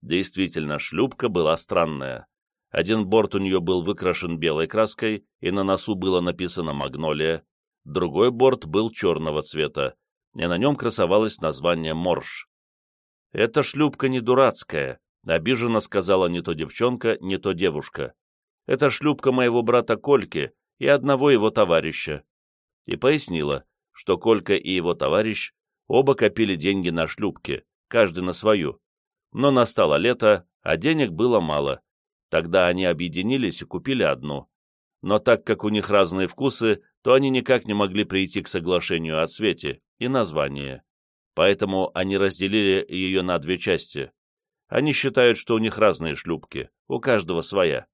Действительно, шлюпка была странная. Один борт у нее был выкрашен белой краской, и на носу было написано «Магнолия», другой борт был черного цвета, и на нем красовалось название «Морж». «Эта шлюпка не дурацкая», — обиженно сказала не то девчонка, не то девушка. «Это шлюпка моего брата Кольки и одного его товарища». И пояснила, что Колька и его товарищ оба копили деньги на шлюпке, каждый на свою. Но настало лето, а денег было мало. Тогда они объединились и купили одну. Но так как у них разные вкусы, то они никак не могли прийти к соглашению о цвете и названии. Поэтому они разделили ее на две части. Они считают, что у них разные шлюпки, у каждого своя.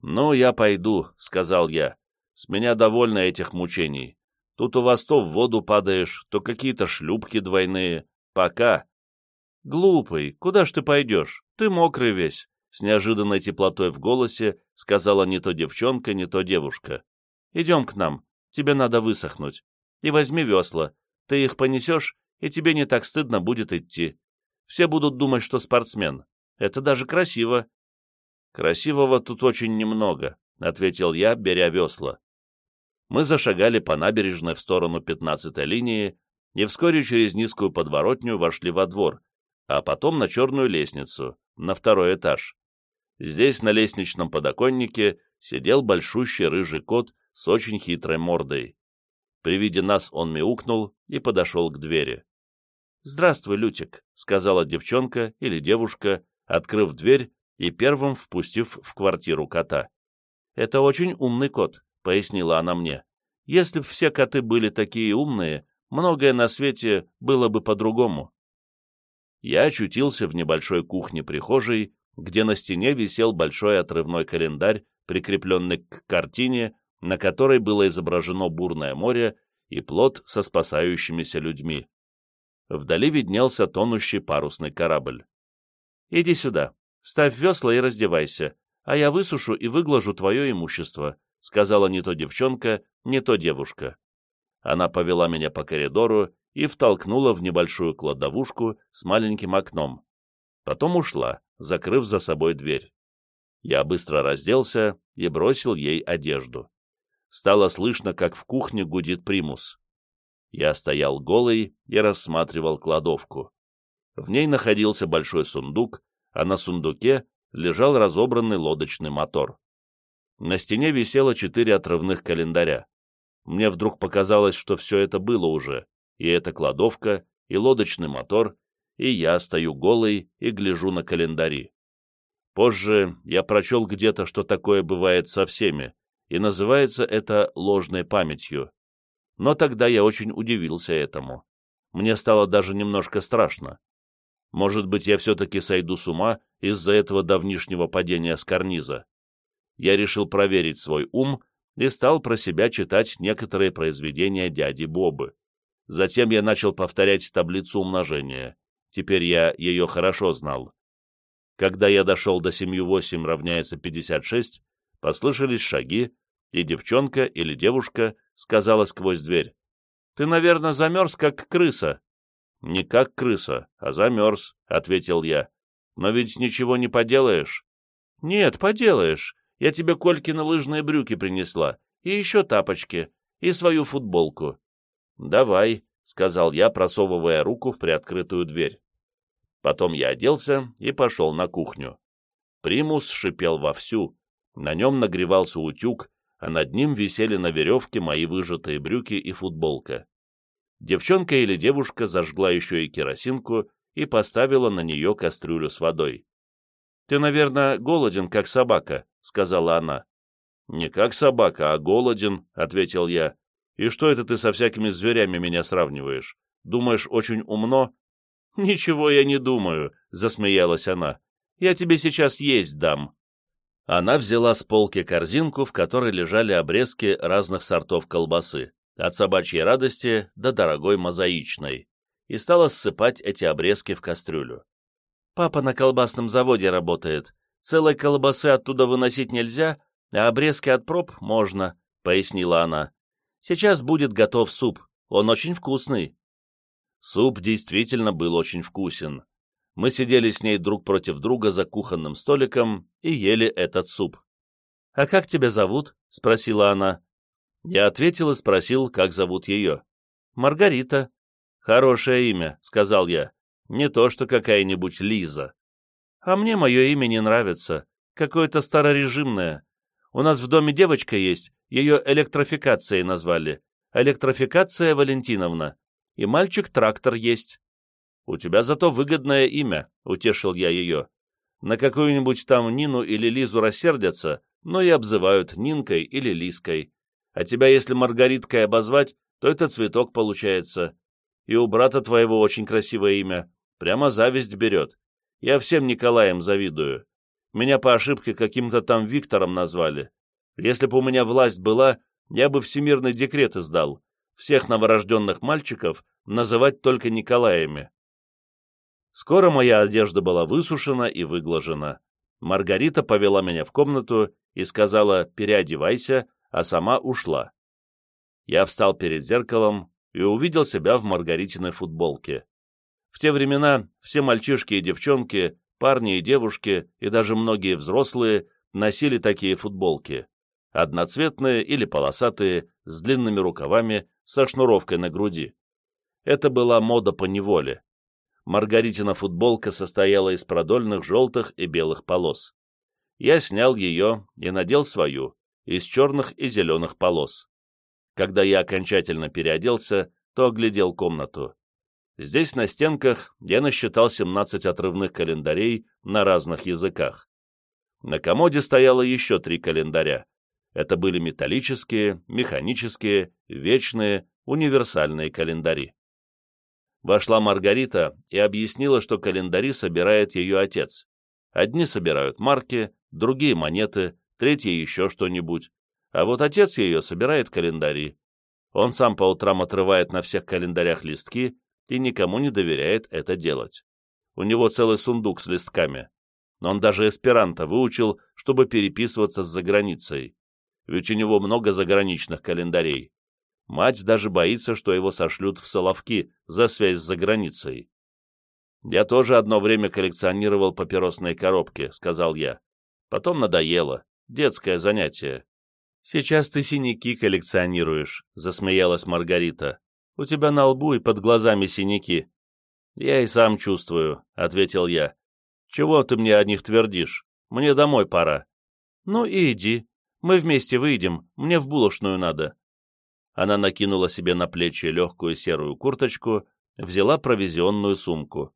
«Ну, я пойду», — сказал я. «С меня довольно этих мучений. Тут у вас то в воду падаешь, то какие-то шлюпки двойные. Пока». «Глупый, куда ж ты пойдешь? Ты мокрый весь», — с неожиданной теплотой в голосе сказала не то девчонка, не то девушка. Идем к нам, тебе надо высохнуть. И возьми весла, ты их понесешь, и тебе не так стыдно будет идти. Все будут думать, что спортсмен. Это даже красиво». «Красивого тут очень немного», — ответил я, беря весла. Мы зашагали по набережной в сторону пятнадцатой линии, и вскоре через низкую подворотню вошли во двор, а потом на черную лестницу, на второй этаж. Здесь на лестничном подоконнике сидел большущий рыжий кот с очень хитрой мордой. При виде нас он мяукнул и подошел к двери. «Здравствуй, Лютик», — сказала девчонка или девушка, открыв дверь и первым впустив в квартиру кота. «Это очень умный кот», — пояснила она мне. «Если б все коты были такие умные, многое на свете было бы по-другому». Я очутился в небольшой кухне-прихожей, где на стене висел большой отрывной календарь, прикрепленный к картине, на которой было изображено бурное море и плот со спасающимися людьми. Вдали виднелся тонущий парусный корабль. «Иди сюда, ставь весла и раздевайся, а я высушу и выглажу твое имущество», сказала не то девчонка, не то девушка. Она повела меня по коридору и втолкнула в небольшую кладовушку с маленьким окном. Потом ушла, закрыв за собой дверь. Я быстро разделся и бросил ей одежду стало слышно, как в кухне гудит примус. Я стоял голый и рассматривал кладовку. В ней находился большой сундук, а на сундуке лежал разобранный лодочный мотор. На стене висело четыре отрывных календаря. Мне вдруг показалось, что все это было уже, и эта кладовка, и лодочный мотор, и я стою голый и гляжу на календари. Позже я прочел где-то, что такое бывает со всеми, и называется это ложной памятью. Но тогда я очень удивился этому. Мне стало даже немножко страшно. Может быть, я все-таки сойду с ума из-за этого давнишнего падения с карниза. Я решил проверить свой ум и стал про себя читать некоторые произведения дяди Бобы. Затем я начал повторять таблицу умножения. Теперь я ее хорошо знал. Когда я дошел до семью восемь равняется пятьдесят шесть, послышались шаги, и девчонка или девушка сказала сквозь дверь. «Ты, наверное, замерз, как крыса». «Не как крыса, а замерз», — ответил я. «Но ведь ничего не поделаешь». «Нет, поделаешь. Я тебе Колькины лыжные брюки принесла, и еще тапочки, и свою футболку». «Давай», — сказал я, просовывая руку в приоткрытую дверь. Потом я оделся и пошел на кухню. Примус шипел вовсю, на нем нагревался утюг, а над ним висели на веревке мои выжатые брюки и футболка. Девчонка или девушка зажгла еще и керосинку и поставила на нее кастрюлю с водой. «Ты, наверное, голоден, как собака», — сказала она. «Не как собака, а голоден», — ответил я. «И что это ты со всякими зверями меня сравниваешь? Думаешь, очень умно?» «Ничего я не думаю», — засмеялась она. «Я тебе сейчас есть дам». Она взяла с полки корзинку, в которой лежали обрезки разных сортов колбасы, от собачьей радости до дорогой мозаичной, и стала ссыпать эти обрезки в кастрюлю. «Папа на колбасном заводе работает. Целой колбасы оттуда выносить нельзя, а обрезки от проб можно», — пояснила она. «Сейчас будет готов суп. Он очень вкусный». Суп действительно был очень вкусен мы сидели с ней друг против друга за кухонным столиком и ели этот суп. «А как тебя зовут?» — спросила она. Я ответил и спросил, как зовут ее. «Маргарита». «Хорошее имя», — сказал я. «Не то, что какая-нибудь Лиза». «А мне мое имя не нравится. Какое-то старорежимное. У нас в доме девочка есть, ее электрификацией назвали. Электрификация Валентиновна. И мальчик-трактор есть. «У тебя зато выгодное имя», — утешил я ее. «На какую-нибудь там Нину или Лизу рассердятся, но и обзывают Нинкой или Лиской. А тебя, если Маргариткой обозвать, то это цветок получается. И у брата твоего очень красивое имя. Прямо зависть берет. Я всем Николаем завидую. Меня по ошибке каким-то там Виктором назвали. Если бы у меня власть была, я бы всемирный декрет издал. Всех новорожденных мальчиков называть только Николаями. Скоро моя одежда была высушена и выглажена. Маргарита повела меня в комнату и сказала «переодевайся», а сама ушла. Я встал перед зеркалом и увидел себя в Маргаритиной футболке. В те времена все мальчишки и девчонки, парни и девушки, и даже многие взрослые носили такие футболки. Одноцветные или полосатые, с длинными рукавами, со шнуровкой на груди. Это была мода по неволе. Маргаритина футболка состояла из продольных желтых и белых полос. Я снял ее и надел свою, из черных и зеленых полос. Когда я окончательно переоделся, то оглядел комнату. Здесь на стенках я насчитал 17 отрывных календарей на разных языках. На комоде стояло еще три календаря. Это были металлические, механические, вечные, универсальные календари. Вошла Маргарита и объяснила, что календари собирает ее отец. Одни собирают марки, другие монеты, третьи еще что-нибудь. А вот отец ее собирает календари. Он сам по утрам отрывает на всех календарях листки и никому не доверяет это делать. У него целый сундук с листками. Он даже эсперанто выучил, чтобы переписываться с заграницей. Ведь у него много заграничных календарей. Мать даже боится, что его сошлют в Соловки за связь с заграницей. «Я тоже одно время коллекционировал папиросные коробки», — сказал я. «Потом надоело. Детское занятие». «Сейчас ты синяки коллекционируешь», — засмеялась Маргарита. «У тебя на лбу и под глазами синяки». «Я и сам чувствую», — ответил я. «Чего ты мне о них твердишь? Мне домой пора». «Ну и иди. Мы вместе выйдем. Мне в булочную надо». Она накинула себе на плечи легкую серую курточку, взяла провизионную сумку.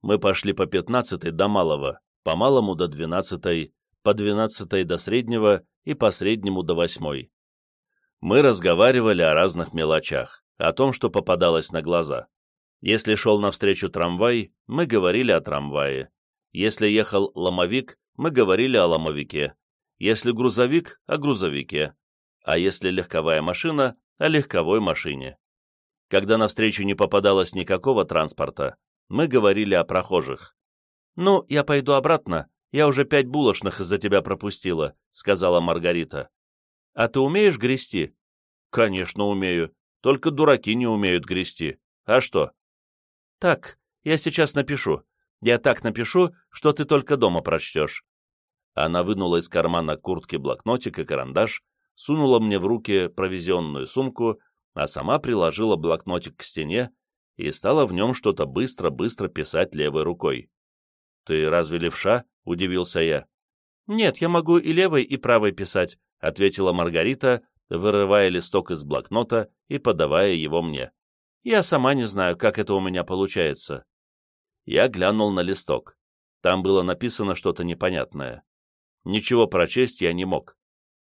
Мы пошли по пятнадцатой до малого, по малому до двенадцатой, по двенадцатой до среднего и по среднему до восьмой. Мы разговаривали о разных мелочах, о том, что попадалось на глаза. Если шел навстречу трамвай, мы говорили о трамвае. Если ехал ломовик, мы говорили о ломовике. Если грузовик — о грузовике. А если легковая машина — о легковой машине. Когда навстречу не попадалось никакого транспорта, мы говорили о прохожих. «Ну, я пойду обратно, я уже пять булочных из-за тебя пропустила», — сказала Маргарита. «А ты умеешь грести?» «Конечно умею, только дураки не умеют грести. А что?» «Так, я сейчас напишу. Я так напишу, что ты только дома прочтешь». Она вынула из кармана куртки блокнотик и карандаш, сунула мне в руки провизионную сумку, а сама приложила блокнотик к стене и стала в нем что-то быстро-быстро писать левой рукой. «Ты разве левша?» — удивился я. «Нет, я могу и левой, и правой писать», — ответила Маргарита, вырывая листок из блокнота и подавая его мне. «Я сама не знаю, как это у меня получается». Я глянул на листок. Там было написано что-то непонятное. Ничего прочесть я не мог.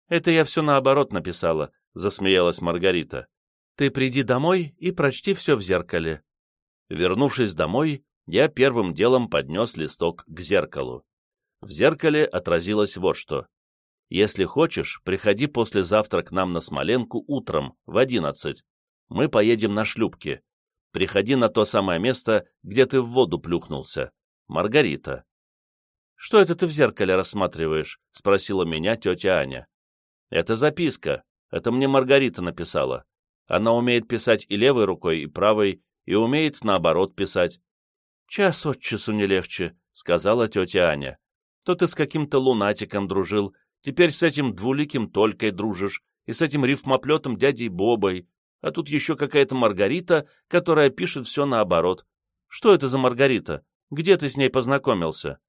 «Это я все наоборот написала», — засмеялась Маргарита. Ты приди домой и прочти все в зеркале». Вернувшись домой, я первым делом поднес листок к зеркалу. В зеркале отразилось вот что. «Если хочешь, приходи послезавтра к нам на Смоленку утром, в одиннадцать. Мы поедем на шлюпке. Приходи на то самое место, где ты в воду плюхнулся. Маргарита». «Что это ты в зеркале рассматриваешь?» — спросила меня тетя Аня. «Это записка. Это мне Маргарита написала. Она умеет писать и левой рукой, и правой, и умеет наоборот писать. «Час от часу не легче», — сказала тетя Аня. «То ты с каким-то лунатиком дружил, теперь с этим двуликим Толькой дружишь, и с этим рифмоплетом дядей Бобой, а тут еще какая-то Маргарита, которая пишет все наоборот. Что это за Маргарита? Где ты с ней познакомился?»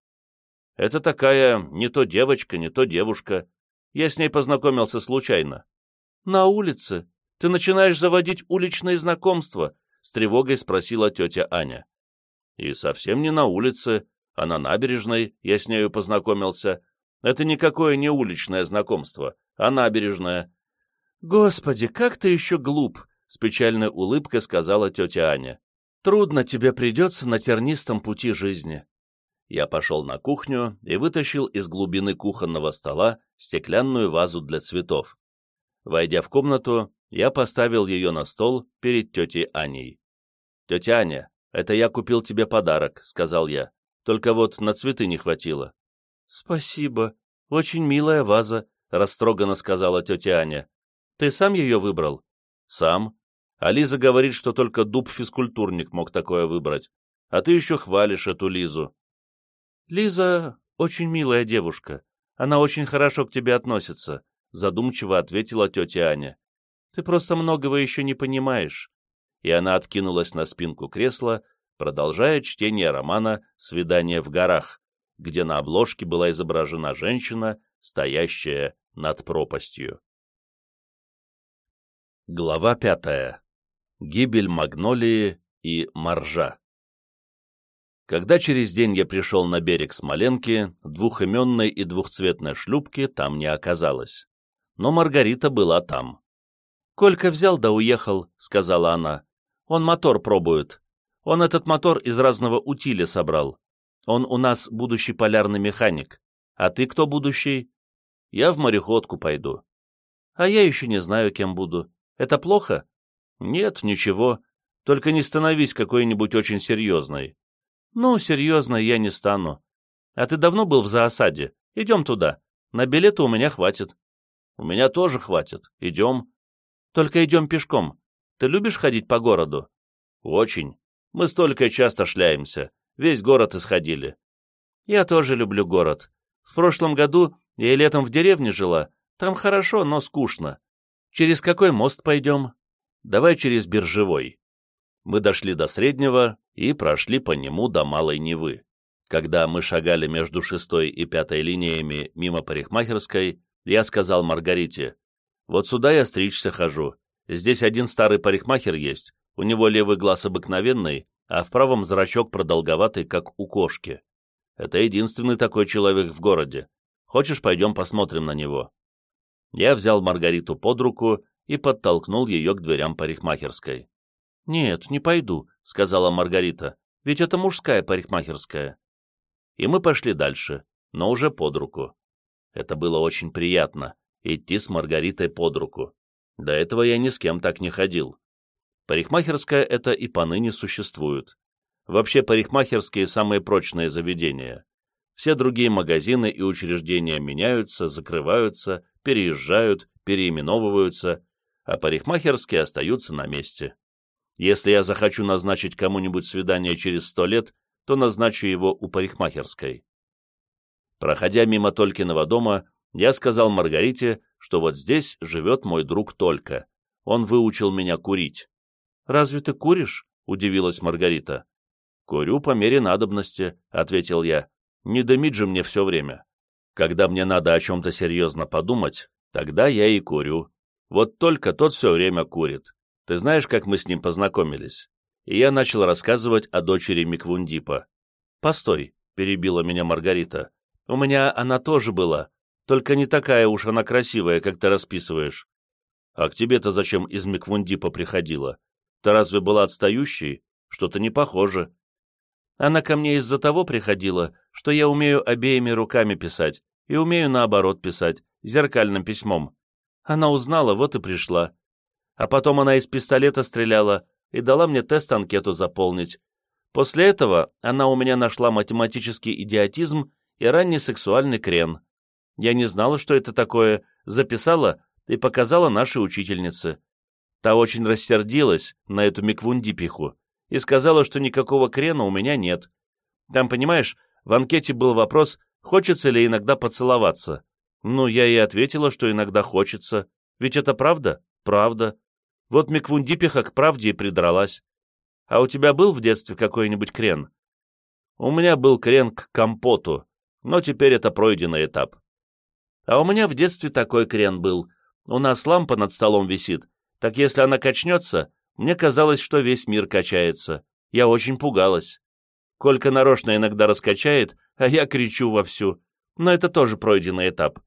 «Это такая не то девочка, не то девушка. Я с ней познакомился случайно». «На улице?» Ты начинаешь заводить уличные знакомства?» — с тревогой спросила тетя Аня. «И совсем не на улице, а на набережной я с нею познакомился. Это никакое не уличное знакомство, а набережное». «Господи, как ты еще глуп!» — с печальной улыбкой сказала тетя Аня. «Трудно тебе придется на тернистом пути жизни». Я пошел на кухню и вытащил из глубины кухонного стола стеклянную вазу для цветов. Войдя в комнату, я поставил ее на стол перед тетей Аней. «Тетя Аня, это я купил тебе подарок», — сказал я. «Только вот на цветы не хватило». «Спасибо. Очень милая ваза», — растроганно сказала тетя Аня. «Ты сам ее выбрал?» «Сам. А Лиза говорит, что только дуб-физкультурник мог такое выбрать. А ты еще хвалишь эту Лизу». «Лиза очень милая девушка. Она очень хорошо к тебе относится», — задумчиво ответила тетя Аня. Ты просто многого еще не понимаешь. и она откинулась на спинку кресла, продолжая чтение романа «Свидание в горах», где на обложке была изображена женщина, стоящая над пропастью. Глава пятая. Гибель Магнолии и Маржа. Когда через день я пришел на берег Смоленки, двухименной и двухцветной шлюпки там не оказалось. Но Маргарита была там. «Колька взял да уехал», — сказала она. «Он мотор пробует. Он этот мотор из разного утиля собрал. Он у нас будущий полярный механик. А ты кто будущий?» «Я в мореходку пойду». «А я еще не знаю, кем буду. Это плохо?» «Нет, ничего. Только не становись какой-нибудь очень серьезной. «Ну, серьезно, я не стану. А ты давно был в зоосаде? Идем туда. На билеты у меня хватит». «У меня тоже хватит. Идем». «Только идем пешком. Ты любишь ходить по городу?» «Очень. Мы столько часто шляемся. Весь город исходили». «Я тоже люблю город. В прошлом году я и летом в деревне жила. Там хорошо, но скучно. Через какой мост пойдем?» «Давай через Биржевой мы дошли до Среднего и прошли по нему до Малой Невы. Когда мы шагали между шестой и пятой линиями мимо парикмахерской, я сказал Маргарите, «Вот сюда я стричься хожу. Здесь один старый парикмахер есть, у него левый глаз обыкновенный, а в правом зрачок продолговатый, как у кошки. Это единственный такой человек в городе. Хочешь, пойдем посмотрим на него?» Я взял Маргариту под руку и подтолкнул ее к дверям парикмахерской. «Нет, не пойду», — сказала Маргарита, — «ведь это мужская парикмахерская». И мы пошли дальше, но уже под руку. Это было очень приятно, идти с Маргаритой под руку. До этого я ни с кем так не ходил. Парикмахерская это и поныне существует. Вообще парикмахерские самые прочные заведения. Все другие магазины и учреждения меняются, закрываются, переезжают, переименовываются, а парикмахерские остаются на месте. Если я захочу назначить кому-нибудь свидание через сто лет, то назначу его у парикмахерской. Проходя мимо Толькиного дома, я сказал Маргарите, что вот здесь живет мой друг Толька. Он выучил меня курить. «Разве ты куришь?» — удивилась Маргарита. «Курю по мере надобности», — ответил я. «Не дымит же мне все время. Когда мне надо о чем-то серьезно подумать, тогда я и курю. Вот только тот все время курит. Ты знаешь, как мы с ним познакомились?» И я начал рассказывать о дочери Миквундипа. «Постой», — перебила меня Маргарита. «У меня она тоже была, только не такая уж она красивая, как ты расписываешь». «А к тебе-то зачем из Миквундипа приходила? Ты разве была отстающей? Что-то не похоже». «Она ко мне из-за того приходила, что я умею обеими руками писать и умею наоборот писать, зеркальным письмом. Она узнала, вот и пришла. А потом она из пистолета стреляла и дала мне тест-анкету заполнить. После этого она у меня нашла математический идиотизм и ранний сексуальный крен. Я не знала, что это такое, записала и показала нашей учительнице. Та очень рассердилась на эту миквундипиху и сказала, что никакого крена у меня нет. Там, понимаешь, в анкете был вопрос, хочется ли иногда поцеловаться. Ну, я ей ответила, что иногда хочется. Ведь это правда? Правда. Вот Миквундипиха к правде и придралась. А у тебя был в детстве какой-нибудь крен? У меня был крен к компоту, но теперь это пройденный этап. А у меня в детстве такой крен был. У нас лампа над столом висит, так если она качнется, мне казалось, что весь мир качается. Я очень пугалась. Колька нарочно иногда раскачает, а я кричу вовсю. Но это тоже пройденный этап.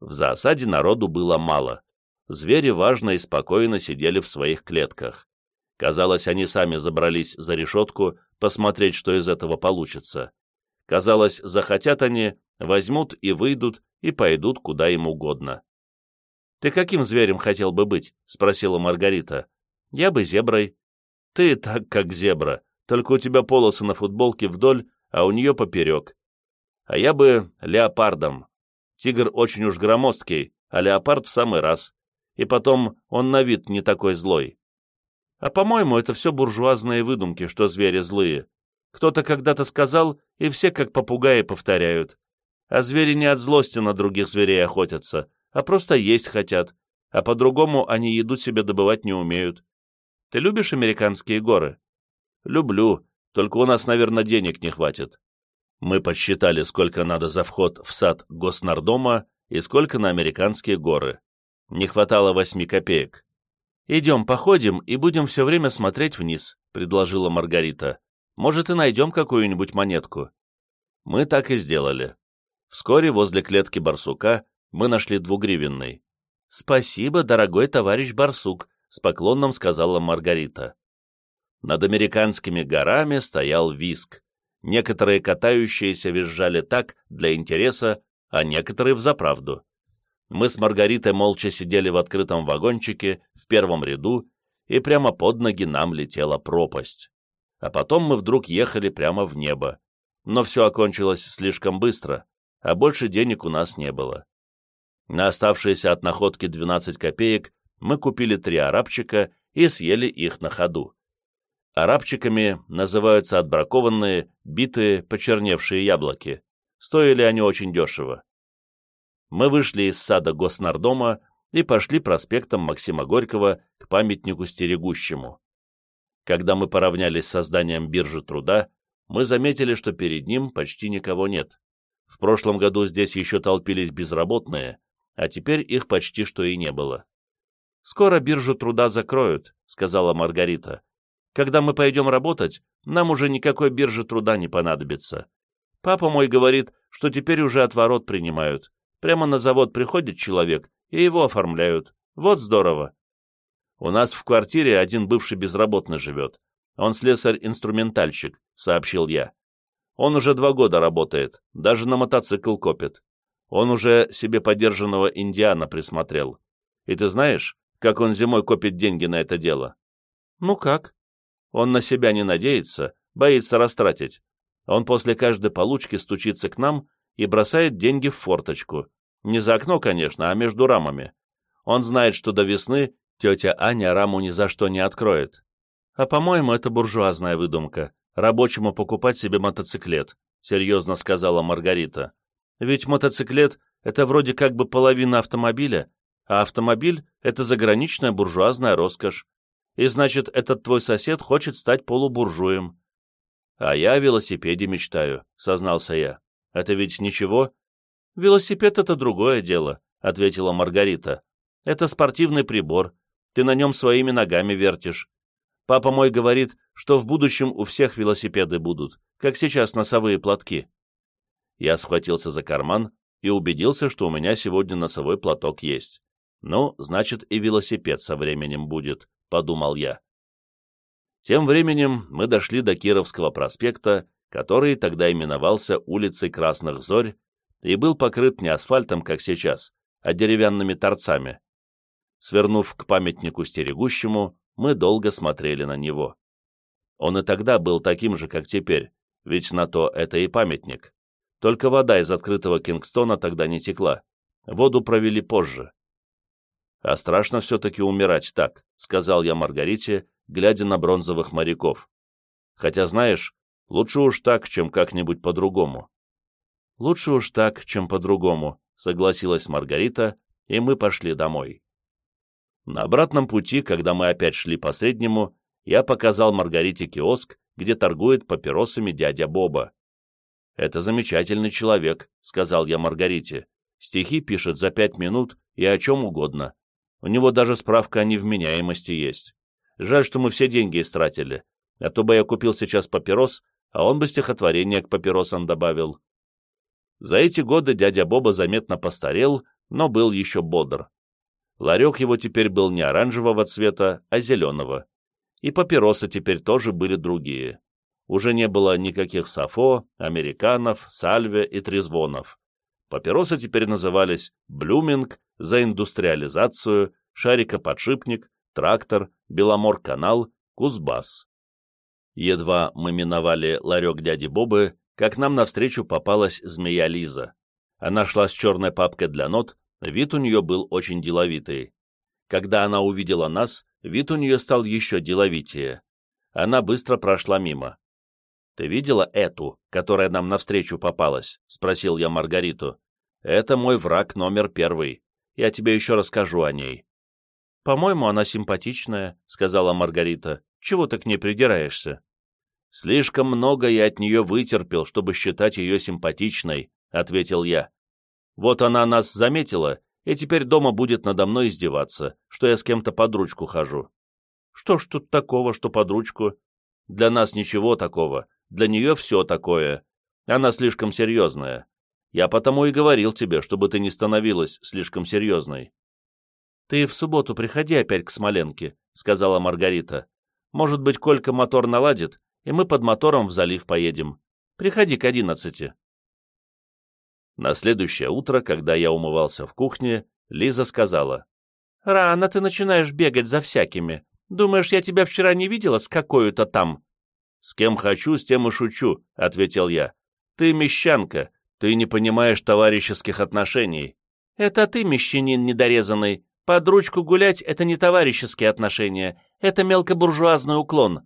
В засаде народу было мало звери важно и спокойно сидели в своих клетках. Казалось, они сами забрались за решетку посмотреть, что из этого получится. Казалось, захотят они, возьмут и выйдут, и пойдут куда им угодно. «Ты каким зверем хотел бы быть?» — спросила Маргарита. «Я бы зеброй». «Ты так, как зебра, только у тебя полосы на футболке вдоль, а у нее поперек. А я бы леопардом. Тигр очень уж громоздкий, а леопард в самый раз и потом он на вид не такой злой. А по-моему, это все буржуазные выдумки, что звери злые. Кто-то когда-то сказал, и все как попугаи повторяют. А звери не от злости на других зверей охотятся, а просто есть хотят, а по-другому они еду себе добывать не умеют. Ты любишь американские горы?» «Люблю, только у нас, наверное, денег не хватит». Мы подсчитали, сколько надо за вход в сад Госнардома и сколько на американские горы. Не хватало восьми копеек. «Идем походим и будем все время смотреть вниз», — предложила Маргарита. «Может, и найдем какую-нибудь монетку». Мы так и сделали. Вскоре возле клетки барсука мы нашли двугривенный. «Спасибо, дорогой товарищ барсук», — с поклоном сказала Маргарита. Над американскими горами стоял виск. Некоторые катающиеся визжали так, для интереса, а некоторые взаправду. Мы с Маргаритой молча сидели в открытом вагончике, в первом ряду, и прямо под ноги нам летела пропасть. А потом мы вдруг ехали прямо в небо. Но все окончилось слишком быстро, а больше денег у нас не было. На оставшиеся от находки 12 копеек мы купили три арабчика и съели их на ходу. Арабчиками называются отбракованные, битые, почерневшие яблоки. Стоили они очень дешево мы вышли из сада Госнардома и пошли проспектом Максима Горького к памятнику стерегущему. Когда мы поравнялись с созданием биржи труда, мы заметили, что перед ним почти никого нет. В прошлом году здесь еще толпились безработные, а теперь их почти что и не было. «Скоро биржу труда закроют», — сказала Маргарита. «Когда мы пойдем работать, нам уже никакой биржи труда не понадобится. Папа мой говорит, что теперь уже отворот принимают. Прямо на завод приходит человек, и его оформляют. Вот здорово. У нас в квартире один бывший безработный живет. Он слесарь-инструментальщик, сообщил я. Он уже два года работает, даже на мотоцикл копит. Он уже себе подержанного индиана присмотрел. И ты знаешь, как он зимой копит деньги на это дело? Ну как? Он на себя не надеется, боится растратить. Он после каждой получки стучится к нам и бросает деньги в форточку. Не за окно, конечно, а между рамами. Он знает, что до весны тетя Аня раму ни за что не откроет. А, по-моему, это буржуазная выдумка. Рабочему покупать себе мотоциклет, серьезно сказала Маргарита. Ведь мотоциклет — это вроде как бы половина автомобиля, а автомобиль — это заграничная буржуазная роскошь. И значит, этот твой сосед хочет стать полубуржуем. А я о велосипеде мечтаю, сознался я. Это ведь ничего? Велосипед — это другое дело, ответила Маргарита. Это спортивный прибор. Ты на нем своими ногами вертишь. Папа мой говорит, что в будущем у всех велосипеды будут, как сейчас носовые платки. Я схватился за карман и убедился, что у меня сегодня носовой платок есть. Ну, значит, и велосипед со временем будет, подумал я. Тем временем мы дошли до Кировского проспекта который тогда именовался улицей Красных Зорь и был покрыт не асфальтом, как сейчас, а деревянными торцами. Свернув к памятнику стерегущему, мы долго смотрели на него. Он и тогда был таким же, как теперь, ведь на то это и памятник. Только вода из открытого Кингстона тогда не текла. Воду провели позже. «А страшно все-таки умирать так», — сказал я Маргарите, глядя на бронзовых моряков. «Хотя, знаешь, Лучше уж так, чем как-нибудь по-другому. Лучше уж так, чем по-другому, согласилась Маргарита, и мы пошли домой. На обратном пути, когда мы опять шли по среднему, я показал Маргарите киоск, где торгует папиросами дядя Боба. «Это замечательный человек», — сказал я Маргарите. «Стихи пишет за пять минут и о чем угодно. У него даже справка о невменяемости есть. Жаль, что мы все деньги истратили, а то бы я купил сейчас папирос, а он бы стихотворение к папиросам добавил. За эти годы дядя Боба заметно постарел, но был еще бодр. Ларек его теперь был не оранжевого цвета, а зеленого. И папиросы теперь тоже были другие. Уже не было никаких Сафо, Американов, Сальве и Трезвонов. Папиросы теперь назывались Блюминг за индустриализацию, Шарикоподшипник, Трактор, Беломор-канал, Кузбасс. Едва мы миновали ларек дяди Бобы, как нам навстречу попалась змея Лиза. Она шла с черной папкой для нот, вид у нее был очень деловитый. Когда она увидела нас, вид у нее стал еще деловитее. Она быстро прошла мимо. «Ты видела эту, которая нам навстречу попалась?» — спросил я Маргариту. «Это мой враг номер первый. Я тебе еще расскажу о ней». «По-моему, она симпатичная», — сказала Маргарита. «Чего ты к ней придираешься?» «Слишком много я от нее вытерпел, чтобы считать ее симпатичной», — ответил я. «Вот она нас заметила, и теперь дома будет надо мной издеваться, что я с кем-то под ручку хожу». «Что ж тут такого, что под ручку?» «Для нас ничего такого, для нее все такое. Она слишком серьезная. Я потому и говорил тебе, чтобы ты не становилась слишком серьезной». «Ты в субботу приходи опять к Смоленке», — сказала Маргарита. «Может быть, Колька мотор наладит, и мы под мотором в залив поедем. Приходи к одиннадцати». На следующее утро, когда я умывался в кухне, Лиза сказала. «Рано ты начинаешь бегать за всякими. Думаешь, я тебя вчера не видела с какой-то там?» «С кем хочу, с тем и шучу», — ответил я. «Ты мещанка, ты не понимаешь товарищеских отношений». «Это ты, мещанин недорезанный, под ручку гулять — это не товарищеские отношения, это мелкобуржуазный уклон.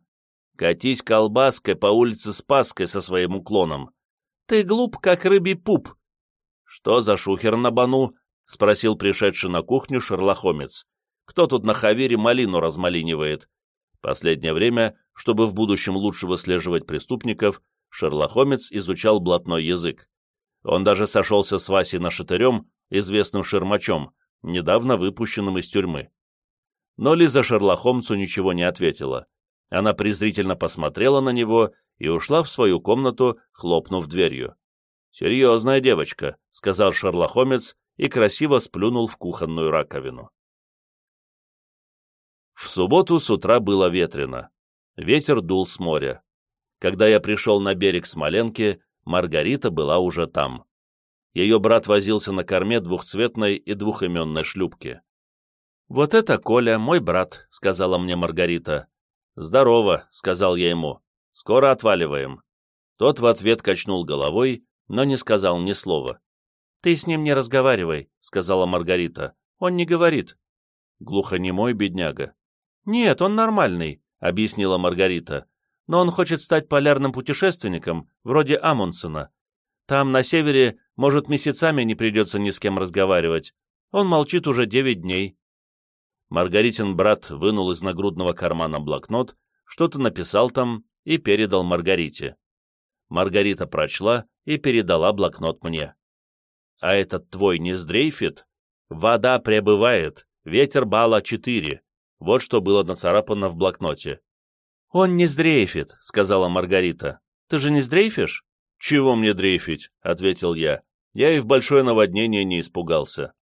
Катись колбаской по улице Спасской со своим уклоном. Ты глуп, как рыбий пуп. Что за шухер на бану? — спросил пришедший на кухню шерлохомец. Кто тут на хавере малину размалинивает? Последнее время, чтобы в будущем лучше выслеживать преступников, шерлохомец изучал блатной язык. Он даже сошелся с Васей Нашатырем, известным шермачом, недавно выпущенным из тюрьмы. Но Лиза Шерлохомцу ничего не ответила. Она презрительно посмотрела на него и ушла в свою комнату, хлопнув дверью. «Серьезная девочка», — сказал Шерлохомец и красиво сплюнул в кухонную раковину. В субботу с утра было ветрено. Ветер дул с моря. Когда я пришел на берег Смоленки, Маргарита была уже там ее брат возился на корме двухцветной и двухименной шлюпки. «Вот это Коля, мой брат», — сказала мне Маргарита. «Здорово», — сказал я ему. «Скоро отваливаем». Тот в ответ качнул головой, но не сказал ни слова. «Ты с ним не разговаривай», — сказала Маргарита. «Он не говорит». «Глухонемой бедняга». «Нет, он нормальный», — объяснила Маргарита. «Но он хочет стать полярным путешественником, вроде Амундсена, там, на севере, может, месяцами не придется ни с кем разговаривать. Он молчит уже девять дней. Маргаритин брат вынул из нагрудного кармана блокнот, что-то написал там и передал Маргарите. Маргарита прочла и передала блокнот мне. «А этот твой не сдрейфит? Вода пребывает, ветер бала четыре». Вот что было нацарапано в блокноте. «Он не сдрейфит», — сказала Маргарита. «Ты же не сдрейфишь?» «Чего мне дрейфить?» — ответил я. Я и в большое наводнение не испугался.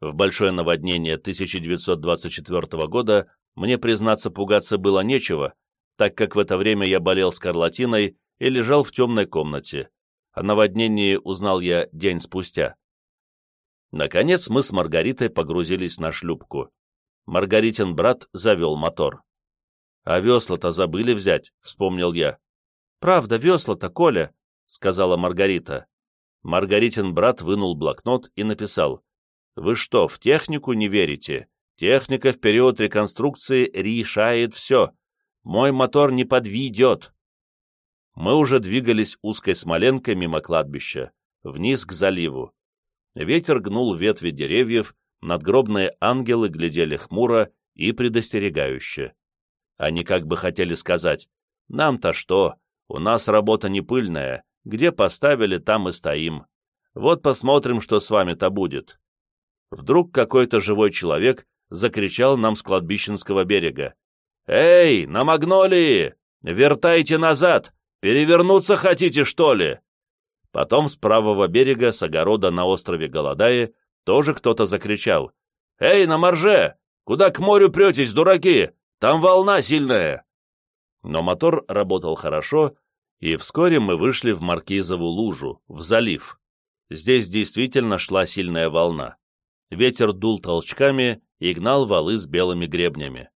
В большое наводнение 1924 года мне, признаться, пугаться было нечего, так как в это время я болел скарлатиной и лежал в темной комнате. О наводнении узнал я день спустя. Наконец мы с Маргаритой погрузились на шлюпку. Маргаритин брат завел мотор. «А весла-то забыли взять», — вспомнил я. «Правда, весла-то, Коля», — сказала Маргарита. Маргаритин брат вынул блокнот и написал. «Вы что, в технику не верите? Техника в период реконструкции решает все. Мой мотор не подведет». Мы уже двигались узкой смоленкой мимо кладбища, вниз к заливу. Ветер гнул ветви деревьев, надгробные ангелы глядели хмуро и предостерегающе. Они как бы хотели сказать, «Нам-то что? У нас работа не пыльная, где поставили, там и стоим. Вот посмотрим, что с вами-то будет. Вдруг какой-то живой человек закричал нам с кладбищенского берега. «Эй, на магнолии! Вертайте назад! Перевернуться хотите, что ли?» Потом с правого берега, с огорода на острове Голодае, тоже кто-то закричал. «Эй, на морже! Куда к морю претесь, дураки? Там волна сильная!» Но мотор работал хорошо, и вскоре мы вышли в Маркизову лужу, в залив. Здесь действительно шла сильная волна. Ветер дул толчками и гнал валы с белыми гребнями.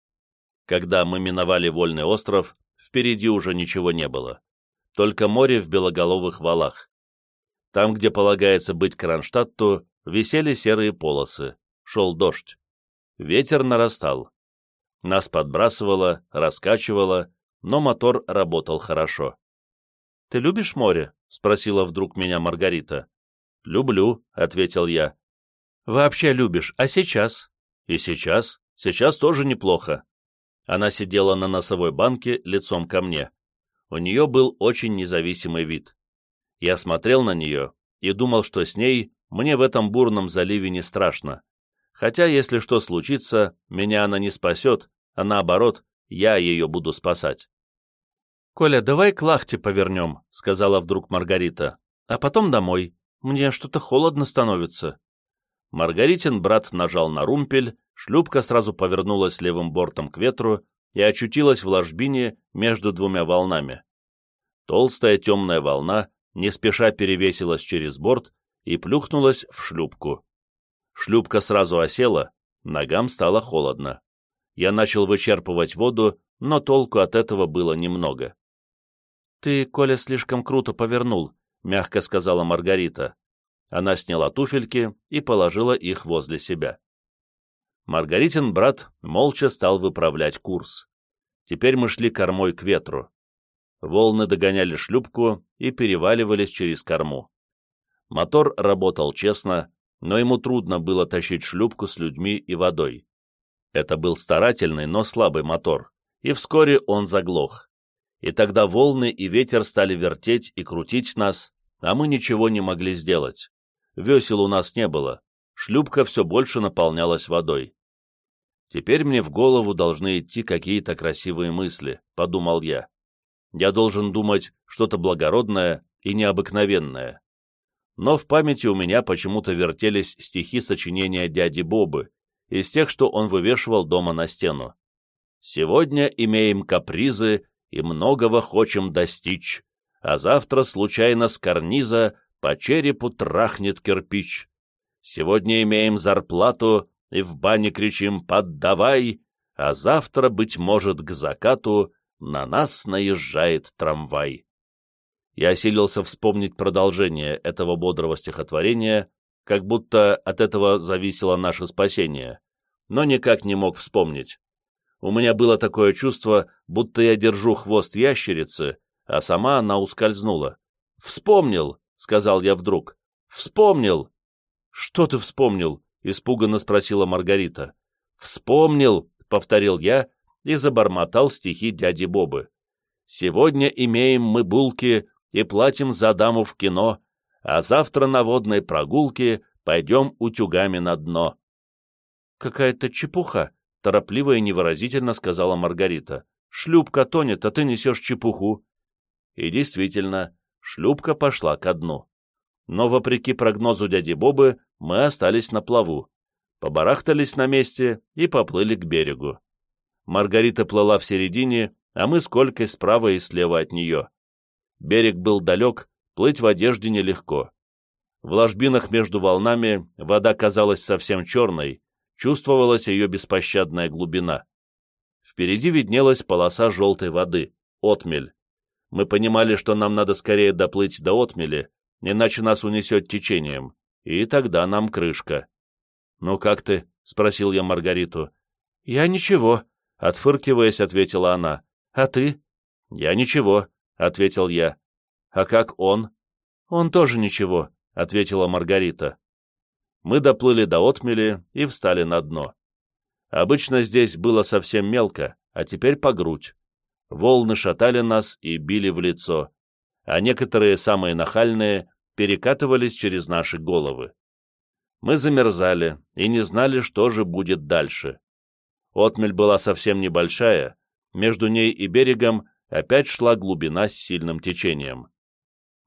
Когда мы миновали Вольный остров, впереди уже ничего не было. Только море в белоголовых валах. Там, где полагается быть Кронштадту, висели серые полосы. Шел дождь. Ветер нарастал. Нас подбрасывало, раскачивало, но мотор работал хорошо. «Ты любишь море?» — спросила вдруг меня Маргарита. «Люблю», — ответил я. «Вообще любишь, а сейчас?» «И сейчас?» Сейчас тоже неплохо. Она сидела на носовой банке лицом ко мне. У нее был очень независимый вид. Я смотрел на нее и думал, что с ней мне в этом бурном заливе не страшно. Хотя, если что случится, меня она не спасет, а наоборот, я ее буду спасать. «Коля, давай к лахте повернем», — сказала вдруг Маргарита. «А потом домой. Мне что-то холодно становится». Маргаритин брат нажал на румпель, шлюпка сразу повернулась левым бортом к ветру и очутилась в ложбине между двумя волнами. Толстая темная волна не спеша перевесилась через борт и плюхнулась в шлюпку. Шлюпка сразу осела, ногам стало холодно. Я начал вычерпывать воду, но толку от этого было немного. «Ты, Коля, слишком круто повернул», — мягко сказала Маргарита. Она сняла туфельки и положила их возле себя. Маргаритин брат молча стал выправлять курс. Теперь мы шли кормой к ветру. Волны догоняли шлюпку и переваливались через корму. Мотор работал честно, но ему трудно было тащить шлюпку с людьми и водой. Это был старательный, но слабый мотор, и вскоре он заглох. И тогда волны и ветер стали вертеть и крутить нас, а мы ничего не могли сделать. Весел у нас не было, шлюпка все больше наполнялась водой. Теперь мне в голову должны идти какие-то красивые мысли, подумал я. Я должен думать что-то благородное и необыкновенное. Но в памяти у меня почему-то вертелись стихи сочинения дяди Бобы, из тех, что он вывешивал дома на стену. «Сегодня имеем капризы и многого хочем достичь, а завтра случайно с карниза по черепу трахнет кирпич. Сегодня имеем зарплату и в бане кричим «поддавай», а завтра, быть может, к закату на нас наезжает трамвай. Я осилился вспомнить продолжение этого бодрого стихотворения, как будто от этого зависело наше спасение, но никак не мог вспомнить. У меня было такое чувство, будто я держу хвост ящерицы, а сама она ускользнула. «Вспомнил!» — сказал я вдруг. «Вспомнил!» «Что ты вспомнил?» — испуганно спросила Маргарита. «Вспомнил!» — повторил я и забормотал стихи дяди Бобы. «Сегодня имеем мы булки и платим за даму в кино, а завтра на водной прогулке пойдем утюгами на дно». «Какая-то чепуха», — торопливо и невыразительно сказала Маргарита. «Шлюпка тонет, а ты несешь чепуху». И действительно, шлюпка пошла ко дну. Но, вопреки прогнозу дяди Бобы, мы остались на плаву, побарахтались на месте и поплыли к берегу. Маргарита плыла в середине, а мы с справа и слева от нее. Берег был далек, плыть в одежде нелегко. В ложбинах между волнами вода казалась совсем черной, чувствовалась ее беспощадная глубина. Впереди виднелась полоса желтой воды, отмель. Мы понимали, что нам надо скорее доплыть до отмели, иначе нас унесет течением, и тогда нам крышка. «Ну как ты?» — спросил я Маргариту. «Я ничего», Отфыркиваясь, ответила она. «А ты?» «Я ничего», — ответил я. «А как он?» «Он тоже ничего», — ответила Маргарита. Мы доплыли до отмели и встали на дно. Обычно здесь было совсем мелко, а теперь по грудь. Волны шатали нас и били в лицо, а некоторые, самые нахальные, перекатывались через наши головы. Мы замерзали и не знали, что же будет дальше. Отмель была совсем небольшая, между ней и берегом опять шла глубина с сильным течением.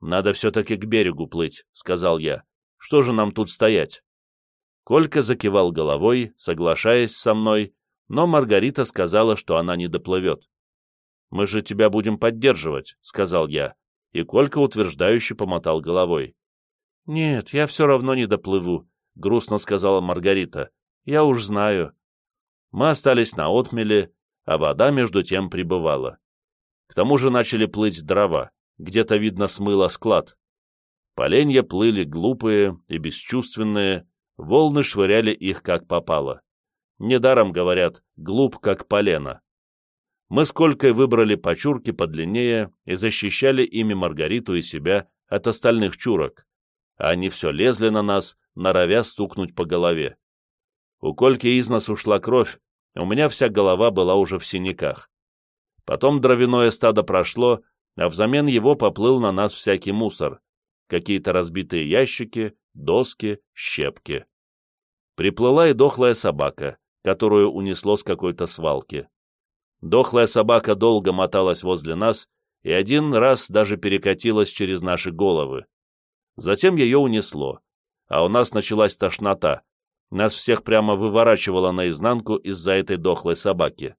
«Надо все-таки к берегу плыть», — сказал я. «Что же нам тут стоять?» Колька закивал головой, соглашаясь со мной, но Маргарита сказала, что она не доплывет. «Мы же тебя будем поддерживать», — сказал я, и Колька утверждающе помотал головой. «Нет, я все равно не доплыву», — грустно сказала Маргарита. «Я уж знаю. Мы остались на отмеле, а вода между тем прибывала. К тому же начали плыть дрова, где-то, видно, смыло склад. Поленья плыли глупые и бесчувственные, волны швыряли их как попало. Недаром говорят «глуп, как полено». Мы с Колькой выбрали почурки подлиннее и защищали ими Маргариту и себя от остальных чурок. Они все лезли на нас, норовя стукнуть по голове. У Кольки из нас ушла кровь, у меня вся голова была уже в синяках. Потом дровяное стадо прошло, а взамен его поплыл на нас всякий мусор, какие-то разбитые ящики, доски, щепки. Приплыла и дохлая собака, которую унесло с какой-то свалки. Дохлая собака долго моталась возле нас и один раз даже перекатилась через наши головы. Затем ее унесло, а у нас началась тошнота. Нас всех прямо выворачивало наизнанку из-за этой дохлой собаки.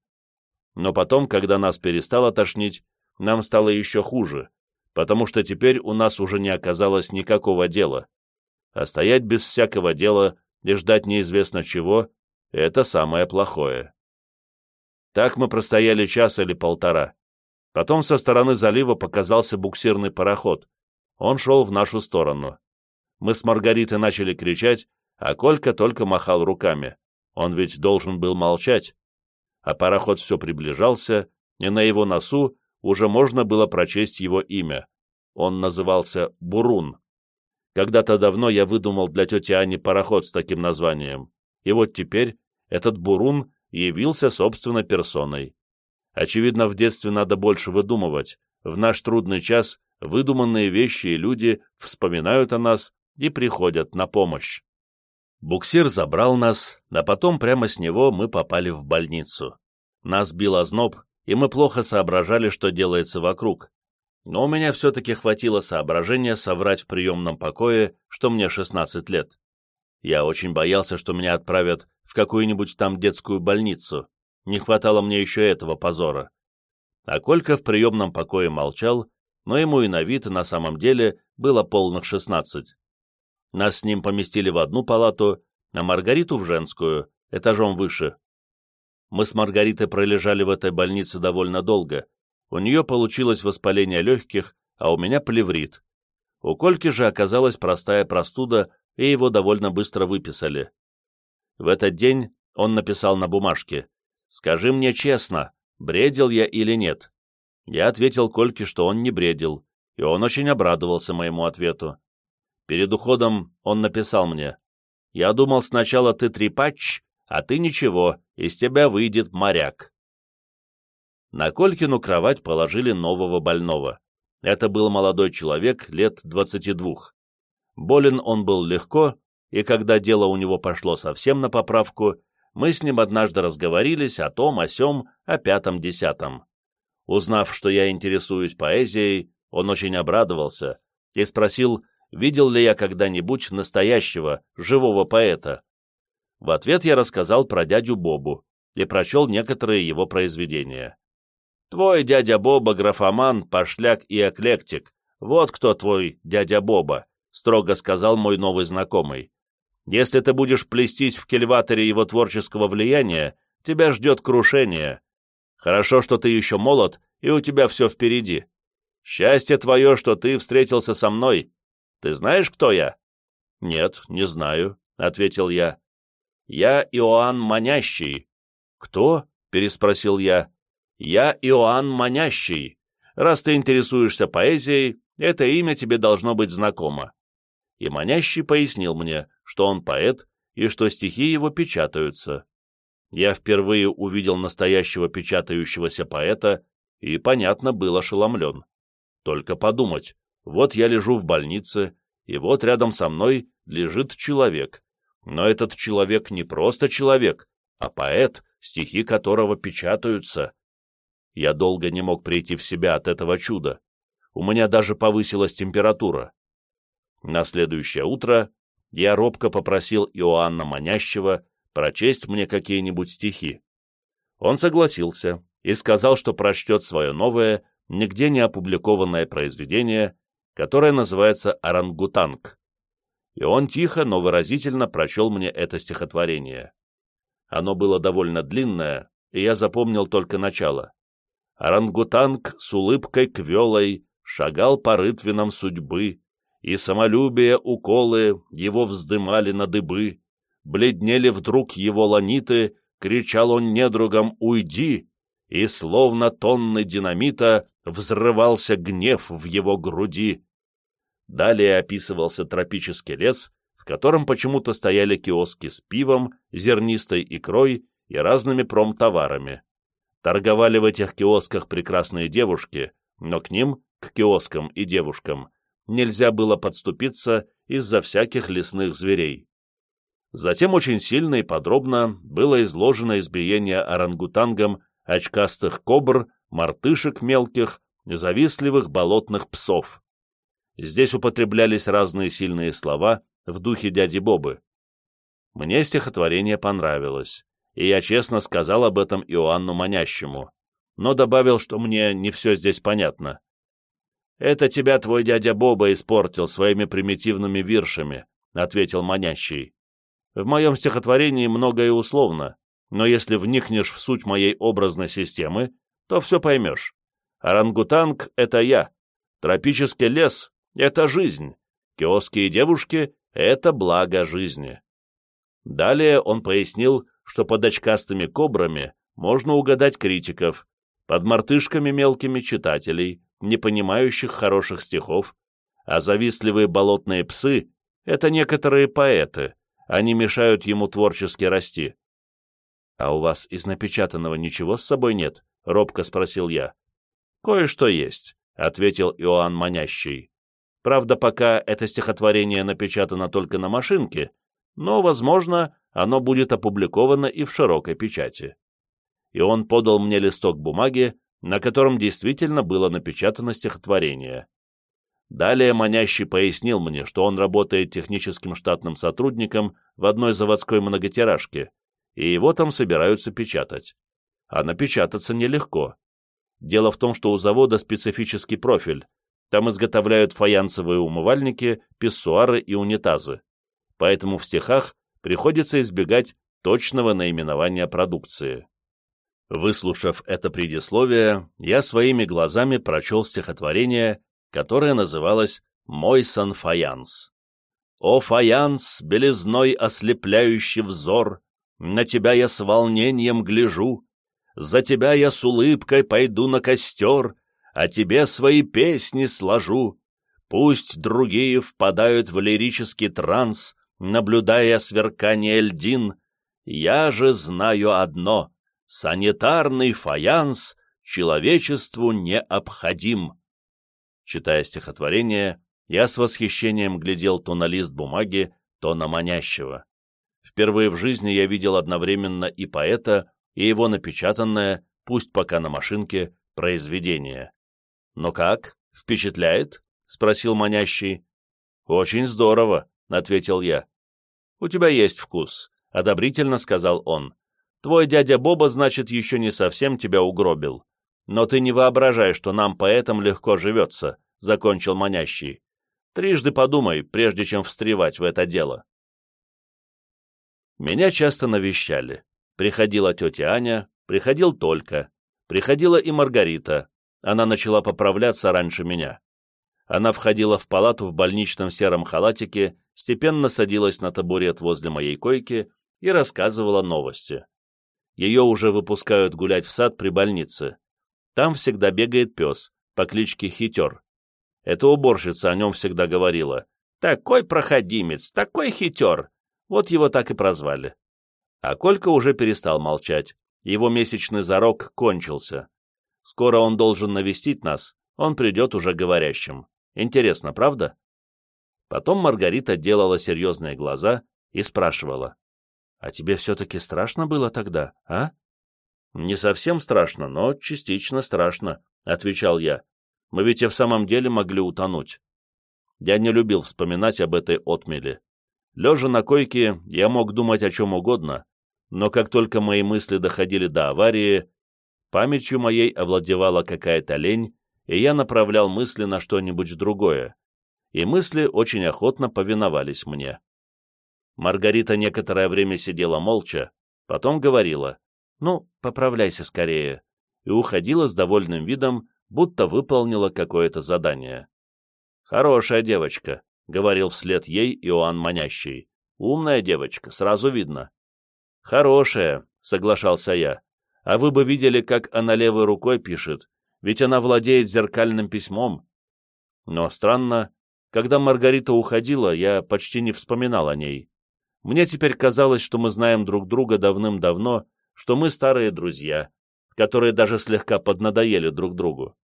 Но потом, когда нас перестало тошнить, нам стало еще хуже, потому что теперь у нас уже не оказалось никакого дела. А стоять без всякого дела и ждать неизвестно чего — это самое плохое. Так мы простояли час или полтора. Потом со стороны залива показался буксирный пароход. Он шел в нашу сторону. Мы с Маргаритой начали кричать, а Колька только махал руками. Он ведь должен был молчать. А пароход все приближался, и на его носу уже можно было прочесть его имя. Он назывался Бурун. Когда-то давно я выдумал для тети Ани пароход с таким названием. И вот теперь этот Бурун явился собственной персоной. Очевидно, в детстве надо больше выдумывать. В наш трудный час выдуманные вещи и люди вспоминают о нас и приходят на помощь. Буксир забрал нас, а потом прямо с него мы попали в больницу. Нас бил озноб, и мы плохо соображали, что делается вокруг. Но у меня все-таки хватило соображения соврать в приемном покое, что мне 16 лет. Я очень боялся, что меня отправят в какую-нибудь там детскую больницу. Не хватало мне еще этого позора. А Колька в приемном покое молчал, но ему и на вид на самом деле было полных шестнадцать. Нас с ним поместили в одну палату, а Маргариту в женскую, этажом выше. Мы с Маргаритой пролежали в этой больнице довольно долго. У нее получилось воспаление легких, а у меня плеврит. У Кольки же оказалась простая простуда, и его довольно быстро выписали. В этот день он написал на бумажке «Скажи мне честно, бредил я или нет?» Я ответил Кольке, что он не бредил, и он очень обрадовался моему ответу. Перед уходом он написал мне «Я думал сначала ты трепач, а ты ничего, из тебя выйдет моряк». На Колькину кровать положили нового больного. Это был молодой человек лет двадцати двух. Болен он был легко, и когда дело у него пошло совсем на поправку, мы с ним однажды разговорились о том, о сём, о пятом-десятом. Узнав, что я интересуюсь поэзией, он очень обрадовался и спросил, видел ли я когда-нибудь настоящего, живого поэта. В ответ я рассказал про дядю Бобу и прочел некоторые его произведения. «Твой дядя Боба — графоман, пошляк и эклектик. Вот кто твой дядя Боба», — строго сказал мой новый знакомый. Если ты будешь плестись в кельваторе его творческого влияния, тебя ждет крушение. Хорошо, что ты еще молод, и у тебя все впереди. Счастье твое, что ты встретился со мной. Ты знаешь, кто я?» «Нет, не знаю», — ответил я. «Я Иоанн Манящий». «Кто?» — переспросил я. «Я Иоанн Манящий. Раз ты интересуешься поэзией, это имя тебе должно быть знакомо и манящий пояснил мне, что он поэт и что стихи его печатаются. Я впервые увидел настоящего печатающегося поэта и, понятно, был ошеломлен. Только подумать, вот я лежу в больнице, и вот рядом со мной лежит человек. Но этот человек не просто человек, а поэт, стихи которого печатаются. Я долго не мог прийти в себя от этого чуда. У меня даже повысилась температура. На следующее утро я робко попросил Иоанна Манящего прочесть мне какие-нибудь стихи. Он согласился и сказал, что прочтет свое новое, нигде не опубликованное произведение, которое называется «Орангутанг». И он тихо, но выразительно прочел мне это стихотворение. Оно было довольно длинное, и я запомнил только начало. Орангутанг с улыбкой квелой шагал по рытвинам судьбы, и самолюбие уколы его вздымали на дыбы, бледнели вдруг его ланиты, кричал он недругам «Уйди!» и словно тонны динамита взрывался гнев в его груди. Далее описывался тропический лес, в котором почему-то стояли киоски с пивом, зернистой икрой и разными промтоварами. Торговали в этих киосках прекрасные девушки, но к ним, к киоскам и девушкам, нельзя было подступиться из-за всяких лесных зверей. Затем очень сильно и подробно было изложено избиение орангутангом очкастых кобр, мартышек мелких, завистливых болотных псов. Здесь употреблялись разные сильные слова в духе дяди Бобы. Мне стихотворение понравилось, и я честно сказал об этом Иоанну Манящему, но добавил, что мне не все здесь понятно. «Это тебя твой дядя Боба испортил своими примитивными виршами», — ответил Манящий. «В моем стихотворении многое условно, но если вникнешь в суть моей образной системы, то все поймешь. Орангутанг — это я, тропический лес — это жизнь, киоски и девушки — это благо жизни». Далее он пояснил, что под очкастыми кобрами можно угадать критиков, под мартышками мелкими читателей, не понимающих хороших стихов, а завистливые болотные псы — это некоторые поэты, они мешают ему творчески расти. «А у вас из напечатанного ничего с собой нет?» — робко спросил я. «Кое-что есть», — ответил Иоанн Манящий. «Правда, пока это стихотворение напечатано только на машинке, но, возможно, оно будет опубликовано и в широкой печати». И он подал мне листок бумаги, на котором действительно было напечатано стихотворение. Далее Манящий пояснил мне, что он работает техническим штатным сотрудником в одной заводской многотиражке, и его там собираются печатать. А напечататься нелегко. Дело в том, что у завода специфический профиль. Там изготовляют фаянсовые умывальники, писсуары и унитазы. Поэтому в стихах приходится избегать точного наименования продукции. Выслушав это предисловие, я своими глазами прочел стихотворение, которое называлось «Мой сан-фаянс». «О, фаянс, белизной ослепляющий взор, на тебя я с волнением гляжу, за тебя я с улыбкой пойду на костер, а тебе свои песни сложу. Пусть другие впадают в лирический транс, наблюдая сверкание льдин, я же знаю одно — Санитарный фаянс человечеству необходим. Читая стихотворение, я с восхищением глядел то на лист бумаги, то на манящего. Впервые в жизни я видел одновременно и поэта, и его напечатанное, пусть пока на машинке, произведение. «Но как? Впечатляет?» — спросил манящий. «Очень здорово», — ответил я. «У тебя есть вкус», — одобрительно сказал он. Твой дядя Боба, значит, еще не совсем тебя угробил. Но ты не воображай, что нам поэтам легко живется, — закончил манящий. Трижды подумай, прежде чем встревать в это дело. Меня часто навещали. Приходила тетя Аня, приходил Только, приходила и Маргарита. Она начала поправляться раньше меня. Она входила в палату в больничном сером халатике, степенно садилась на табурет возле моей койки и рассказывала новости ее уже выпускают гулять в сад при больнице. Там всегда бегает пес по кличке Хитер. Эта уборщица о нем всегда говорила. «Такой проходимец, такой хитер!» Вот его так и прозвали. А Колька уже перестал молчать. Его месячный зарок кончился. Скоро он должен навестить нас, он придет уже говорящим. Интересно, правда? Потом Маргарита делала серьезные глаза и спрашивала. А тебе все-таки страшно было тогда, а? Не совсем страшно, но частично страшно, отвечал я. Мы ведь и в самом деле могли утонуть. Я не любил вспоминать об этой отмели. Лежа на койке, я мог думать о чем угодно, но как только мои мысли доходили до аварии, памятью моей овладевала какая-то лень, и я направлял мысли на что-нибудь другое, и мысли очень охотно повиновались мне. Маргарита некоторое время сидела молча, потом говорила «Ну, поправляйся скорее», и уходила с довольным видом, будто выполнила какое-то задание. «Хорошая девочка», — говорил вслед ей Иоанн Манящий. «Умная девочка, сразу видно». «Хорошая», — соглашался я. «А вы бы видели, как она левой рукой пишет, ведь она владеет зеркальным письмом». Но странно, когда Маргарита уходила, я почти не вспоминал о ней. Мне теперь казалось, что мы знаем друг друга давным-давно, что мы старые друзья, которые даже слегка поднадоели друг другу.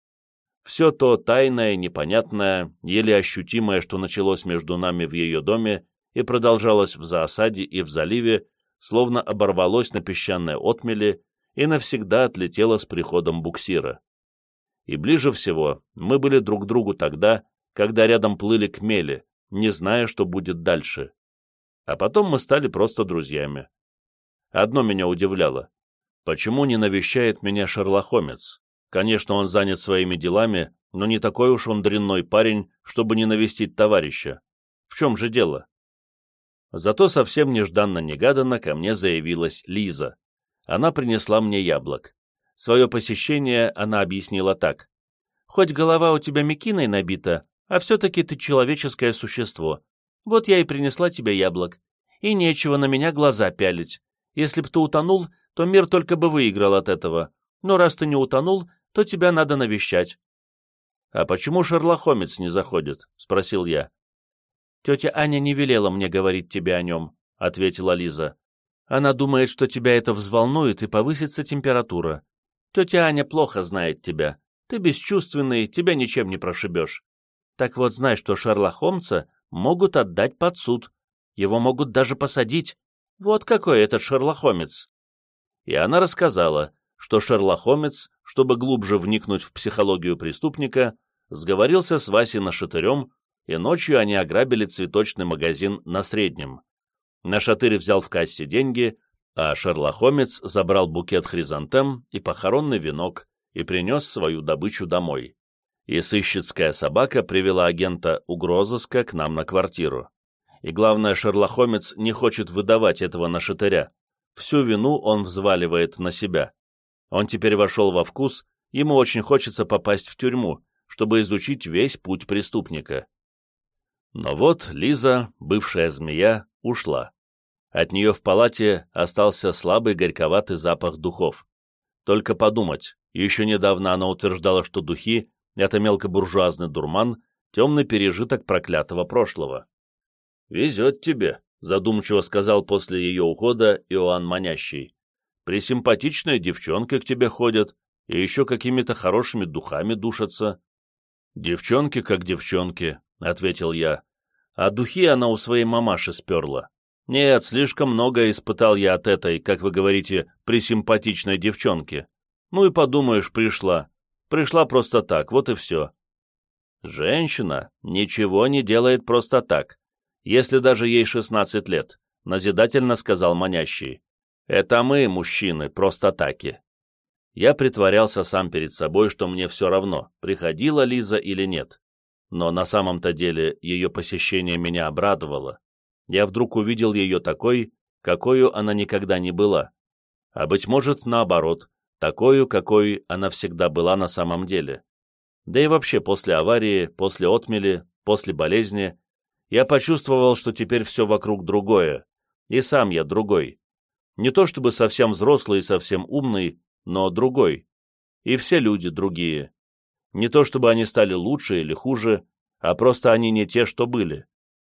Все то тайное, непонятное, еле ощутимое, что началось между нами в ее доме и продолжалось в заосаде и в заливе, словно оборвалось на песчаной отмели и навсегда отлетело с приходом буксира. И ближе всего мы были друг к другу тогда, когда рядом плыли к мели, не зная, что будет дальше. А потом мы стали просто друзьями. Одно меня удивляло. Почему не навещает меня Шерлок Холмс? Конечно, он занят своими делами, но не такой уж он дрянной парень, чтобы не навестить товарища. В чем же дело? Зато совсем нежданно-негаданно ко мне заявилась Лиза. Она принесла мне яблок. Свое посещение она объяснила так. «Хоть голова у тебя мекиной набита, а все-таки ты человеческое существо. Вот я и принесла тебе яблок. И нечего на меня глаза пялить. Если б ты утонул, то мир только бы выиграл от этого. Но раз ты не утонул, то тебя надо навещать. — А почему Шерлок Холмс не заходит? — спросил я. — Тетя Аня не велела мне говорить тебе о нем, — ответила Лиза. Она думает, что тебя это взволнует и повысится температура. Тетя Аня плохо знает тебя. Ты бесчувственный, тебя ничем не прошибешь. Так вот, знай, что Шерлок могут отдать под суд. Его могут даже посадить. Вот какой этот Шерлок Холмс. И она рассказала, что Шерлок Холмс, чтобы глубже вникнуть в психологию преступника, сговорился с Васей Нашатырем, и ночью они ограбили цветочный магазин на Среднем. Нашатырь взял в кассе деньги, а Шерлок Холмс забрал букет хризантем и похоронный венок и принес свою добычу домой. И сыщицкая собака привела агента угрозыска к нам на квартиру. И главное, Шерлок Холмс не хочет выдавать этого нашатыря. Всю вину он взваливает на себя. Он теперь вошел во вкус, ему очень хочется попасть в тюрьму, чтобы изучить весь путь преступника. Но вот Лиза, бывшая змея, ушла. От нее в палате остался слабый горьковатый запах духов. Только подумать, еще недавно она утверждала, что духи — это мелкобуржуазный дурман, темный пережиток проклятого прошлого. «Везет тебе», — задумчиво сказал после ее ухода Иоанн Манящий. Присимпатичные девчонки к тебе ходят, и еще какими-то хорошими духами душатся. «Девчонки как девчонки», — ответил я. «А духи она у своей мамаши сперла. Нет, слишком много испытал я от этой, как вы говорите, присимпатичной девчонки. Ну и подумаешь, пришла. Пришла просто так, вот и все». «Женщина ничего не делает просто так, если даже ей шестнадцать лет», — назидательно сказал манящий. Это мы, мужчины, просто таки. Я притворялся сам перед собой, что мне все равно, приходила Лиза или нет. Но на самом-то деле ее посещение меня обрадовало. Я вдруг увидел ее такой, какой она никогда не была. А быть может, наоборот, такой, какой она всегда была на самом деле. Да и вообще после аварии, после отмели, после болезни, я почувствовал, что теперь все вокруг другое, и сам я другой. Не то чтобы совсем взрослый и совсем умный, но другой. И все люди другие. Не то чтобы они стали лучше или хуже, а просто они не те, что были.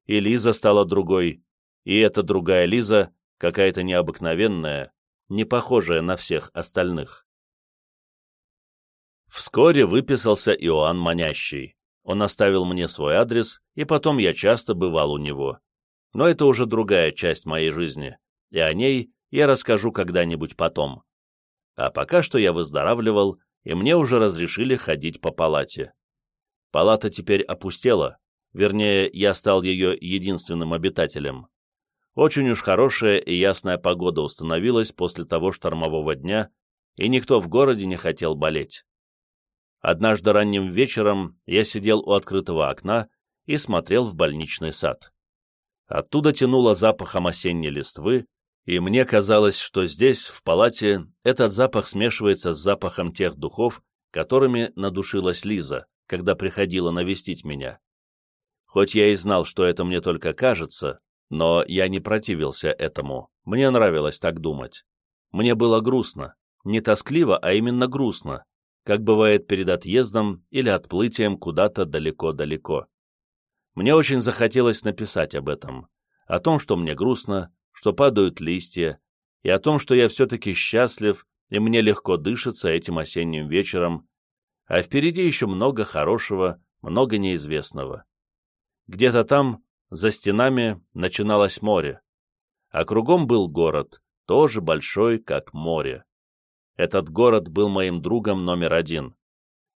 И Лиза стала другой, и эта другая Лиза какая-то необыкновенная, не похожая на всех остальных. Вскоре выписался Иоанн Манящий. Он оставил мне свой адрес, и потом я часто бывал у него. Но это уже другая часть моей жизни, и о ней я расскажу когда-нибудь потом. А пока что я выздоравливал, и мне уже разрешили ходить по палате. Палата теперь опустела, вернее, я стал ее единственным обитателем. Очень уж хорошая и ясная погода установилась после того штормового дня, и никто в городе не хотел болеть. Однажды ранним вечером я сидел у открытого окна и смотрел в больничный сад. Оттуда тянуло запахом осенней листвы, и мне казалось, что здесь, в палате, этот запах смешивается с запахом тех духов, которыми надушилась Лиза, когда приходила навестить меня. Хоть я и знал, что это мне только кажется, но я не противился этому, мне нравилось так думать. Мне было грустно, не тоскливо, а именно грустно, как бывает перед отъездом или отплытием куда-то далеко-далеко. Мне очень захотелось написать об этом, о том, что мне грустно, что падают листья, и о том, что я все-таки счастлив, и мне легко дышится этим осенним вечером, а впереди еще много хорошего, много неизвестного. Где-то там, за стенами, начиналось море, а кругом был город, тоже большой, как море. Этот город был моим другом номер один.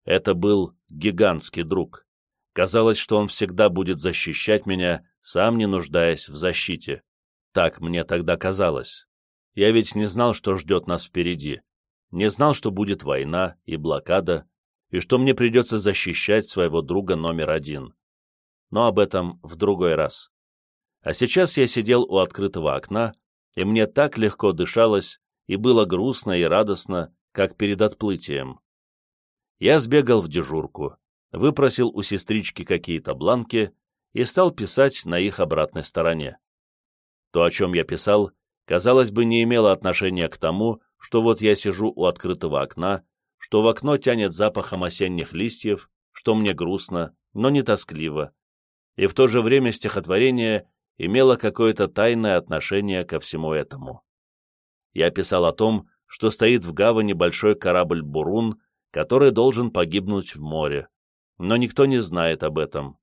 Это был гигантский друг. Казалось, что он всегда будет защищать меня, сам не нуждаясь в защите. Так мне тогда казалось. Я ведь не знал, что ждет нас впереди. Не знал, что будет война и блокада, и что мне придется защищать своего друга номер один. Но об этом в другой раз. А сейчас я сидел у открытого окна, и мне так легко дышалось, и было грустно и радостно, как перед отплытием. Я сбегал в дежурку, выпросил у сестрички какие-то бланки и стал писать на их обратной стороне. То, о чем я писал, казалось бы, не имело отношения к тому, что вот я сижу у открытого окна, что в окно тянет запахом осенних листьев, что мне грустно, но не тоскливо. И в то же время стихотворение имело какое-то тайное отношение ко всему этому. Я писал о том, что стоит в гавани большой корабль «Бурун», который должен погибнуть в море. Но никто не знает об этом.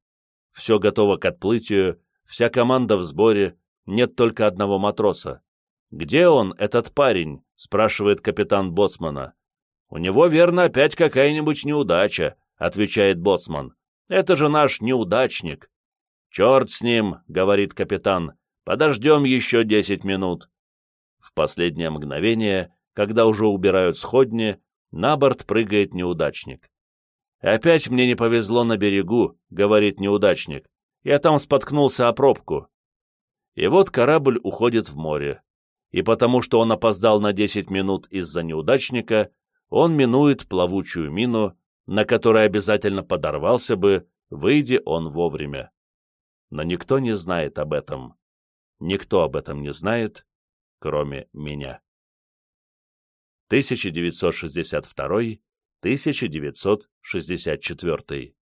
Все готово к отплытию, вся команда в сборе, нет только одного матроса. «Где он, этот парень?» — спрашивает капитан Боцмана. «У него, верно, опять какая-нибудь неудача», — отвечает Боцман. «Это же наш неудачник». «Черт с ним», — говорит капитан, — «подождем еще десять минут». В последнее мгновение, когда уже убирают сходни, на борт прыгает неудачник. «Опять мне не повезло на берегу», — говорит неудачник. «Я там споткнулся о пробку». И вот корабль уходит в море. И потому что он опоздал на десять минут из-за неудачника, он минует плавучую мину, на которой обязательно подорвался бы, выйди он вовремя но никто не знает об этом. Никто об этом не знает, кроме меня. 1962-1964